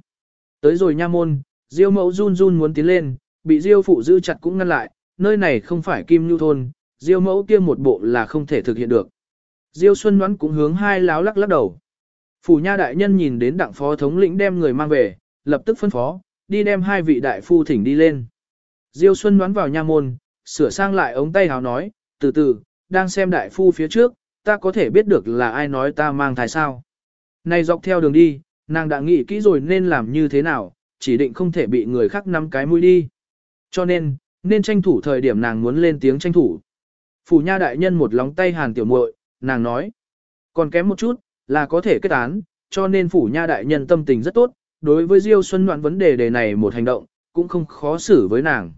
Tới rồi nha môn, Diêu mẫu run run muốn tiến lên, bị Diêu phụ giữ chặt cũng ngăn lại, nơi này không phải Kim Nhu thôn, Diêu mẫu kia một bộ là không thể thực hiện được. Diêu Xuân Ngoãn cũng hướng hai láo lắc lắc đầu. Phủ nha đại nhân nhìn đến đặng phó thống lĩnh đem người mang về, lập tức phân phó, đi đem hai vị đại phu thỉnh đi lên. Diêu Xuân Ngoãn vào nha môn, sửa sang lại ống tay hào nói, từ từ, đang xem đại phu phía trước, ta có thể biết được là ai nói ta mang thai sao. Này dọc theo đường đi, nàng đã nghĩ kỹ rồi nên làm như thế nào, chỉ định không thể bị người khác nắm cái mũi đi. Cho nên, nên tranh thủ thời điểm nàng muốn lên tiếng tranh thủ. Phủ nha đại nhân một lóng tay hàn tiểu muội, nàng nói. Còn kém một chút, là có thể kết án, cho nên phủ nha đại nhân tâm tình rất tốt, đối với Diêu Xuân Ngoãn vấn đề đề này một hành động, cũng không khó xử với nàng.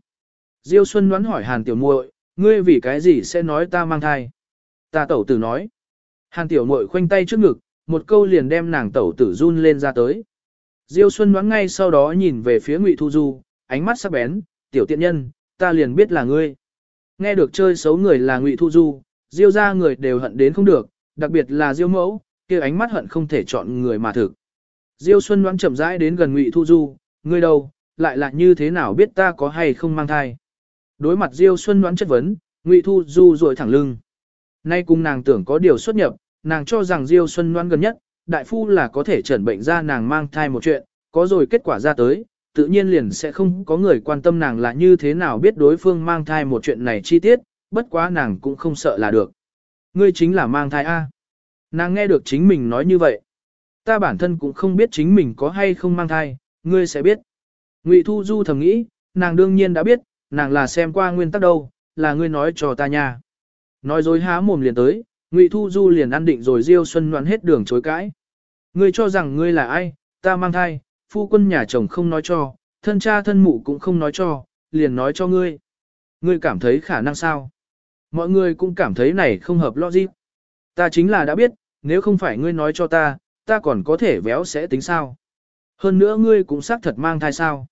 Diêu Xuân Ngoãn hỏi hàn tiểu muội, ngươi vì cái gì sẽ nói ta mang thai? Ta tẩu tử nói. Hàn tiểu muội khoanh tay trước ngực, một câu liền đem nàng tẩu tử run lên ra tới. Diêu Xuân đoán ngay sau đó nhìn về phía Ngụy Thu Du, ánh mắt sắc bén, tiểu tiện nhân, ta liền biết là ngươi. Nghe được chơi xấu người là Ngụy Thu Du, Diêu ra người đều hận đến không được, đặc biệt là Diêu mẫu, kia ánh mắt hận không thể chọn người mà thực. Diêu Xuân đoán chậm rãi đến gần Ngụy Thu Du, ngươi đâu, lại là như thế nào biết ta có hay không mang thai. Đối mặt Diêu Xuân đoán chất vấn, Ngụy Thu Du rồi thẳng lưng. Nay cùng nàng tưởng có điều xuất nhập, nàng cho rằng Diêu Xuân Loan gần nhất, đại phu là có thể chẩn bệnh ra nàng mang thai một chuyện, có rồi kết quả ra tới, tự nhiên liền sẽ không có người quan tâm nàng là như thế nào biết đối phương mang thai một chuyện này chi tiết, bất quá nàng cũng không sợ là được. Ngươi chính là mang thai A. Nàng nghe được chính mình nói như vậy. Ta bản thân cũng không biết chính mình có hay không mang thai, ngươi sẽ biết. Ngụy Thu Du thầm nghĩ, nàng đương nhiên đã biết, nàng là xem qua nguyên tắc đâu, là ngươi nói cho ta nha. Nói dối há mồm liền tới, Ngụy Thu Du liền ăn định rồi Diêu Xuân Loan hết đường chối cãi. Ngươi cho rằng ngươi là ai, ta mang thai, phu quân nhà chồng không nói cho, thân cha thân mụ cũng không nói cho, liền nói cho ngươi. Ngươi cảm thấy khả năng sao? Mọi người cũng cảm thấy này không hợp logic. Ta chính là đã biết, nếu không phải ngươi nói cho ta, ta còn có thể véo sẽ tính sao. Hơn nữa ngươi cũng xác thật mang thai sao.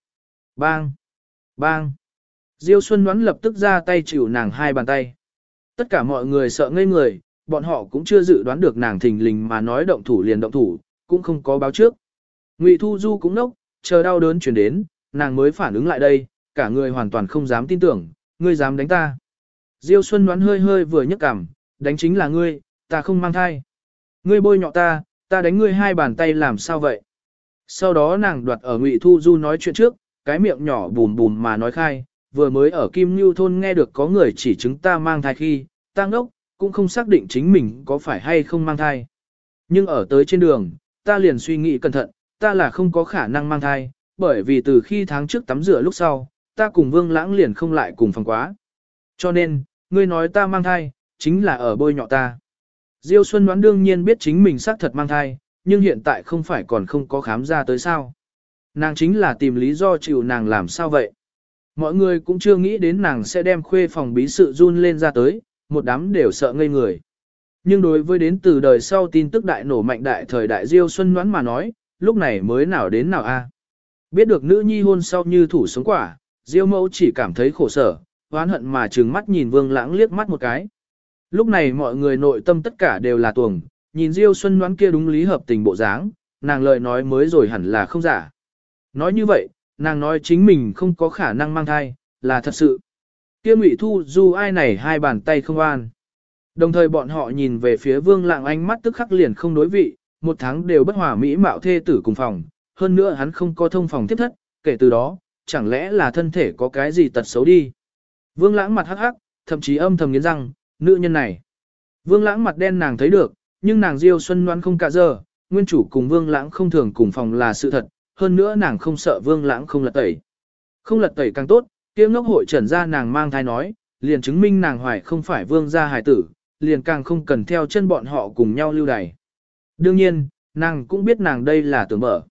Bang! Bang! Diêu Xuân đoán lập tức ra tay chịu nàng hai bàn tay. Tất cả mọi người sợ ngây người, bọn họ cũng chưa dự đoán được nàng thình lình mà nói động thủ liền động thủ, cũng không có báo trước. Ngụy Thu Du cũng nốc, chờ đau đớn chuyển đến, nàng mới phản ứng lại đây, cả người hoàn toàn không dám tin tưởng, ngươi dám đánh ta. Diêu Xuân đoán hơi hơi vừa nhấc cảm, đánh chính là ngươi, ta không mang thai. Ngươi bôi nhọ ta, ta đánh ngươi hai bàn tay làm sao vậy? Sau đó nàng đoạt ở Ngụy Thu Du nói chuyện trước, cái miệng nhỏ bùm bùm mà nói khai, vừa mới ở Kim Nhu thôn nghe được có người chỉ chứng ta mang thai khi, ta ngốc, cũng không xác định chính mình có phải hay không mang thai. Nhưng ở tới trên đường, ta liền suy nghĩ cẩn thận, ta là không có khả năng mang thai, bởi vì từ khi tháng trước tắm rửa lúc sau, ta cùng Vương Lãng liền không lại cùng phòng quá. Cho nên, ngươi nói ta mang thai, chính là ở bôi nhọ ta. Diêu Xuân đoán đương nhiên biết chính mình xác thật mang thai, nhưng hiện tại không phải còn không có khám ra tới sao. Nàng chính là tìm lý do chịu nàng làm sao vậy. Mọi người cũng chưa nghĩ đến nàng sẽ đem khuê phòng bí sự run lên ra tới, một đám đều sợ ngây người. Nhưng đối với đến từ đời sau tin tức đại nổ mạnh đại thời đại Diêu Xuân Ngoãn mà nói, lúc này mới nào đến nào a. À? Biết được nữ nhi hôn sau như thủ sống quả, Diêu mẫu chỉ cảm thấy khổ sở, oán hận mà trừng mắt nhìn Vương Lãng liếc mắt một cái. Lúc này mọi người nội tâm tất cả đều là tuồng, nhìn Diêu Xuân Ngoãn kia đúng lý hợp tình bộ dáng, nàng lời nói mới rồi hẳn là không giả. Nói như vậy, nàng nói chính mình không có khả năng mang thai, là thật sự. Kia Ngụy Thu Du ai này hai bàn tay không an. Đồng thời bọn họ nhìn về phía Vương Lạng ánh mắt tức khắc liền không đối vị, một tháng đều bất hòa mỹ mạo thê tử cùng phòng, hơn nữa hắn không có thông phòng tiếp thất, kể từ đó, chẳng lẽ là thân thể có cái gì tật xấu đi. Vương Lãng mặt hắc hắc, thậm chí âm thầm nghiến răng, nữ nhân này. Vương Lãng mặt đen nàng thấy được, nhưng nàng Diêu Xuân Loan không cả giờ, nguyên chủ cùng Vương Lãng không thường cùng phòng là sự thật, hơn nữa nàng không sợ Vương Lãng không lật tẩy. Không lật tẩy càng tốt, kia ngốc hội trần ra nàng mang thai nói, liền chứng minh nàng hoài không phải vương gia hài tử, liền càng không cần theo chân bọn họ cùng nhau lưu đày. Đương nhiên, nàng cũng biết nàng đây là tưởng mở.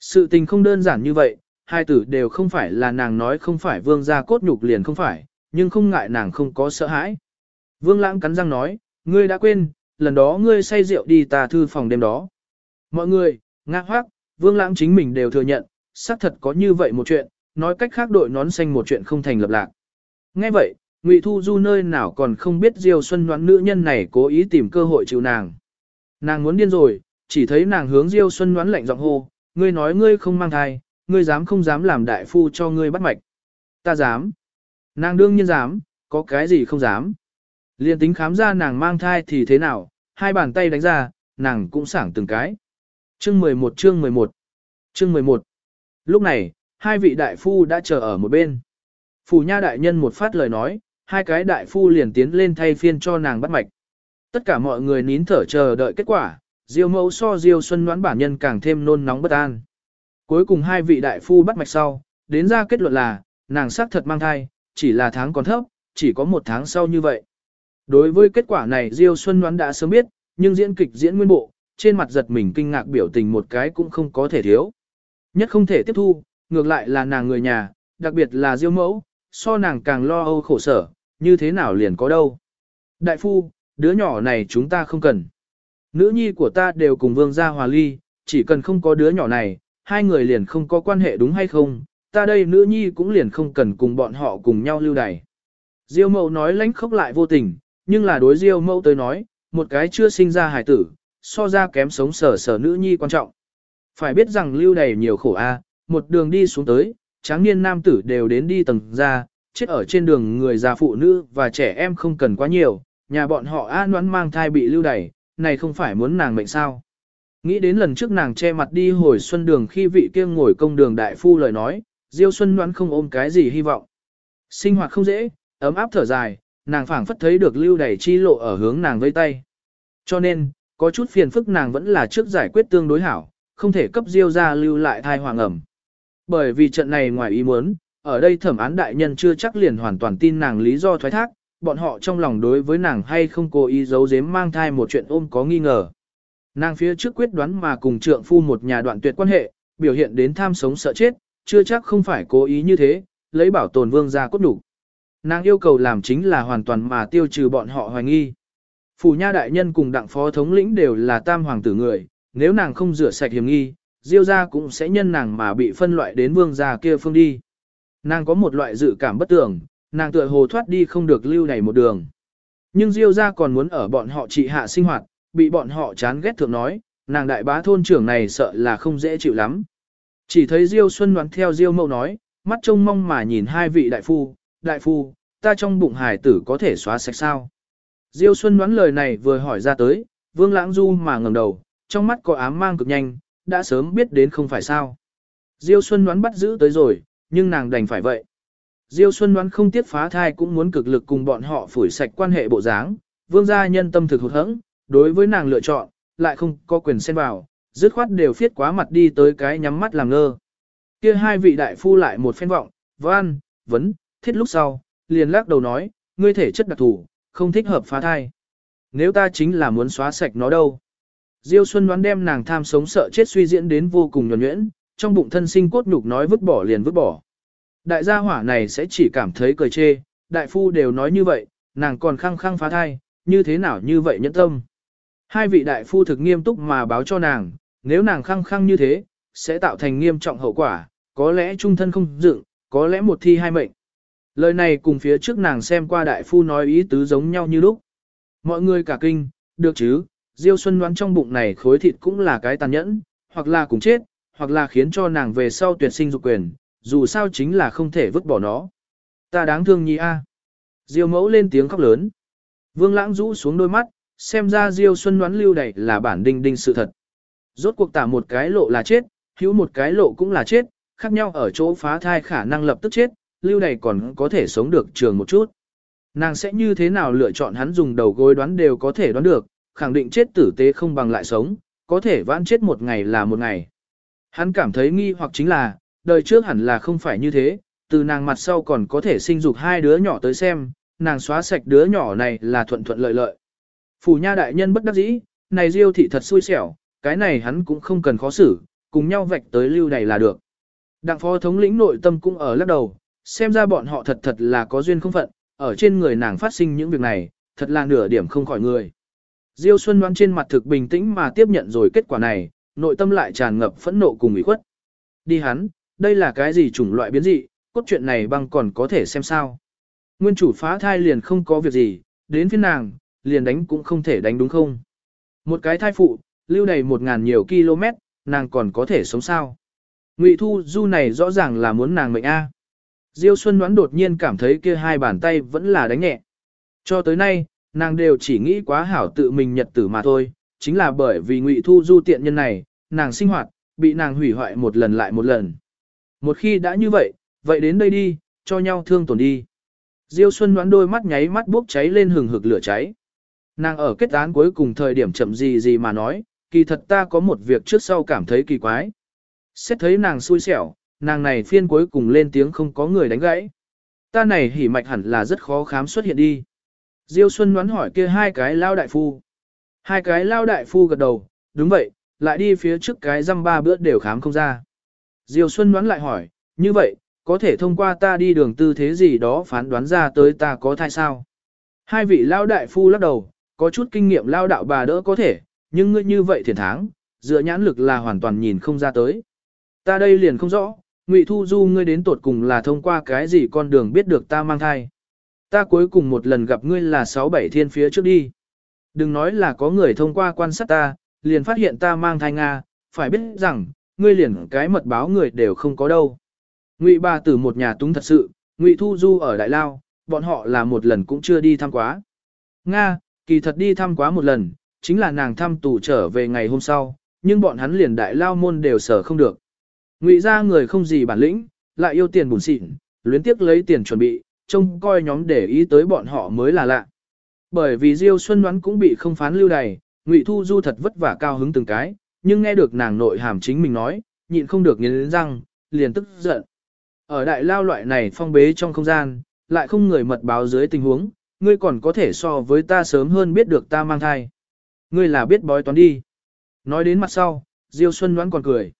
Sự tình không đơn giản như vậy, hai tử đều không phải là nàng nói không phải vương gia cốt nhục liền không phải, nhưng không ngại nàng không có sợ hãi. Vương lãng cắn răng nói, ngươi đã quên, lần đó ngươi say rượu đi tà thư phòng đêm đó. Mọi người, ngạc hoác, Vương Lãng chính mình đều thừa nhận, xác thật có như vậy một chuyện, nói cách khác đội nón xanh một chuyện không thành lập lạc. Nghe vậy, Ngụy Thu Du nơi nào còn không biết Diêu Xuân Ngoãn nữ nhân này cố ý tìm cơ hội chịu nàng. Nàng muốn điên rồi, chỉ thấy nàng hướng Diêu Xuân Ngoãn lạnh giọng hô, ngươi nói ngươi không mang thai, ngươi dám không dám làm đại phu cho ngươi bắt mạch. Ta dám. Nàng đương nhiên dám, có cái gì không dám. Liên tính khám ra nàng mang thai thì thế nào, hai bàn tay đánh ra, nàng cũng sảng từng cái. Chương 11 chương 11 Chương 11 Lúc này, hai vị đại phu đã chờ ở một bên. Phủ nha đại nhân một phát lời nói, hai cái đại phu liền tiến lên thay phiên cho nàng bắt mạch. Tất cả mọi người nín thở chờ đợi kết quả, Diêu mẫu so Diêu Xuân đoán bản nhân càng thêm nôn nóng bất an. Cuối cùng hai vị đại phu bắt mạch sau, đến ra kết luận là, nàng xác thật mang thai, chỉ là tháng còn thấp, chỉ có một tháng sau như vậy. Đối với kết quả này Diêu Xuân đoán đã sớm biết, nhưng diễn kịch diễn nguyên bộ, trên mặt giật mình kinh ngạc biểu tình một cái cũng không có thể thiếu. Nhất không thể tiếp thu, ngược lại là nàng người nhà, đặc biệt là Diêu mẫu, so nàng càng lo âu khổ sở, như thế nào liền có đâu. Đại phu, đứa nhỏ này chúng ta không cần. Nữ nhi của ta đều cùng vương gia hòa ly, chỉ cần không có đứa nhỏ này, hai người liền không có quan hệ đúng hay không, ta đây nữ nhi cũng liền không cần cùng bọn họ cùng nhau lưu đày. Diêu mẫu nói lánh khóc lại vô tình, nhưng là đối diêu mẫu tới nói, một cái chưa sinh ra hài tử, so ra kém sống sở sở nữ nhi quan trọng. Phải biết rằng lưu đày nhiều khổ a, một đường đi xuống tới, tráng niên nam tử đều đến đi tầng ra, chết ở trên đường người già phụ nữ và trẻ em không cần quá nhiều, nhà bọn họ an đoán mang thai bị lưu đày, này không phải muốn nàng mệnh sao. Nghĩ đến lần trước nàng che mặt đi hồi xuân đường khi vị kia ngồi công đường đại phu lời nói, Diêu Xuân đoán không ôm cái gì hy vọng. Sinh hoạt không dễ, ấm áp thở dài, nàng phảng phất thấy được lưu đẩy chi lộ ở hướng nàng vây tay. Cho nên, có chút phiền phức nàng vẫn là trước giải quyết tương đối hảo, không thể cấp Diêu ra lưu lại thai hoàng ẩm. Bởi vì trận này ngoài ý muốn, ở đây thẩm án đại nhân chưa chắc liền hoàn toàn tin nàng lý do thoái thác, bọn họ trong lòng đối với nàng hay không cố ý giấu giếm mang thai một chuyện ôm có nghi ngờ. Nàng phía trước quyết đoán mà cùng trượng phu một nhà đoạn tuyệt quan hệ, biểu hiện đến tham sống sợ chết, chưa chắc không phải cố ý như thế, lấy bảo tồn vương gia cốt đủ. Nàng yêu cầu làm chính là hoàn toàn mà tiêu trừ bọn họ hoài nghi. Phủ nha đại nhân cùng đặng phó thống lĩnh đều là tam hoàng tử người, nếu nàng không rửa sạch hiểm nghi, diêu gia cũng sẽ nhân nàng mà bị phân loại đến vương gia kia phương đi. Nàng có một loại dự cảm bất tưởng, nàng tựa hồ thoát đi không được lưu này một đường. Nhưng diêu gia còn muốn ở bọn họ trị hạ sinh hoạt, bị bọn họ chán ghét thượng nói, nàng đại bá thôn trưởng này sợ là không dễ chịu lắm. Chỉ thấy Diêu Xuân đoán theo Diêu Mậu nói, mắt trông mong mà nhìn hai vị đại phu, đại phu, ta trong bụng hải tử có thể xóa sạch sao. Diêu Xuân đoán lời này vừa hỏi ra tới, Vương Lãng Du mà ngẩng đầu, trong mắt có ám mang cực nhanh, đã sớm biết đến không phải sao. Diêu Xuân đoán bắt giữ tới rồi, nhưng nàng đành phải vậy. Diêu Xuân đoán không tiếc phá thai cũng muốn cực lực cùng bọn họ phủi sạch quan hệ bộ dáng, vương gia nhân tâm thực hụt hẫng, đối với nàng lựa chọn, lại không có quyền xen vào, dứt khoát đều phiết quá mặt đi tới cái nhắm mắt làm ngơ. Kia hai vị đại phu lại một phen vọng, văn, vấn, thiết lúc sau, liền lắc đầu nói, ngươi thể chất đặc thù, không thích hợp phá thai. Nếu ta chính là muốn xóa sạch nó đâu. Diêu Xuân đoán đem nàng tham sống sợ chết suy diễn đến vô cùng nhuẩn nhuyễn, trong bụng thân sinh cốt nhục nói vứt bỏ liền vứt bỏ. Đại gia hỏa này sẽ chỉ cảm thấy cười chê, đại phu đều nói như vậy, nàng còn khăng khăng phá thai, như thế nào như vậy nhẫn tâm. Hai vị đại phu thực nghiêm túc mà báo cho nàng, nếu nàng khăng khăng như thế, sẽ tạo thành nghiêm trọng hậu quả, có lẽ trung thân không dựng, có lẽ một thi hai mệnh. Lời này cùng phía trước nàng xem qua đại phu nói ý tứ giống nhau như lúc. Mọi người cả kinh, được chứ, Diêu Xuân đoán trong bụng này khối thịt cũng là cái tàn nhẫn, hoặc là cùng chết, hoặc là khiến cho nàng về sau tuyệt sinh dục quyền, dù sao chính là không thể vứt bỏ nó. Ta đáng thương nhi a. Diêu mẫu lên tiếng khóc lớn. Vương lãng rũ xuống đôi mắt, xem ra Diêu Xuân đoán lưu đẩy là bản đinh đinh sự thật. Rốt cuộc tả một cái lộ là chết, hữu một cái lộ cũng là chết, khác nhau ở chỗ phá thai khả năng lập tức chết, lưu đầy còn có thể sống được trường một chút. Nàng sẽ như thế nào lựa chọn hắn dùng đầu gối đoán đều có thể đoán được, khẳng định chết tử tế không bằng lại sống, có thể vãn chết một ngày là một ngày. Hắn cảm thấy nghi hoặc chính là, đời trước hẳn là không phải như thế, từ nàng mặt sau còn có thể sinh dục hai đứa nhỏ tới xem, nàng xóa sạch đứa nhỏ này là thuận thuận lợi lợi. Phủ nha đại nhân bất đắc dĩ, này diêu thị thật xui xẻo, cái này hắn cũng không cần khó xử, cùng nhau vạch tới lưu này là được. Đặng phó thống lĩnh nội tâm cũng ở lắc đầu, xem ra bọn họ thật thật là có duyên không phận, ở trên người nàng phát sinh những việc này, thật là nửa điểm không khỏi người. Diêu Xuân đoán trên mặt thực bình tĩnh mà tiếp nhận rồi kết quả này, nội tâm lại tràn ngập phẫn nộ cùng ủy khuất. Đi hắn, đây là cái gì chủng loại biến dị, cốt truyện này băng còn có thể xem sao. Nguyên chủ phá thai liền không có việc gì, đến phiên nàng, liền đánh cũng không thể đánh đúng không. Một cái thai phụ, lưu đầy một ngàn nhiều km, nàng còn có thể sống sao. Ngụy Thu Du này rõ ràng là muốn nàng mệnh A. Diêu Xuân đoán đột nhiên cảm thấy kia hai bàn tay vẫn là đánh nhẹ. Cho tới nay, nàng đều chỉ nghĩ quá hảo tự mình nhật tử mà thôi, chính là bởi vì Ngụy Thu Du tiện nhân này, nàng sinh hoạt, bị nàng hủy hoại một lần lại một lần. Một khi đã như vậy, vậy đến đây đi, cho nhau thương tổn đi. Diêu Xuân đoán đôi mắt nháy mắt bốc cháy lên hừng hực lửa cháy. Nàng ở kết án cuối cùng thời điểm chậm gì gì mà nói, kỳ thật ta có một việc trước sau cảm thấy kỳ quái. Xét thấy nàng xui xẻo, nàng này phiên cuối cùng lên tiếng không có người đánh gãy. Ta này hỉ mạch hẳn là rất khó khám xuất hiện đi. Diêu Xuân đoán hỏi kia hai cái lao đại phu. Hai cái lao đại phu gật đầu, đúng vậy, lại đi phía trước cái răm ba bữa đều khám không ra. Diêu Xuân đoán lại hỏi, như vậy, có thể thông qua ta đi đường tư thế gì đó phán đoán ra tới ta có thai sao? Hai vị lao đại phu lắc đầu, có chút kinh nghiệm lao đạo bà đỡ có thể, nhưng ngươi như vậy thiền tháng, dựa nhãn lực là hoàn toàn nhìn không ra tới. Ta đây liền không rõ, Ngụy Thu Du ngươi đến tột cùng là thông qua cái gì con đường biết được ta mang thai. Ta cuối cùng một lần gặp ngươi là sáu bảy thiên phía trước đi. Đừng nói là có người thông qua quan sát ta, liền phát hiện ta mang thai Nga, phải biết rằng, ngươi liền cái mật báo người đều không có đâu. Ngụy bà tử một nhà túng thật sự, Ngụy Thu Du ở Đại Lao, bọn họ là một lần cũng chưa đi thăm quá. Nga, kỳ thật đi thăm quá một lần, chính là nàng thăm tù trở về ngày hôm sau, nhưng bọn hắn liền Đại Lao môn đều sở không được. Ngụy ra người không gì bản lĩnh, lại yêu tiền bùn xịn, luyến tiếc lấy tiền chuẩn bị, trông coi nhóm để ý tới bọn họ mới là lạ. Bởi vì Diêu Xuân đoán cũng bị không phán lưu đày, Ngụy Thu Du thật vất vả cao hứng từng cái, nhưng nghe được nàng nội hàm chính mình nói, nhịn không được nghiến răng, liền tức giận. Ở đại lao loại này phong bế trong không gian, lại không người mật báo dưới tình huống, ngươi còn có thể so với ta sớm hơn biết được ta mang thai. Ngươi là biết bói toán đi. Nói đến mặt sau, Diêu Xuân đoán còn cười.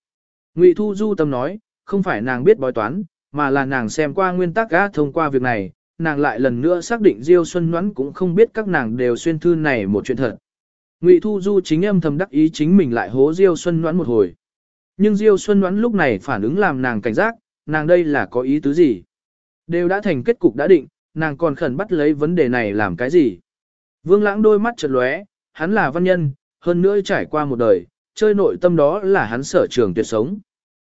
Ngụy Thu Du tâm nói, không phải nàng biết bói toán, mà là nàng xem qua nguyên tắc gã thông qua việc này, nàng lại lần nữa xác định Diêu Xuân Ngoãn cũng không biết các nàng đều xuyên thư này một chuyện thật. Ngụy Thu Du chính âm thầm đắc ý chính mình lại hố Diêu Xuân Ngoãn một hồi. Nhưng Diêu Xuân Ngoãn lúc này phản ứng làm nàng cảnh giác, nàng đây là có ý tứ gì? Đều đã thành kết cục đã định, nàng còn khẩn bắt lấy vấn đề này làm cái gì? Vương lãng đôi mắt chợt lóe, hắn là văn nhân, hơn nữa trải qua một đời, chơi nội tâm đó là hắn sở trường tuyệt sống.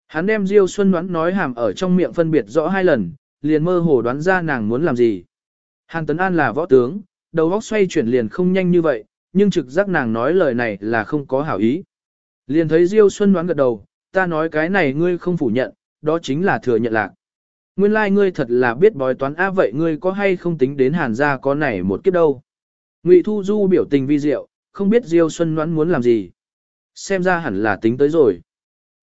Hắn đem Diêu Xuân đoán nói hàm ở trong miệng phân biệt rõ hai lần, liền mơ hồ đoán ra nàng muốn làm gì. Hàn Tấn An là võ tướng, đầu óc xoay chuyển liền không nhanh như vậy, nhưng trực giác nàng nói lời này là không có hảo ý. Liền thấy Diêu Xuân đoán gật đầu, ta nói cái này ngươi không phủ nhận, đó chính là thừa nhận lạc. Nguyên lai like ngươi thật là biết bói toán á vậy ngươi có hay không tính đến hàn gia có này một kiếp đâu. Ngụy Thu Du biểu tình vi diệu, không biết Diêu Xuân đoán muốn làm gì. Xem ra hẳn là tính tới rồi.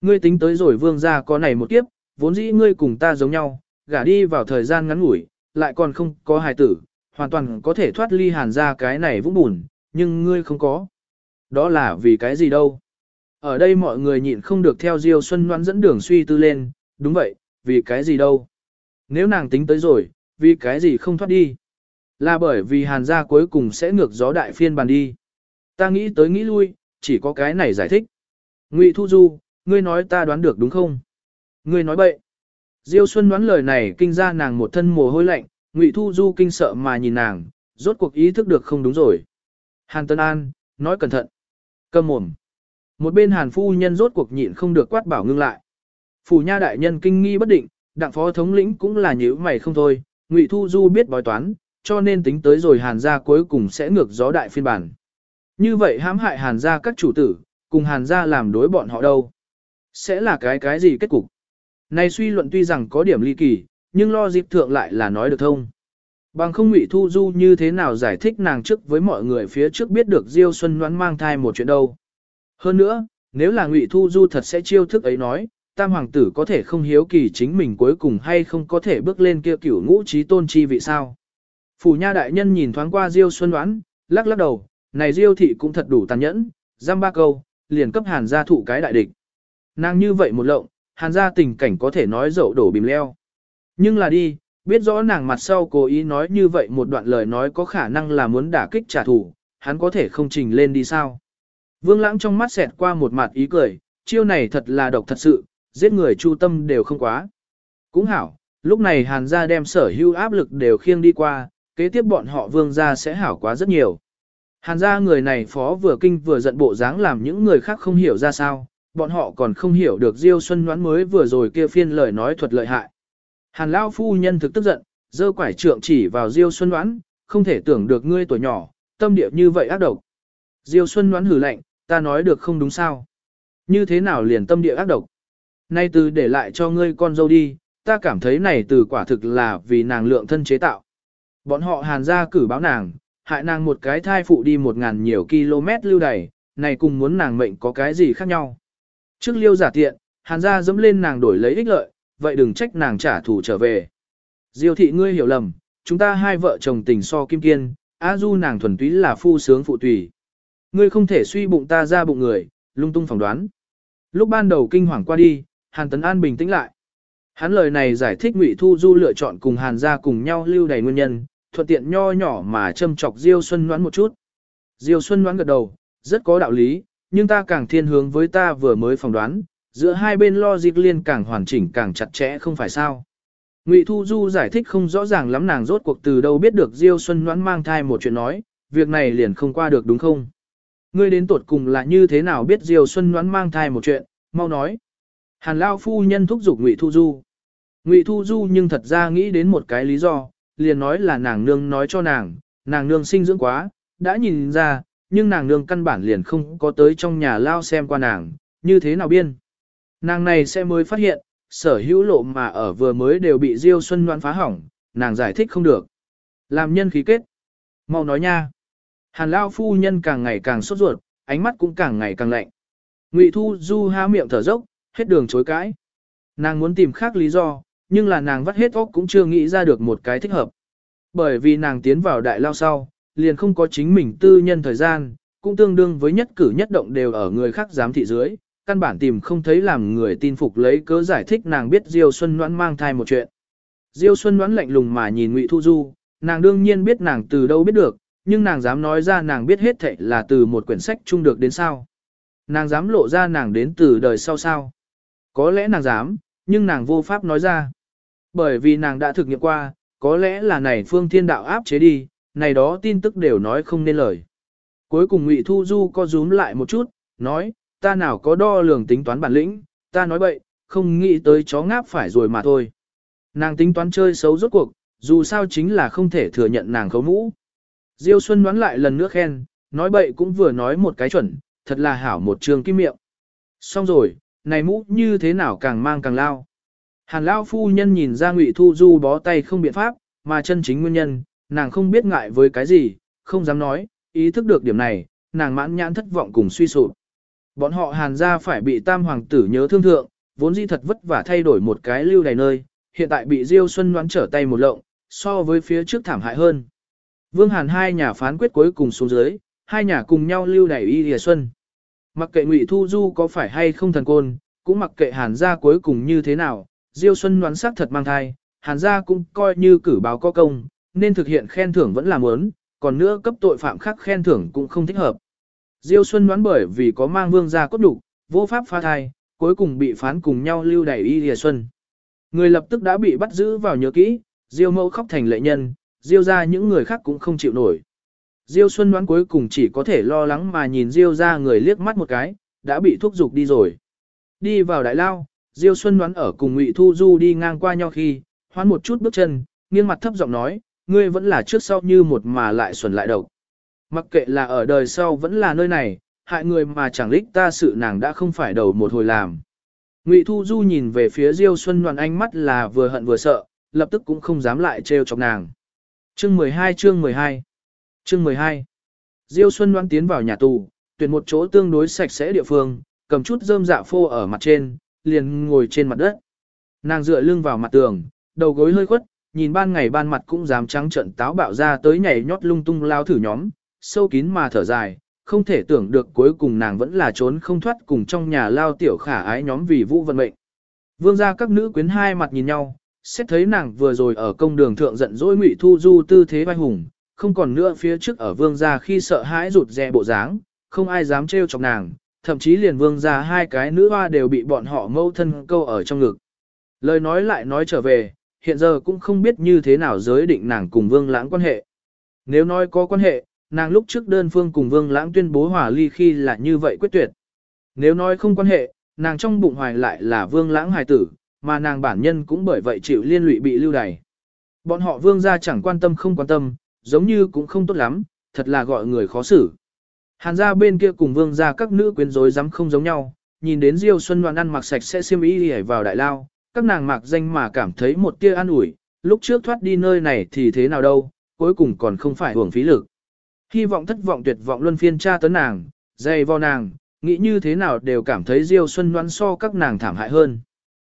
Ngươi tính tới rồi vương gia có này một kiếp, vốn dĩ ngươi cùng ta giống nhau, gả đi vào thời gian ngắn ngủi, lại còn không có hài tử, hoàn toàn có thể thoát ly hàn gia cái này vũng bùn, nhưng ngươi không có. Đó là vì cái gì đâu. Ở đây mọi người nhịn không được theo Diêu Xuân Ngoan dẫn đường suy tư lên, đúng vậy, vì cái gì đâu. Nếu nàng tính tới rồi, vì cái gì không thoát đi. Là bởi vì hàn gia cuối cùng sẽ ngược gió đại phiên bàn đi. Ta nghĩ tới nghĩ lui, chỉ có cái này giải thích. Ngụy Thu Du, ngươi nói ta đoán được đúng không? Ngươi nói bậy. Diêu Xuân đoán lời này kinh ra nàng một thân mồ hôi lạnh, Ngụy Thu Du kinh sợ mà nhìn nàng, rốt cuộc ý thức được không đúng rồi. Hàn Tân An, nói cẩn thận. Cầm mồm. Một bên Hàn Phu Nhân rốt cuộc nhịn không được quát bảo ngưng lại. Phủ nha đại nhân kinh nghi bất định, đặng phó thống lĩnh cũng là nhữ mày không thôi, Ngụy Thu Du biết bói toán, cho nên tính tới rồi Hàn gia cuối cùng sẽ ngược gió đại phiên bản. Như vậy hãm hại Hàn gia các chủ tử, cùng Hàn gia làm đối bọn họ đâu? Sẽ là cái cái gì kết cục? Này suy luận tuy rằng có điểm ly kỳ, nhưng lo dịp thượng lại là nói được thông. Bằng không Ngụy Thu Du như thế nào giải thích nàng trước với mọi người phía trước biết được Diêu Xuân Ngoãn mang thai một chuyện đâu. Hơn nữa, nếu là Ngụy Thu Du thật sẽ chiêu thức ấy nói, tam hoàng tử có thể không hiếu kỳ chính mình cuối cùng hay không có thể bước lên kia cửu ngũ trí tôn chi vị sao. Phủ nha đại nhân nhìn thoáng qua Diêu Xuân đoán, lắc lắc đầu, này Diêu thị cũng thật đủ tàn nhẫn, giam ba câu, liền cấp hàn gia thụ cái đại địch. Nàng như vậy một lộng, hàn gia tình cảnh có thể nói dậu đổ bìm leo. Nhưng là đi, biết rõ nàng mặt sau cố ý nói như vậy một đoạn lời nói có khả năng là muốn đả kích trả thù, hắn có thể không trình lên đi sao. Vương lãng trong mắt xẹt qua một mặt ý cười, chiêu này thật là độc thật sự, giết người chu tâm đều không quá. Cũng hảo, lúc này hàn gia đem sở hữu áp lực đều khiêng đi qua, kế tiếp bọn họ vương gia sẽ hảo quá rất nhiều. Hàn gia người này phó vừa kinh vừa giận bộ dáng làm những người khác không hiểu ra sao, bọn họ còn không hiểu được Diêu Xuân Ngoãn mới vừa rồi kia phiên lời nói thuật lợi hại. Hàn Lão phu nhân thực tức giận, giơ quải trượng chỉ vào Diêu Xuân Ngoãn, không thể tưởng được ngươi tuổi nhỏ, tâm địa như vậy ác độc. Diêu Xuân Ngoãn hử lạnh, ta nói được không đúng sao? Như thế nào liền tâm địa ác độc? Nay từ để lại cho ngươi con dâu đi, ta cảm thấy này từ quả thực là vì nàng lượng thân chế tạo. Bọn họ hàn gia cử báo nàng, hại nàng một cái thai phụ đi một ngàn nhiều km lưu đày, này cùng muốn nàng mệnh có cái gì khác nhau. Trước liêu giả tiện, hàn gia dẫm lên nàng đổi lấy ích lợi, vậy đừng trách nàng trả thù trở về. Diêu thị ngươi hiểu lầm, chúng ta hai vợ chồng tình so kim kiên, A du nàng thuần túy là phu sướng phụ tùy. Ngươi không thể suy bụng ta ra bụng người, lung tung phỏng đoán. Lúc ban đầu kinh hoàng qua đi, Hàn Tấn An bình tĩnh lại. Hắn lời này giải thích Ngụy Thu Du lựa chọn cùng Hàn gia cùng nhau lưu đầy nguyên nhân, thuận tiện nho nhỏ mà châm chọc Diêu Xuân Ngoãn một chút. Diêu Xuân Ngoãn gật đầu, rất có đạo lý, nhưng ta càng thiên hướng với ta vừa mới phỏng đoán, giữa hai bên logic liên càng hoàn chỉnh càng chặt chẽ không phải sao. Ngụy Thu Du giải thích không rõ ràng lắm nàng rốt cuộc từ đâu biết được Diêu Xuân Ngoãn mang thai một chuyện nói, việc này liền không qua được đúng không? Ngươi đến tuột cùng là như thế nào biết Diêu Xuân Ngoãn mang thai một chuyện, mau nói. Hàn Lao phu nhân thúc giục Ngụy Thu Du. Ngụy Thu Du nhưng thật ra nghĩ đến một cái lý do, liền nói là nàng nương nói cho nàng, nàng nương sinh dưỡng quá, đã nhìn ra, nhưng nàng nương căn bản liền không có tới trong nhà lao xem qua nàng, như thế nào biên. Nàng này sẽ mới phát hiện, sở hữu lộ mà ở vừa mới đều bị Diêu Xuân Loan phá hỏng, nàng giải thích không được. Làm nhân khí kết. Mau nói nha. Hàn Lao phu nhân càng ngày càng sốt ruột, ánh mắt cũng càng ngày càng lạnh. Ngụy Thu Du há miệng thở dốc, hết đường chối cãi. Nàng muốn tìm khác lý do, nhưng là nàng vắt hết óc cũng chưa nghĩ ra được một cái thích hợp. Bởi vì nàng tiến vào đại lao sau, liền không có chính mình tư nhân thời gian, cũng tương đương với nhất cử nhất động đều ở người khác giám thị dưới, căn bản tìm không thấy làm người tin phục lấy cớ giải thích nàng biết Diêu Xuân Noãn mang thai một chuyện. Diêu Xuân Noãn lạnh lùng mà nhìn Ngụy Thu Du, nàng đương nhiên biết nàng từ đâu biết được, nhưng nàng dám nói ra nàng biết hết thảy là từ một quyển sách chung được đến sao. Nàng dám lộ ra nàng đến từ đời sau sao. Có lẽ nàng dám, nhưng nàng vô pháp nói ra. Bởi vì nàng đã thực nghiệm qua, có lẽ là này phương thiên đạo áp chế đi, này đó tin tức đều nói không nên lời. Cuối cùng Ngụy Thu Du co rúm lại một chút, nói, ta nào có đo lường tính toán bản lĩnh, ta nói bậy, không nghĩ tới chó ngáp phải rồi mà thôi. Nàng tính toán chơi xấu rốt cuộc, dù sao chính là không thể thừa nhận nàng khấu mũ. Diêu Xuân đoán lại lần nữa khen, nói bậy cũng vừa nói một cái chuẩn, thật là hảo một trường kim miệng. Xong rồi, này mũ như thế nào càng mang càng lao. Hàn Lao phu nhân nhìn ra Ngụy Thu Du bó tay không biện pháp, mà chân chính nguyên nhân, nàng không biết ngại với cái gì, không dám nói, ý thức được điểm này, nàng mãn nhãn thất vọng cùng suy sụp. Bọn họ Hàn ra phải bị tam hoàng tử nhớ thương thượng, vốn dĩ thật vất vả thay đổi một cái lưu đầy nơi, hiện tại bị Diêu Xuân đoán trở tay một lộng, so với phía trước thảm hại hơn. Vương Hàn hai nhà phán quyết cuối cùng xuống dưới, hai nhà cùng nhau lưu đầy y lìa xuân. Mặc kệ Ngụy Thu Du có phải hay không thần côn, cũng mặc kệ Hàn gia cuối cùng như thế nào, Diêu Xuân đoán xác thật mang thai, Hàn gia cũng coi như cử báo có công, nên thực hiện khen thưởng vẫn là muốn, còn nữa cấp tội phạm khác khen thưởng cũng không thích hợp. Diêu Xuân đoán bởi vì có mang vương gia cốt đủ, vô pháp phá thai, cuối cùng bị phán cùng nhau lưu đày y lìa xuân. Người lập tức đã bị bắt giữ vào nhớ kỹ, Diêu mẫu khóc thành lệ nhân, Diêu ra những người khác cũng không chịu nổi. Diêu Xuân đoán cuối cùng chỉ có thể lo lắng mà nhìn Diêu ra người liếc mắt một cái, đã bị thúc giục đi rồi. Đi vào đại lao, Diêu Xuân đoán ở cùng Ngụy Thu Du đi ngang qua nhau khi, hoán một chút bước chân, nghiêng mặt thấp giọng nói, ngươi vẫn là trước sau như một mà lại xuẩn lại đầu. Mặc kệ là ở đời sau vẫn là nơi này, hại người mà chẳng lích ta sự nàng đã không phải đầu một hồi làm. Ngụy Thu Du nhìn về phía Diêu Xuân Đoàn ánh mắt là vừa hận vừa sợ, lập tức cũng không dám lại trêu chọc nàng. Chương 12 chương 12 Chương 12 Diêu Xuân Loan tiến vào nhà tù, tuyển một chỗ tương đối sạch sẽ địa phương, cầm chút rơm dạ phô ở mặt trên, liền ngồi trên mặt đất. Nàng dựa lưng vào mặt tường, đầu gối hơi khuất, nhìn ban ngày ban mặt cũng dám trắng trận táo bạo ra tới nhảy nhót lung tung lao thử nhóm, sâu kín mà thở dài, không thể tưởng được cuối cùng nàng vẫn là trốn không thoát cùng trong nhà lao tiểu khả ái nhóm vì vũ vận mệnh. Vương gia các nữ quyến hai mặt nhìn nhau, xét thấy nàng vừa rồi ở công đường thượng giận dỗi ngụy thu du tư thế vai hùng, không còn nữa phía trước ở vương gia khi sợ hãi rụt rè bộ dáng, không ai dám trêu chọc nàng, thậm chí liền vương gia hai cái nữ hoa đều bị bọn họ mâu thân câu ở trong ngực. Lời nói lại nói trở về, hiện giờ cũng không biết như thế nào giới định nàng cùng vương lãng quan hệ. Nếu nói có quan hệ, nàng lúc trước đơn phương cùng vương lãng tuyên bố hòa ly khi là như vậy quyết tuyệt. Nếu nói không quan hệ, nàng trong bụng hoài lại là vương lãng hài tử, mà nàng bản nhân cũng bởi vậy chịu liên lụy bị lưu đày. Bọn họ vương gia chẳng quan tâm không quan tâm, giống như cũng không tốt lắm, thật là gọi người khó xử. Hàn gia bên kia cùng vương gia các nữ quyến rối dám không giống nhau, nhìn đến Diêu Xuân Loan ăn mặc sạch sẽ xiêm y đi vào đại lao, các nàng mặc danh mà cảm thấy một tia an ủi, lúc trước thoát đi nơi này thì thế nào đâu, cuối cùng còn không phải hưởng phí lực. Hy vọng thất vọng tuyệt vọng luân phiên tra tấn nàng, dày vào nàng, nghĩ như thế nào đều cảm thấy Diêu Xuân Loan so các nàng thảm hại hơn.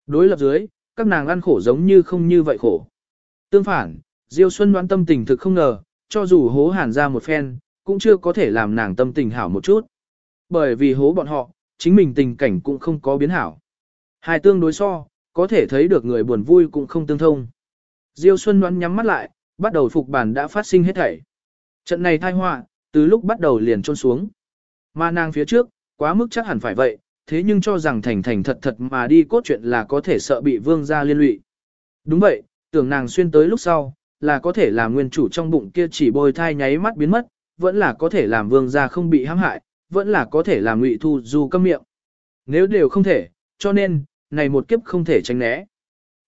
Đối lập dưới, các nàng ăn khổ giống như không như vậy khổ. Tương phản, Diêu Xuân đoán tâm tình thực không ngờ, cho dù hố hàn ra một phen, cũng chưa có thể làm nàng tâm tình hảo một chút. Bởi vì hố bọn họ, chính mình tình cảnh cũng không có biến hảo. Hai tương đối so, có thể thấy được người buồn vui cũng không tương thông. Diêu Xuân đoán nhắm mắt lại, bắt đầu phục bản đã phát sinh hết thảy. Trận này thai họa, từ lúc bắt đầu liền trôn xuống. Mà nàng phía trước, quá mức chắc hẳn phải vậy, thế nhưng cho rằng thành thành thật thật mà đi cốt chuyện là có thể sợ bị vương gia liên lụy. Đúng vậy, tưởng nàng xuyên tới lúc sau, là có thể làm nguyên chủ trong bụng kia chỉ bôi thai nháy mắt biến mất, vẫn là có thể làm vương gia không bị hãm hại, vẫn là có thể làm ngụy thu du câm miệng. Nếu đều không thể, cho nên, này một kiếp không thể tránh né.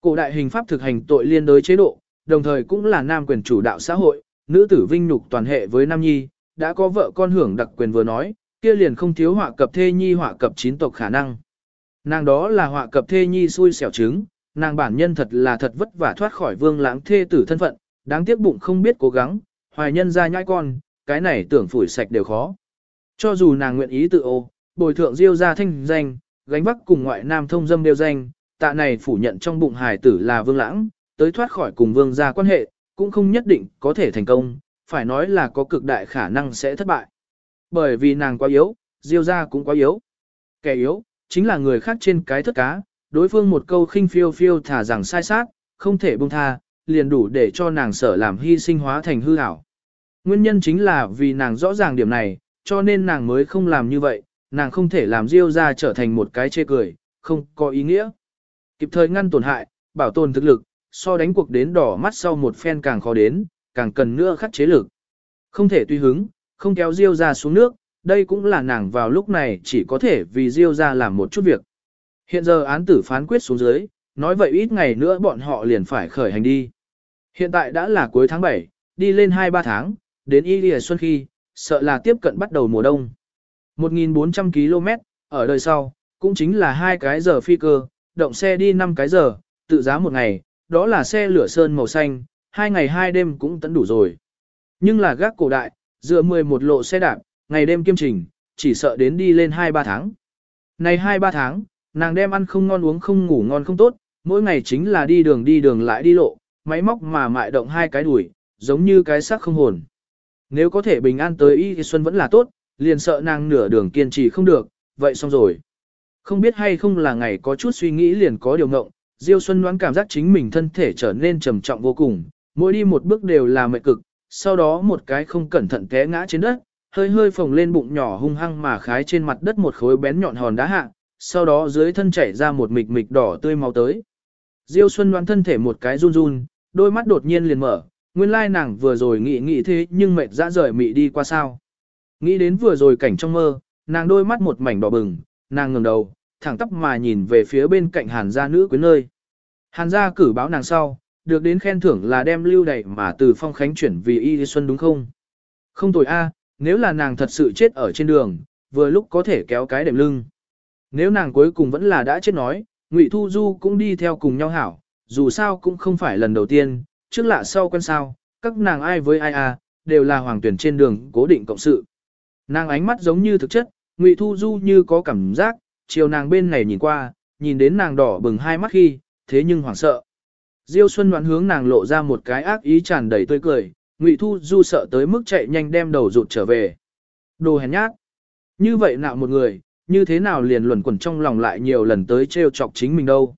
Cổ đại hình pháp thực hành tội liên đối chế độ, đồng thời cũng là nam quyền chủ đạo xã hội, nữ tử vinh nhục toàn hệ với nam nhi, đã có vợ con hưởng đặc quyền vừa nói, kia liền không thiếu họa cập thê nhi họa cập chín tộc khả năng. Nàng đó là họa cập thê nhi xui xẻo trứng, nàng bản nhân thật là thật vất vả thoát khỏi vương lãng thê tử thân phận, đáng tiếc bụng không biết cố gắng, hoài nhân ra nhãi con, cái này tưởng phủi sạch đều khó. Cho dù nàng nguyện ý tự ô, bồi thượng diêu ra thanh danh, gánh vác cùng ngoại nam thông dâm đều danh, tạ này phủ nhận trong bụng hài tử là vương lãng, tới thoát khỏi cùng vương gia quan hệ, cũng không nhất định có thể thành công, phải nói là có cực đại khả năng sẽ thất bại. Bởi vì nàng quá yếu, diêu ra cũng quá yếu. Kẻ yếu, chính là người khác trên cái thất cá, đối phương một câu khinh phiêu phiêu thả rằng sai sát, không thể buông tha, liền đủ để cho nàng sở làm hy sinh hóa thành hư ảo. Nguyên nhân chính là vì nàng rõ ràng điểm này, cho nên nàng mới không làm như vậy, nàng không thể làm Diêu ra trở thành một cái chê cười, không có ý nghĩa. Kịp thời ngăn tổn hại, bảo tồn thực lực, so đánh cuộc đến đỏ mắt sau một phen càng khó đến, càng cần nữa khắc chế lực. Không thể tùy hứng, không kéo Diêu ra xuống nước, đây cũng là nàng vào lúc này chỉ có thể vì Diêu ra làm một chút việc. Hiện giờ án tử phán quyết xuống dưới, nói vậy ít ngày nữa bọn họ liền phải khởi hành đi. Hiện tại đã là cuối tháng 7, đi lên 2-3 tháng, đến Y Lìa Xuân khi, sợ là tiếp cận bắt đầu mùa đông. 1.400 km, ở đời sau, cũng chính là hai cái giờ phi cơ, động xe đi 5 cái giờ, tự giá một ngày, đó là xe lửa sơn màu xanh, hai ngày hai đêm cũng tận đủ rồi. Nhưng là gác cổ đại, dựa 11 lộ xe đạp, ngày đêm kiêm trình, chỉ sợ đến đi lên 2-3 tháng. Này 2-3 tháng, nàng đem ăn không ngon uống không ngủ ngon không tốt, mỗi ngày chính là đi đường đi đường lại đi lộ, máy móc mà mại động hai cái đuổi, giống như cái xác không hồn. Nếu có thể bình an tới y thì Xuân vẫn là tốt, liền sợ nàng nửa đường kiên trì không được, vậy xong rồi. Không biết hay không là ngày có chút suy nghĩ liền có điều ngộng, Diêu Xuân đoán cảm giác chính mình thân thể trở nên trầm trọng vô cùng, mỗi đi một bước đều là mệt cực, sau đó một cái không cẩn thận té ngã trên đất, hơi hơi phồng lên bụng nhỏ hung hăng mà khái trên mặt đất một khối bén nhọn hòn đá hạ, sau đó dưới thân chảy ra một mịch mịch đỏ tươi máu tới. Diêu Xuân đoán thân thể một cái run run, đôi mắt đột nhiên liền mở, nguyên lai nàng vừa rồi nghĩ nghĩ thế nhưng mệt dã rời mị đi qua sao. Nghĩ đến vừa rồi cảnh trong mơ, nàng đôi mắt một mảnh đỏ bừng, nàng ngẩng đầu, thẳng tắp mà nhìn về phía bên cạnh hàn gia nữ quyến nơi. Hàn gia cử báo nàng sau, được đến khen thưởng là đem lưu đầy mà từ phong khánh chuyển vì y xuân đúng không? Không tồi a, nếu là nàng thật sự chết ở trên đường, vừa lúc có thể kéo cái đệm lưng. Nếu nàng cuối cùng vẫn là đã chết nói, Ngụy Thu Du cũng đi theo cùng nhau hảo, dù sao cũng không phải lần đầu tiên, trước lạ sau quen sao, các nàng ai với ai à, đều là hoàng tuyển trên đường cố định cộng sự. Nàng ánh mắt giống như thực chất, Ngụy Thu Du như có cảm giác, chiều nàng bên này nhìn qua, nhìn đến nàng đỏ bừng hai mắt khi, thế nhưng hoảng sợ. Diêu Xuân đoán hướng nàng lộ ra một cái ác ý tràn đầy tươi cười, Ngụy Thu Du sợ tới mức chạy nhanh đem đầu rụt trở về. Đồ hèn nhát. Như vậy nạo một người, như thế nào liền luẩn quẩn trong lòng lại nhiều lần tới trêu chọc chính mình đâu.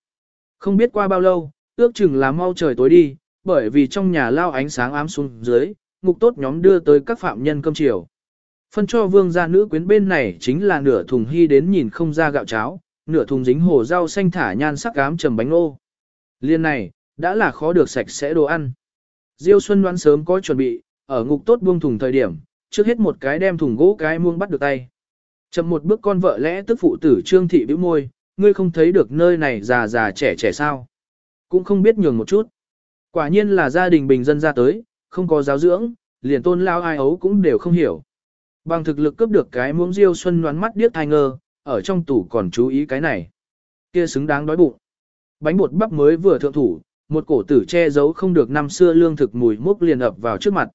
Không biết qua bao lâu, ước chừng là mau trời tối đi, bởi vì trong nhà lao ánh sáng ám xuống dưới, ngục tốt nhóm đưa tới các phạm nhân cơm chiều. Phân cho vương gia nữ quyến bên này chính là nửa thùng hy đến nhìn không ra gạo cháo, nửa thùng dính hồ rau xanh thả nhan sắc ám trầm bánh ô. Liên này, đã là khó được sạch sẽ đồ ăn. Diêu Xuân đoán sớm có chuẩn bị, ở ngục tốt buông thùng thời điểm, trước hết một cái đem thùng gỗ cái muông bắt được tay. Chậm một bước con vợ lẽ tức phụ tử trương thị bĩu môi, ngươi không thấy được nơi này già già trẻ trẻ sao. Cũng không biết nhường một chút. Quả nhiên là gia đình bình dân ra tới, không có giáo dưỡng, liền tôn lao ai ấu cũng đều không hiểu. Bằng thực lực cướp được cái muỗng diêu xuân đoán mắt điếc thai ngơ, ở trong tủ còn chú ý cái này. Kia xứng đáng đói bụng. Bánh bột bắp mới vừa thượng thủ, một cổ tử che giấu không được năm xưa lương thực mùi mốc liền ập vào trước mặt.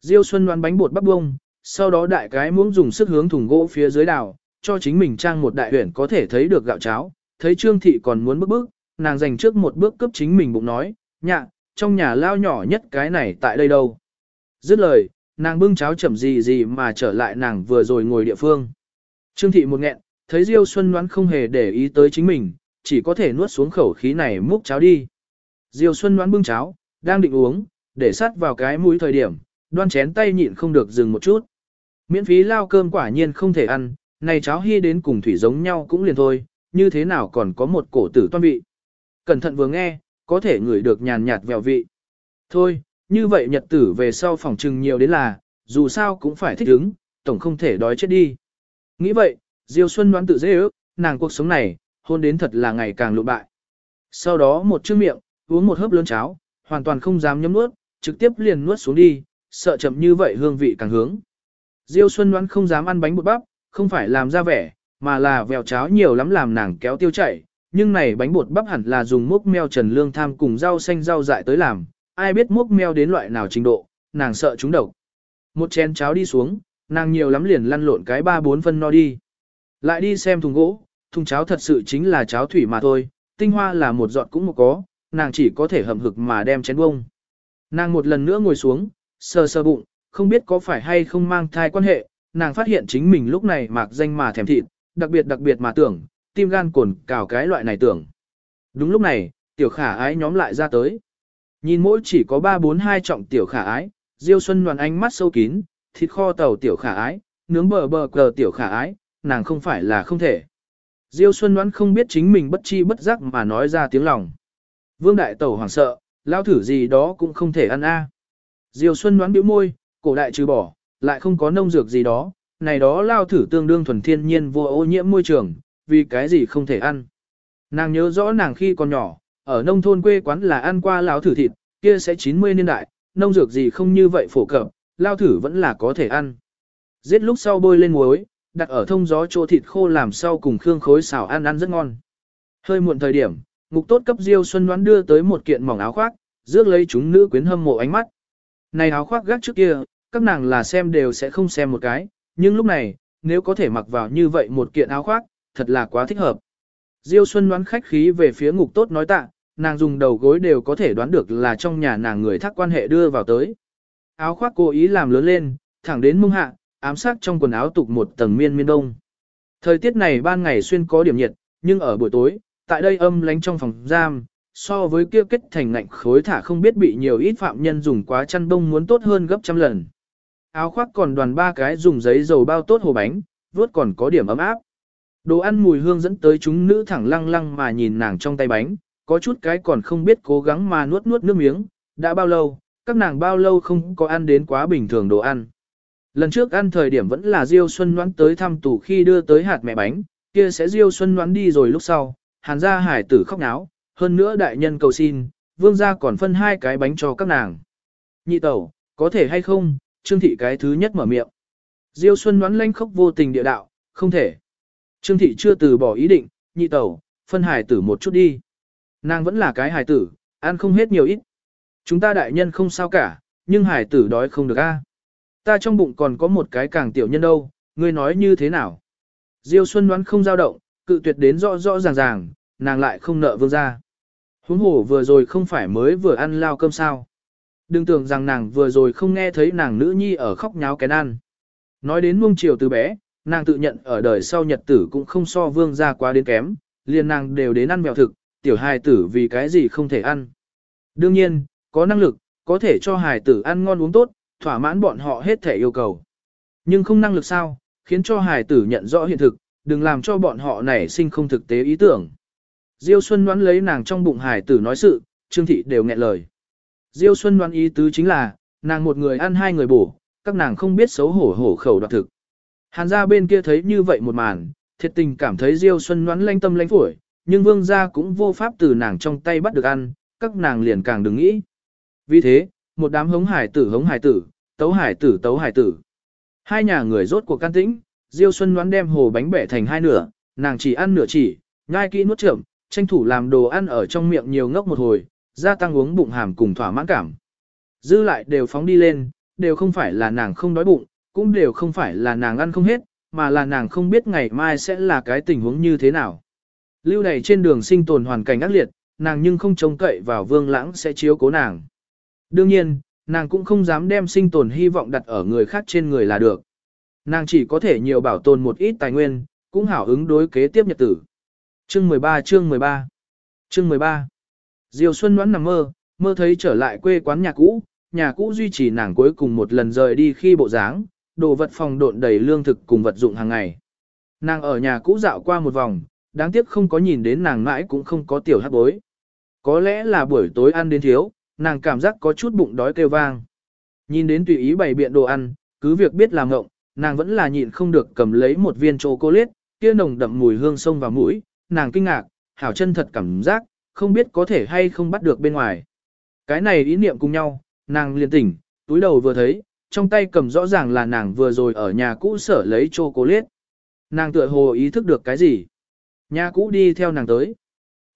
Diêu Xuân đoán bánh bột bắp bông, sau đó đại cái muỗng dùng sức hướng thùng gỗ phía dưới đào cho chính mình trang một đại huyển có thể thấy được gạo cháo, thấy Trương Thị còn muốn bước bước, nàng dành trước một bước cấp chính mình bụng nói, nhạ, trong nhà lao nhỏ nhất cái này tại đây đâu. Dứt lời, nàng bưng cháo chậm gì gì mà trở lại nàng vừa rồi ngồi địa phương. Trương Thị một nghẹn, thấy Diêu Xuân đoán không hề để ý tới chính mình, chỉ có thể nuốt xuống khẩu khí này múc cháo đi. Diêu Xuân đoán bưng cháo, đang định uống, để sắt vào cái mũi thời điểm, đoan chén tay nhịn không được dừng một chút. Miễn phí lao cơm quả nhiên không thể ăn, này cháo hy đến cùng thủy giống nhau cũng liền thôi, như thế nào còn có một cổ tử toan vị. Cẩn thận vừa nghe, có thể ngửi được nhàn nhạt vèo vị. Thôi, như vậy nhật tử về sau phòng trừng nhiều đến là, dù sao cũng phải thích ứng, tổng không thể đói chết đi. Nghĩ vậy, Diêu Xuân đoán tự dễ ước, nàng cuộc sống này, hôn đến thật là ngày càng lụn bại. Sau đó một chữ miệng, uống một hớp lớn cháo, hoàn toàn không dám nhấm nuốt, trực tiếp liền nuốt xuống đi, sợ chậm như vậy hương vị càng hướng. Diêu Xuân đoán không dám ăn bánh bột bắp, không phải làm ra vẻ, mà là vèo cháo nhiều lắm làm nàng kéo tiêu chảy, nhưng này bánh bột bắp hẳn là dùng mốc meo trần lương tham cùng rau xanh rau dại tới làm, ai biết mốc meo đến loại nào trình độ, nàng sợ chúng độc. Một chén cháo đi xuống, nàng nhiều lắm liền lăn lộn cái ba bốn phân no đi. Lại đi xem thùng gỗ, thùng cháo thật sự chính là cháo thủy mà thôi, tinh hoa là một giọt cũng một có, nàng chỉ có thể hầm hực mà đem chén bông. Nàng một lần nữa ngồi xuống, sờ sờ bụng, không biết có phải hay không mang thai quan hệ, nàng phát hiện chính mình lúc này mạc danh mà thèm thịt, đặc biệt đặc biệt mà tưởng, tim gan cồn cào cái loại này tưởng. Đúng lúc này, tiểu khả ái nhóm lại ra tới. Nhìn mỗi chỉ có 3-4-2 trọng tiểu khả ái, Diêu Xuân đoàn ánh mắt sâu kín, thịt kho tàu tiểu khả ái, nướng bờ bờ cờ tiểu khả ái, nàng không phải là không thể. Diêu Xuân đoán không biết chính mình bất chi bất giác mà nói ra tiếng lòng. Vương Đại Tẩu hoảng sợ, lao thử gì đó cũng không thể ăn a. Diêu Xuân đoán bĩu môi, cổ đại trừ bỏ, lại không có nông dược gì đó, này đó lao thử tương đương thuần thiên nhiên vô ô nhiễm môi trường, vì cái gì không thể ăn. Nàng nhớ rõ nàng khi còn nhỏ, ở nông thôn quê quán là ăn qua lao thử thịt, kia sẽ 90 niên đại, nông dược gì không như vậy phổ cập, lao thử vẫn là có thể ăn. Giết lúc sau bôi lên muối, đặt ở thông gió chỗ thịt khô làm sau cùng khương khối xào ăn ăn rất ngon. Hơi muộn thời điểm, ngục tốt cấp Diêu Xuân đoán đưa tới một kiện mỏng áo khoác, rước lấy chúng nữ quyến hâm mộ ánh mắt. Này áo khoác gác trước kia, các nàng là xem đều sẽ không xem một cái, nhưng lúc này, nếu có thể mặc vào như vậy một kiện áo khoác, thật là quá thích hợp. Diêu Xuân đoán khách khí về phía ngục tốt nói tạ, nàng dùng đầu gối đều có thể đoán được là trong nhà nàng người thác quan hệ đưa vào tới. Áo khoác cố ý làm lớn lên, thẳng đến mông hạ, ám sát trong quần áo tục một tầng miên miên đông. Thời tiết này ban ngày xuyên có điểm nhiệt, nhưng ở buổi tối, tại đây âm lánh trong phòng giam, so với kia kết thành ngạnh khối thả không biết bị nhiều ít phạm nhân dùng quá chăn bông muốn tốt hơn gấp trăm lần. Áo khoác còn đoàn ba cái dùng giấy dầu bao tốt hồ bánh, vuốt còn có điểm ấm áp. Đồ ăn mùi hương dẫn tới chúng nữ thẳng lăng lăng mà nhìn nàng trong tay bánh, có chút cái còn không biết cố gắng mà nuốt nuốt nước miếng, đã bao lâu, các nàng bao lâu không có ăn đến quá bình thường đồ ăn. Lần trước ăn thời điểm vẫn là Diêu Xuân Ngoãn tới thăm tủ khi đưa tới hạt mẹ bánh, kia sẽ Diêu Xuân Ngoãn đi rồi lúc sau, hàn gia hải tử khóc náo, hơn nữa đại nhân cầu xin, vương gia còn phân hai cái bánh cho các nàng. Nhị tẩu, có thể hay không, Trương Thị cái thứ nhất mở miệng. Diêu Xuân đoán lanh khóc vô tình địa đạo, không thể. Trương Thị chưa từ bỏ ý định, nhị tẩu, phân hải tử một chút đi. Nàng vẫn là cái hải tử, ăn không hết nhiều ít. Chúng ta đại nhân không sao cả, nhưng hải tử đói không được a. Ta trong bụng còn có một cái càng tiểu nhân đâu, ngươi nói như thế nào? Diêu Xuân đoán không dao động, cự tuyệt đến rõ rõ ràng ràng, nàng lại không nợ vương gia. Huống hồ vừa rồi không phải mới vừa ăn lao cơm sao. Đừng tưởng rằng nàng vừa rồi không nghe thấy nàng nữ nhi ở khóc nháo kén ăn. Nói đến nuông chiều từ bé, nàng tự nhận ở đời sau nhật tử cũng không so vương gia quá đến kém, liền nàng đều đến ăn mèo thực, tiểu hài tử vì cái gì không thể ăn. Đương nhiên, có năng lực, có thể cho hài tử ăn ngon uống tốt, thỏa mãn bọn họ hết thể yêu cầu. Nhưng không năng lực sao, khiến cho hài tử nhận rõ hiện thực, đừng làm cho bọn họ nảy sinh không thực tế ý tưởng. Diêu Xuân đoán lấy nàng trong bụng hài tử nói sự, Trương Thị đều nghẹn lời. Diêu Xuân đoán ý tứ chính là, nàng một người ăn hai người bổ, các nàng không biết xấu hổ hổ khẩu đoạt thực. Hàn gia bên kia thấy như vậy một màn, thiệt tình cảm thấy Diêu Xuân đoán lanh tâm lanh phổi, nhưng vương gia cũng vô pháp từ nàng trong tay bắt được ăn, các nàng liền càng đừng nghĩ. Vì thế, một đám hống hải tử hống hải tử, tấu hải tử tấu hải tử. Hai nhà người rốt cuộc can tĩnh, Diêu Xuân đoán đem hồ bánh bẻ thành hai nửa, nàng chỉ ăn nửa chỉ, nhai kỹ nuốt chậm, tranh thủ làm đồ ăn ở trong miệng nhiều ngốc một hồi, gia tăng uống bụng hàm cùng thỏa mãn cảm. Dư lại đều phóng đi lên, đều không phải là nàng không đói bụng, cũng đều không phải là nàng ăn không hết, mà là nàng không biết ngày mai sẽ là cái tình huống như thế nào. Lưu này trên đường sinh tồn hoàn cảnh ác liệt, nàng nhưng không trông cậy vào vương lãng sẽ chiếu cố nàng. Đương nhiên, nàng cũng không dám đem sinh tồn hy vọng đặt ở người khác trên người là được. Nàng chỉ có thể nhiều bảo tồn một ít tài nguyên, cũng hảo ứng đối kế tiếp nhật tử. Chương 13 chương 13 Chương 13 Diều Xuân đoán nằm mơ, mơ thấy trở lại quê quán nhà cũ, nhà cũ duy trì nàng cuối cùng một lần rời đi khi bộ dáng, đồ vật phòng độn đầy lương thực cùng vật dụng hàng ngày. Nàng ở nhà cũ dạo qua một vòng, đáng tiếc không có nhìn đến nàng mãi cũng không có tiểu hát bối. Có lẽ là buổi tối ăn đến thiếu, nàng cảm giác có chút bụng đói kêu vang. Nhìn đến tùy ý bày biện đồ ăn, cứ việc biết làm ngộng, nàng vẫn là nhịn không được cầm lấy một viên chocolate, kia nồng đậm mùi hương sông vào mũi, nàng kinh ngạc, hảo chân thật cảm giác, không biết có thể hay không bắt được bên ngoài. Cái này ý niệm cùng nhau, nàng liền tỉnh, túi đầu vừa thấy, trong tay cầm rõ ràng là nàng vừa rồi ở nhà cũ sở lấy chocolate. Nàng tựa hồ ý thức được cái gì? Nhà cũ đi theo nàng tới.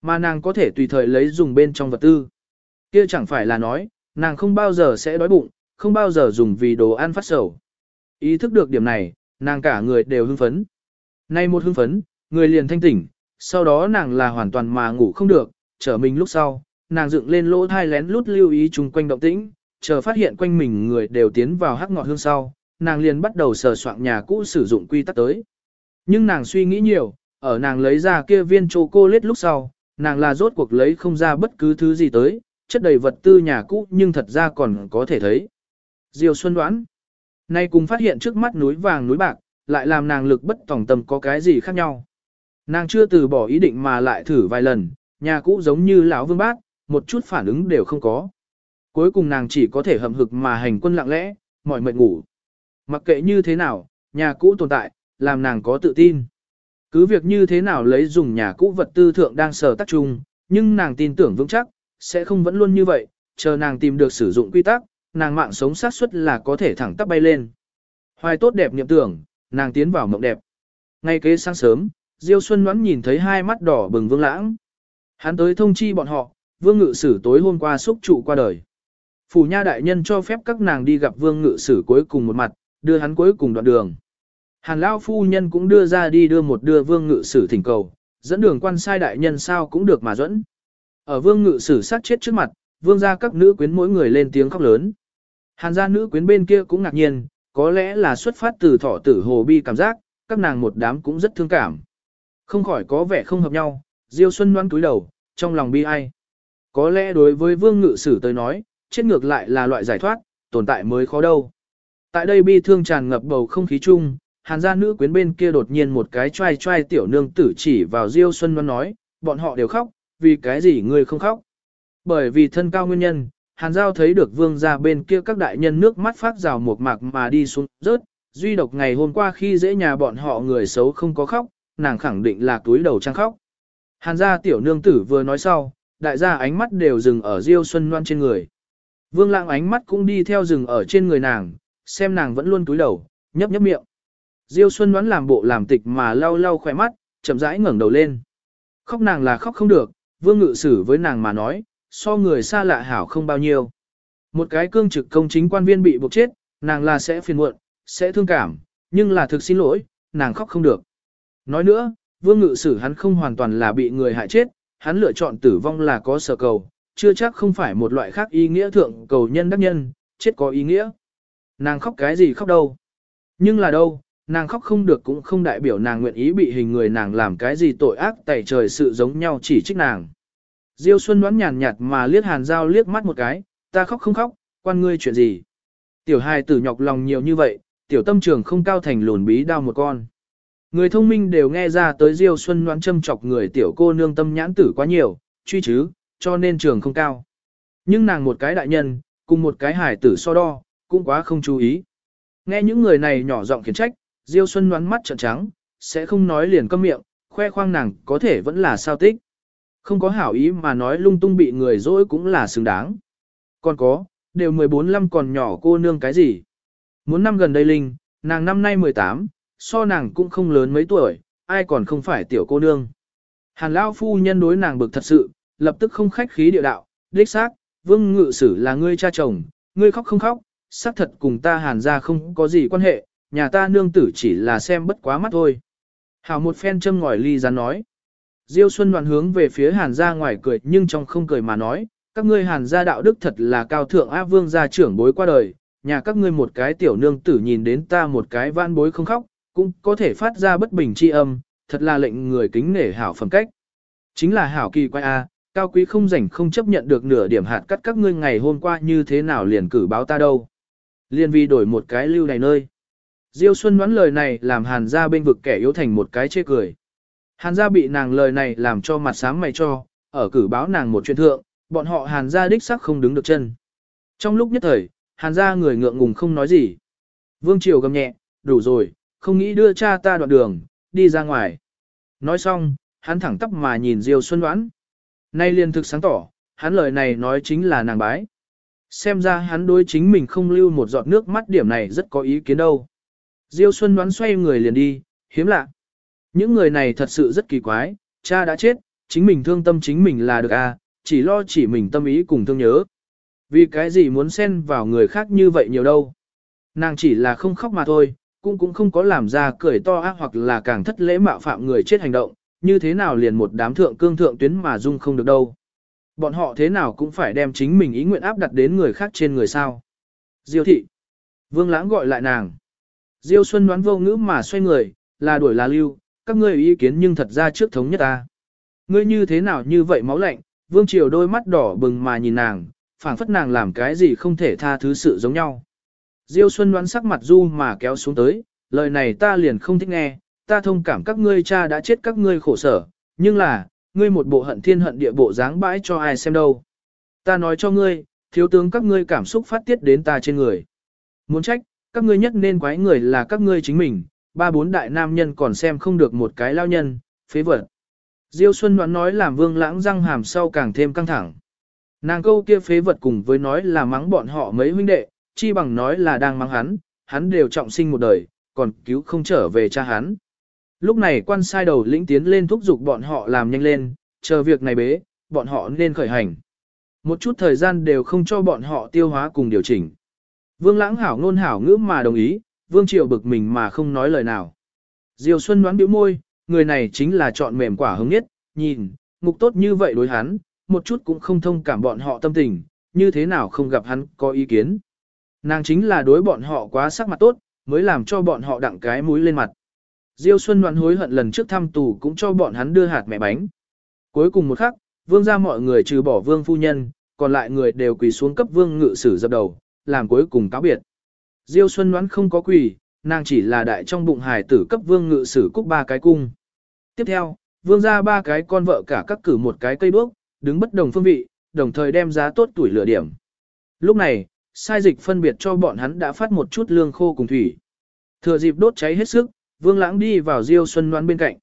Mà nàng có thể tùy thời lấy dùng bên trong vật tư. Kia chẳng phải là nói, nàng không bao giờ sẽ đói bụng, không bao giờ dùng vì đồ ăn phát sầu. Ý thức được điểm này, nàng cả người đều hưng phấn. Nay một hưng phấn, người liền thanh tỉnh, sau đó nàng là hoàn toàn mà ngủ không được, trở mình lúc sau, nàng dựng lên lỗ thai lén lút lưu ý chung quanh động tĩnh, chờ phát hiện quanh mình người đều tiến vào hắc ngọt hương sau, nàng liền bắt đầu sờ soạn nhà cũ sử dụng quy tắc tới. Nhưng nàng suy nghĩ nhiều, ở nàng lấy ra kia viên chocolate lúc sau, nàng là rốt cuộc lấy không ra bất cứ thứ gì tới, chất đầy vật tư nhà cũ nhưng thật ra còn có thể thấy. Diều Xuân đoán, nay cùng phát hiện trước mắt núi vàng núi bạc, lại làm nàng lực bất tòng tâm có cái gì khác nhau. Nàng chưa từ bỏ ý định mà lại thử vài lần, nhà cũ giống như lão vương bác, một chút phản ứng đều không có. Cuối cùng nàng chỉ có thể hậm hực mà hành quân lặng lẽ, mỏi mệt ngủ. Mặc kệ như thế nào, nhà cũ tồn tại, làm nàng có tự tin. Cứ việc như thế nào lấy dùng nhà cũ vật tư thượng đang sở tác chung, nhưng nàng tin tưởng vững chắc, sẽ không vẫn luôn như vậy, chờ nàng tìm được sử dụng quy tắc, nàng mạng sống sát suất là có thể thẳng tắp bay lên. Hoài tốt đẹp niệm tưởng, nàng tiến vào mộng đẹp. Ngay kế sáng sớm, Diêu Xuân Ngoãn nhìn thấy hai mắt đỏ bừng Vương Lãng. Hắn tới thông chi bọn họ, Vương Ngự Sử tối hôm qua xúc trụ qua đời. Phủ nha đại nhân cho phép các nàng đi gặp Vương Ngự Sử cuối cùng một mặt, đưa hắn cuối cùng đoạn đường. Hàn lão phu nhân cũng đưa ra đi đưa một đưa Vương Ngự Sử thỉnh cầu, dẫn đường quan sai đại nhân sao cũng được mà dẫn. Ở Vương Ngự Sử sát chết trước mặt, Vương gia các nữ quyến mỗi người lên tiếng khóc lớn. Hàn gia nữ quyến bên kia cũng ngạc nhiên, có lẽ là xuất phát từ thọ tử hồ bi cảm giác, các nàng một đám cũng rất thương cảm. Không khỏi có vẻ không hợp nhau, Diêu Xuân đoán cúi đầu, trong lòng bi ai. Có lẽ đối với Vương Ngự Sử tới nói, chết ngược lại là loại giải thoát, tồn tại mới khó đâu. Tại đây bi thương tràn ngập bầu không khí chung, hàn gia nữ quyến bên kia đột nhiên một cái trai trai tiểu nương tử chỉ vào Diêu Xuân Loan nói, bọn họ đều khóc, vì cái gì ngươi không khóc. Bởi vì thân cao nguyên nhân, hàn giao thấy được vương gia bên kia các đại nhân nước mắt phát rào một mạc mà đi xuống rớt, duy độc ngày hôm qua khi dễ nhà bọn họ người xấu không có khóc, nàng khẳng định là túi đầu trang khóc. Hàn gia tiểu nương tử vừa nói sau, đại gia ánh mắt đều dừng ở Diêu Xuân Loan trên người. Vương lãng ánh mắt cũng đi theo dừng ở trên người nàng, xem nàng vẫn luôn cúi đầu, nhấp nhấp miệng. Diêu Xuân Loan làm bộ làm tịch mà lau lau khỏe mắt, chậm rãi ngẩng đầu lên. Khóc nàng là khóc không được, vương ngự xử với nàng mà nói, so người xa lạ hảo không bao nhiêu. Một cái cương trực công chính quan viên bị buộc chết, nàng là sẽ phiền muộn, sẽ thương cảm, nhưng là thực xin lỗi, nàng khóc không được. Nói nữa, vương ngự sử hắn không hoàn toàn là bị người hại chết, hắn lựa chọn tử vong là có sở cầu, chưa chắc không phải một loại khác ý nghĩa thượng cầu nhân đắc nhân, chết có ý nghĩa. Nàng khóc cái gì khóc đâu. Nhưng là đâu, nàng khóc không được cũng không đại biểu nàng nguyện ý bị hình người nàng làm cái gì tội ác tẩy trời sự giống nhau chỉ trích nàng. Diêu Xuân đoán nhàn nhạt mà liếc Hàn Giao liếc mắt một cái, ta khóc không khóc, quan ngươi chuyện gì. Tiểu hài tử nhọc lòng nhiều như vậy, tiểu tâm trường không cao thành lùn bí đao một con. Người thông minh đều nghe ra tới Diêu Xuân Ngoan châm chọc người tiểu cô nương tâm nhãn tử quá nhiều, truy chứ, cho nên trường không cao. Nhưng nàng một cái đại nhân, cùng một cái hải tử so đo, cũng quá không chú ý. Nghe những người này nhỏ giọng khiển trách, Diêu Xuân Ngoan mắt trợn trắng, sẽ không nói liền câm miệng, khoe khoang nàng có thể vẫn là sao tích. Không có hảo ý mà nói lung tung bị người dỗi cũng là xứng đáng. Còn có, đều 14 năm còn nhỏ cô nương cái gì. Muốn năm gần đây Linh, nàng năm nay 18, so nàng cũng không lớn mấy tuổi, ai còn không phải tiểu cô nương. Hàn Lao phu nhân đối nàng bực thật sự, lập tức không khách khí địa đạo, đích xác, vương ngự sử là ngươi cha chồng, ngươi khóc không khóc, xác thật cùng ta hàn ra không có gì quan hệ, nhà ta nương tử chỉ là xem bất quá mắt thôi. Hảo một phen châm ngòi ly ra nói. Diêu Xuân Đoàn hướng về phía hàn ra ngoài cười nhưng trong không cười mà nói, các ngươi hàn gia đạo đức thật là cao thượng á vương gia trưởng bối qua đời, nhà các ngươi một cái tiểu nương tử nhìn đến ta một cái van bối không khóc, cũng có thể phát ra bất bình chi âm, thật là lệnh người kính nể hảo phẩm cách. Chính là hảo kỳ quay a, à, cao quý không rảnh không chấp nhận được nửa điểm hạt cắt các ngươi ngày hôm qua như thế nào liền cử báo ta đâu. Liên vi đổi một cái lưu này nơi. Diêu Xuân đoán lời này làm hàn gia bên vực kẻ yếu thành một cái chê cười. Hàn gia bị nàng lời này làm cho mặt sáng mày cho, ở cử báo nàng một chuyện thượng, bọn họ hàn gia đích sắc không đứng được chân. Trong lúc nhất thời, hàn gia người ngượng ngùng không nói gì. Vương Triều gầm nhẹ, đủ rồi, không nghĩ đưa cha ta đoạn đường, đi ra ngoài. Nói xong, hắn thẳng tắp mà nhìn Diêu Xuân Đoán. Nay liền thực sáng tỏ, hắn lời này nói chính là nàng bái. Xem ra hắn đối chính mình không lưu một giọt nước mắt điểm này rất có ý kiến đâu. Diêu Xuân Đoán xoay người liền đi, hiếm lạ. Những người này thật sự rất kỳ quái, cha đã chết, chính mình thương tâm chính mình là được à, chỉ lo chỉ mình tâm ý cùng thương nhớ. Vì cái gì muốn xen vào người khác như vậy nhiều đâu. Nàng chỉ là không khóc mà thôi, cũng cũng không có làm ra cười to ác hoặc là càng thất lễ mạo phạm người chết hành động, như thế nào liền một đám thượng cương thượng tuyến mà dung không được đâu. Bọn họ thế nào cũng phải đem chính mình ý nguyện áp đặt đến người khác trên người sao. Diêu thị. Vương lãng gọi lại nàng. Diêu Xuân đoán vô ngữ mà xoay người, là đuổi là lưu, các ngươi ý kiến nhưng thật ra trước thống nhất ta. Ngươi như thế nào như vậy máu lạnh, Vương Triều đôi mắt đỏ bừng mà nhìn nàng, phảng phất nàng làm cái gì không thể tha thứ sự giống nhau. Diêu Xuân đoán sắc mặt du mà kéo xuống tới, lời này ta liền không thích nghe, ta thông cảm các ngươi cha đã chết các ngươi khổ sở, nhưng là, ngươi một bộ hận thiên hận địa bộ dáng bãi cho ai xem đâu. Ta nói cho ngươi, thiếu tướng các ngươi cảm xúc phát tiết đến ta trên người. Muốn trách, các ngươi nhất nên quái người là các ngươi chính mình, ba bốn đại nam nhân còn xem không được một cái lao nhân, phế vật. Diêu Xuân đoán nói làm vương lãng răng hàm sau càng thêm căng thẳng. Nàng câu kia phế vật cùng với nói là mắng bọn họ mấy huynh đệ, chi bằng nói là đang mang hắn, hắn đều trọng sinh một đời, còn cứu không trở về cha hắn. Lúc này quan sai đầu lĩnh tiến lên thúc giục bọn họ làm nhanh lên, chờ việc này bế, bọn họ nên khởi hành. Một chút thời gian đều không cho bọn họ tiêu hóa cùng điều chỉnh. Vương lãng hảo ngôn hảo ngữ mà đồng ý, vương triều bực mình mà không nói lời nào. Diều Xuân đoán biểu môi, người này chính là chọn mềm quả hứng nhất, nhìn, ngục tốt như vậy đối hắn, một chút cũng không thông cảm bọn họ tâm tình, như thế nào không gặp hắn có ý kiến. Nàng chính là đối bọn họ quá sắc mặt tốt, mới làm cho bọn họ đặng cái mũi lên mặt. Diêu Xuân đoán hối hận lần trước thăm tù cũng cho bọn hắn đưa hạt mẹ bánh. Cuối cùng một khắc, vương ra mọi người trừ bỏ vương phu nhân, còn lại người đều quỳ xuống cấp vương ngự sử dập đầu, làm cuối cùng cáo biệt. Diêu Xuân đoán không có quỳ, nàng chỉ là đại trong bụng hài tử cấp vương ngự sử cúc ba cái cung. Tiếp theo, vương ra ba cái con vợ cả các cử một cái cây đuốc, đứng bất đồng phương vị, đồng thời đem giá tốt tuổi lửa điểm. Lúc này, sai dịch phân biệt cho bọn hắn đã phát một chút lương khô cùng thủy. Thừa dịp đốt cháy hết sức, Vương Lãng đi vào Diêu Xuân Loan bên cạnh.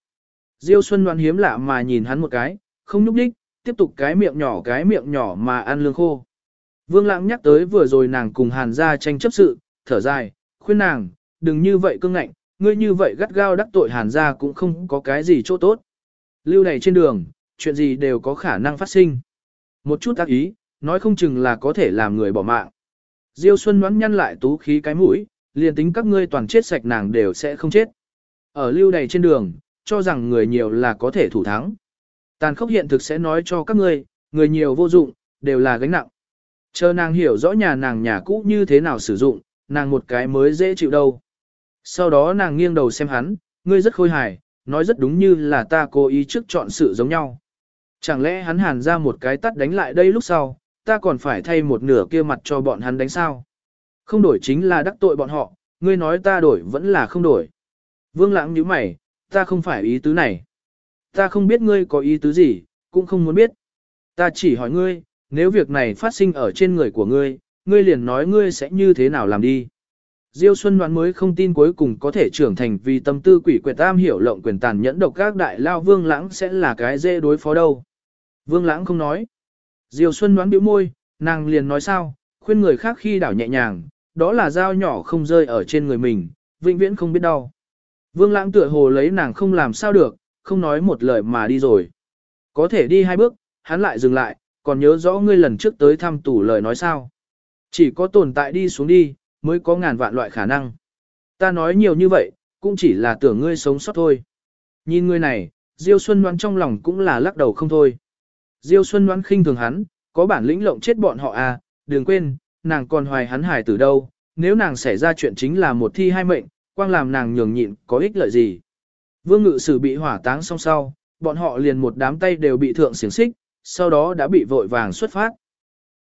Diêu Xuân Loan hiếm lạ mà nhìn hắn một cái, không nhúc đích, tiếp tục cái miệng nhỏ cái miệng nhỏ mà ăn lương khô. Vương Lãng nhắc tới vừa rồi nàng cùng Hàn gia tranh chấp sự, thở dài, khuyên nàng, đừng như vậy cương ngạnh, ngươi như vậy gắt gao đắc tội Hàn gia cũng không có cái gì chỗ tốt. Lưu này trên đường, chuyện gì đều có khả năng phát sinh. Một chút ác ý, nói không chừng là có thể làm người bỏ mạng. Diêu Xuân đoán nhăn lại tú khí cái mũi, liền tính các ngươi toàn chết sạch nàng đều sẽ không chết. Ở lưu đầy trên đường, cho rằng người nhiều là có thể thủ thắng. Tàn khốc hiện thực sẽ nói cho các ngươi, người nhiều vô dụng, đều là gánh nặng. Chờ nàng hiểu rõ nhà nàng nhà cũ như thế nào sử dụng, nàng một cái mới dễ chịu đâu. Sau đó nàng nghiêng đầu xem hắn, ngươi rất khôi hài, nói rất đúng như là ta cố ý trước chọn sự giống nhau. Chẳng lẽ hắn hàn ra một cái tắt đánh lại đây lúc sau, ta còn phải thay một nửa kia mặt cho bọn hắn đánh sao? Không đổi chính là đắc tội bọn họ, ngươi nói ta đổi vẫn là không đổi. Vương lãng nhíu mày, ta không phải ý tứ này. Ta không biết ngươi có ý tứ gì, cũng không muốn biết. Ta chỉ hỏi ngươi, nếu việc này phát sinh ở trên người của ngươi, ngươi liền nói ngươi sẽ như thế nào làm đi. Diêu Xuân đoán mới không tin cuối cùng có thể trưởng thành vì tâm tư quỷ quyệt tam hiểu lộng quyền tàn nhẫn độc các đại lao vương lãng sẽ là cái dễ đối phó đâu. Vương lãng không nói. Diêu Xuân đoán bĩu môi, nàng liền nói sao, khuyên người khác khi đảo nhẹ nhàng, đó là dao nhỏ không rơi ở trên người mình, vĩnh viễn không biết đau. Vương lãng tựa hồ lấy nàng không làm sao được, không nói một lời mà đi rồi. Có thể đi hai bước, hắn lại dừng lại, còn nhớ rõ ngươi lần trước tới thăm tủ lời nói sao. Chỉ có tồn tại đi xuống đi, mới có ngàn vạn loại khả năng. Ta nói nhiều như vậy, cũng chỉ là tưởng ngươi sống sót thôi. Nhìn ngươi này, Diêu Xuân đoán trong lòng cũng là lắc đầu không thôi. Diêu Xuân đoán khinh thường hắn, có bản lĩnh lộng chết bọn họ à, đừng quên, nàng còn hoài hắn hài từ đâu, nếu nàng xảy ra chuyện chính là một thi hai mệnh, quang làm nàng nhường nhịn có ích lợi gì. Vương ngự sử bị hỏa táng xong sau, bọn họ liền một đám tay đều bị thượng xiềng xích, sau đó đã bị vội vàng xuất phát.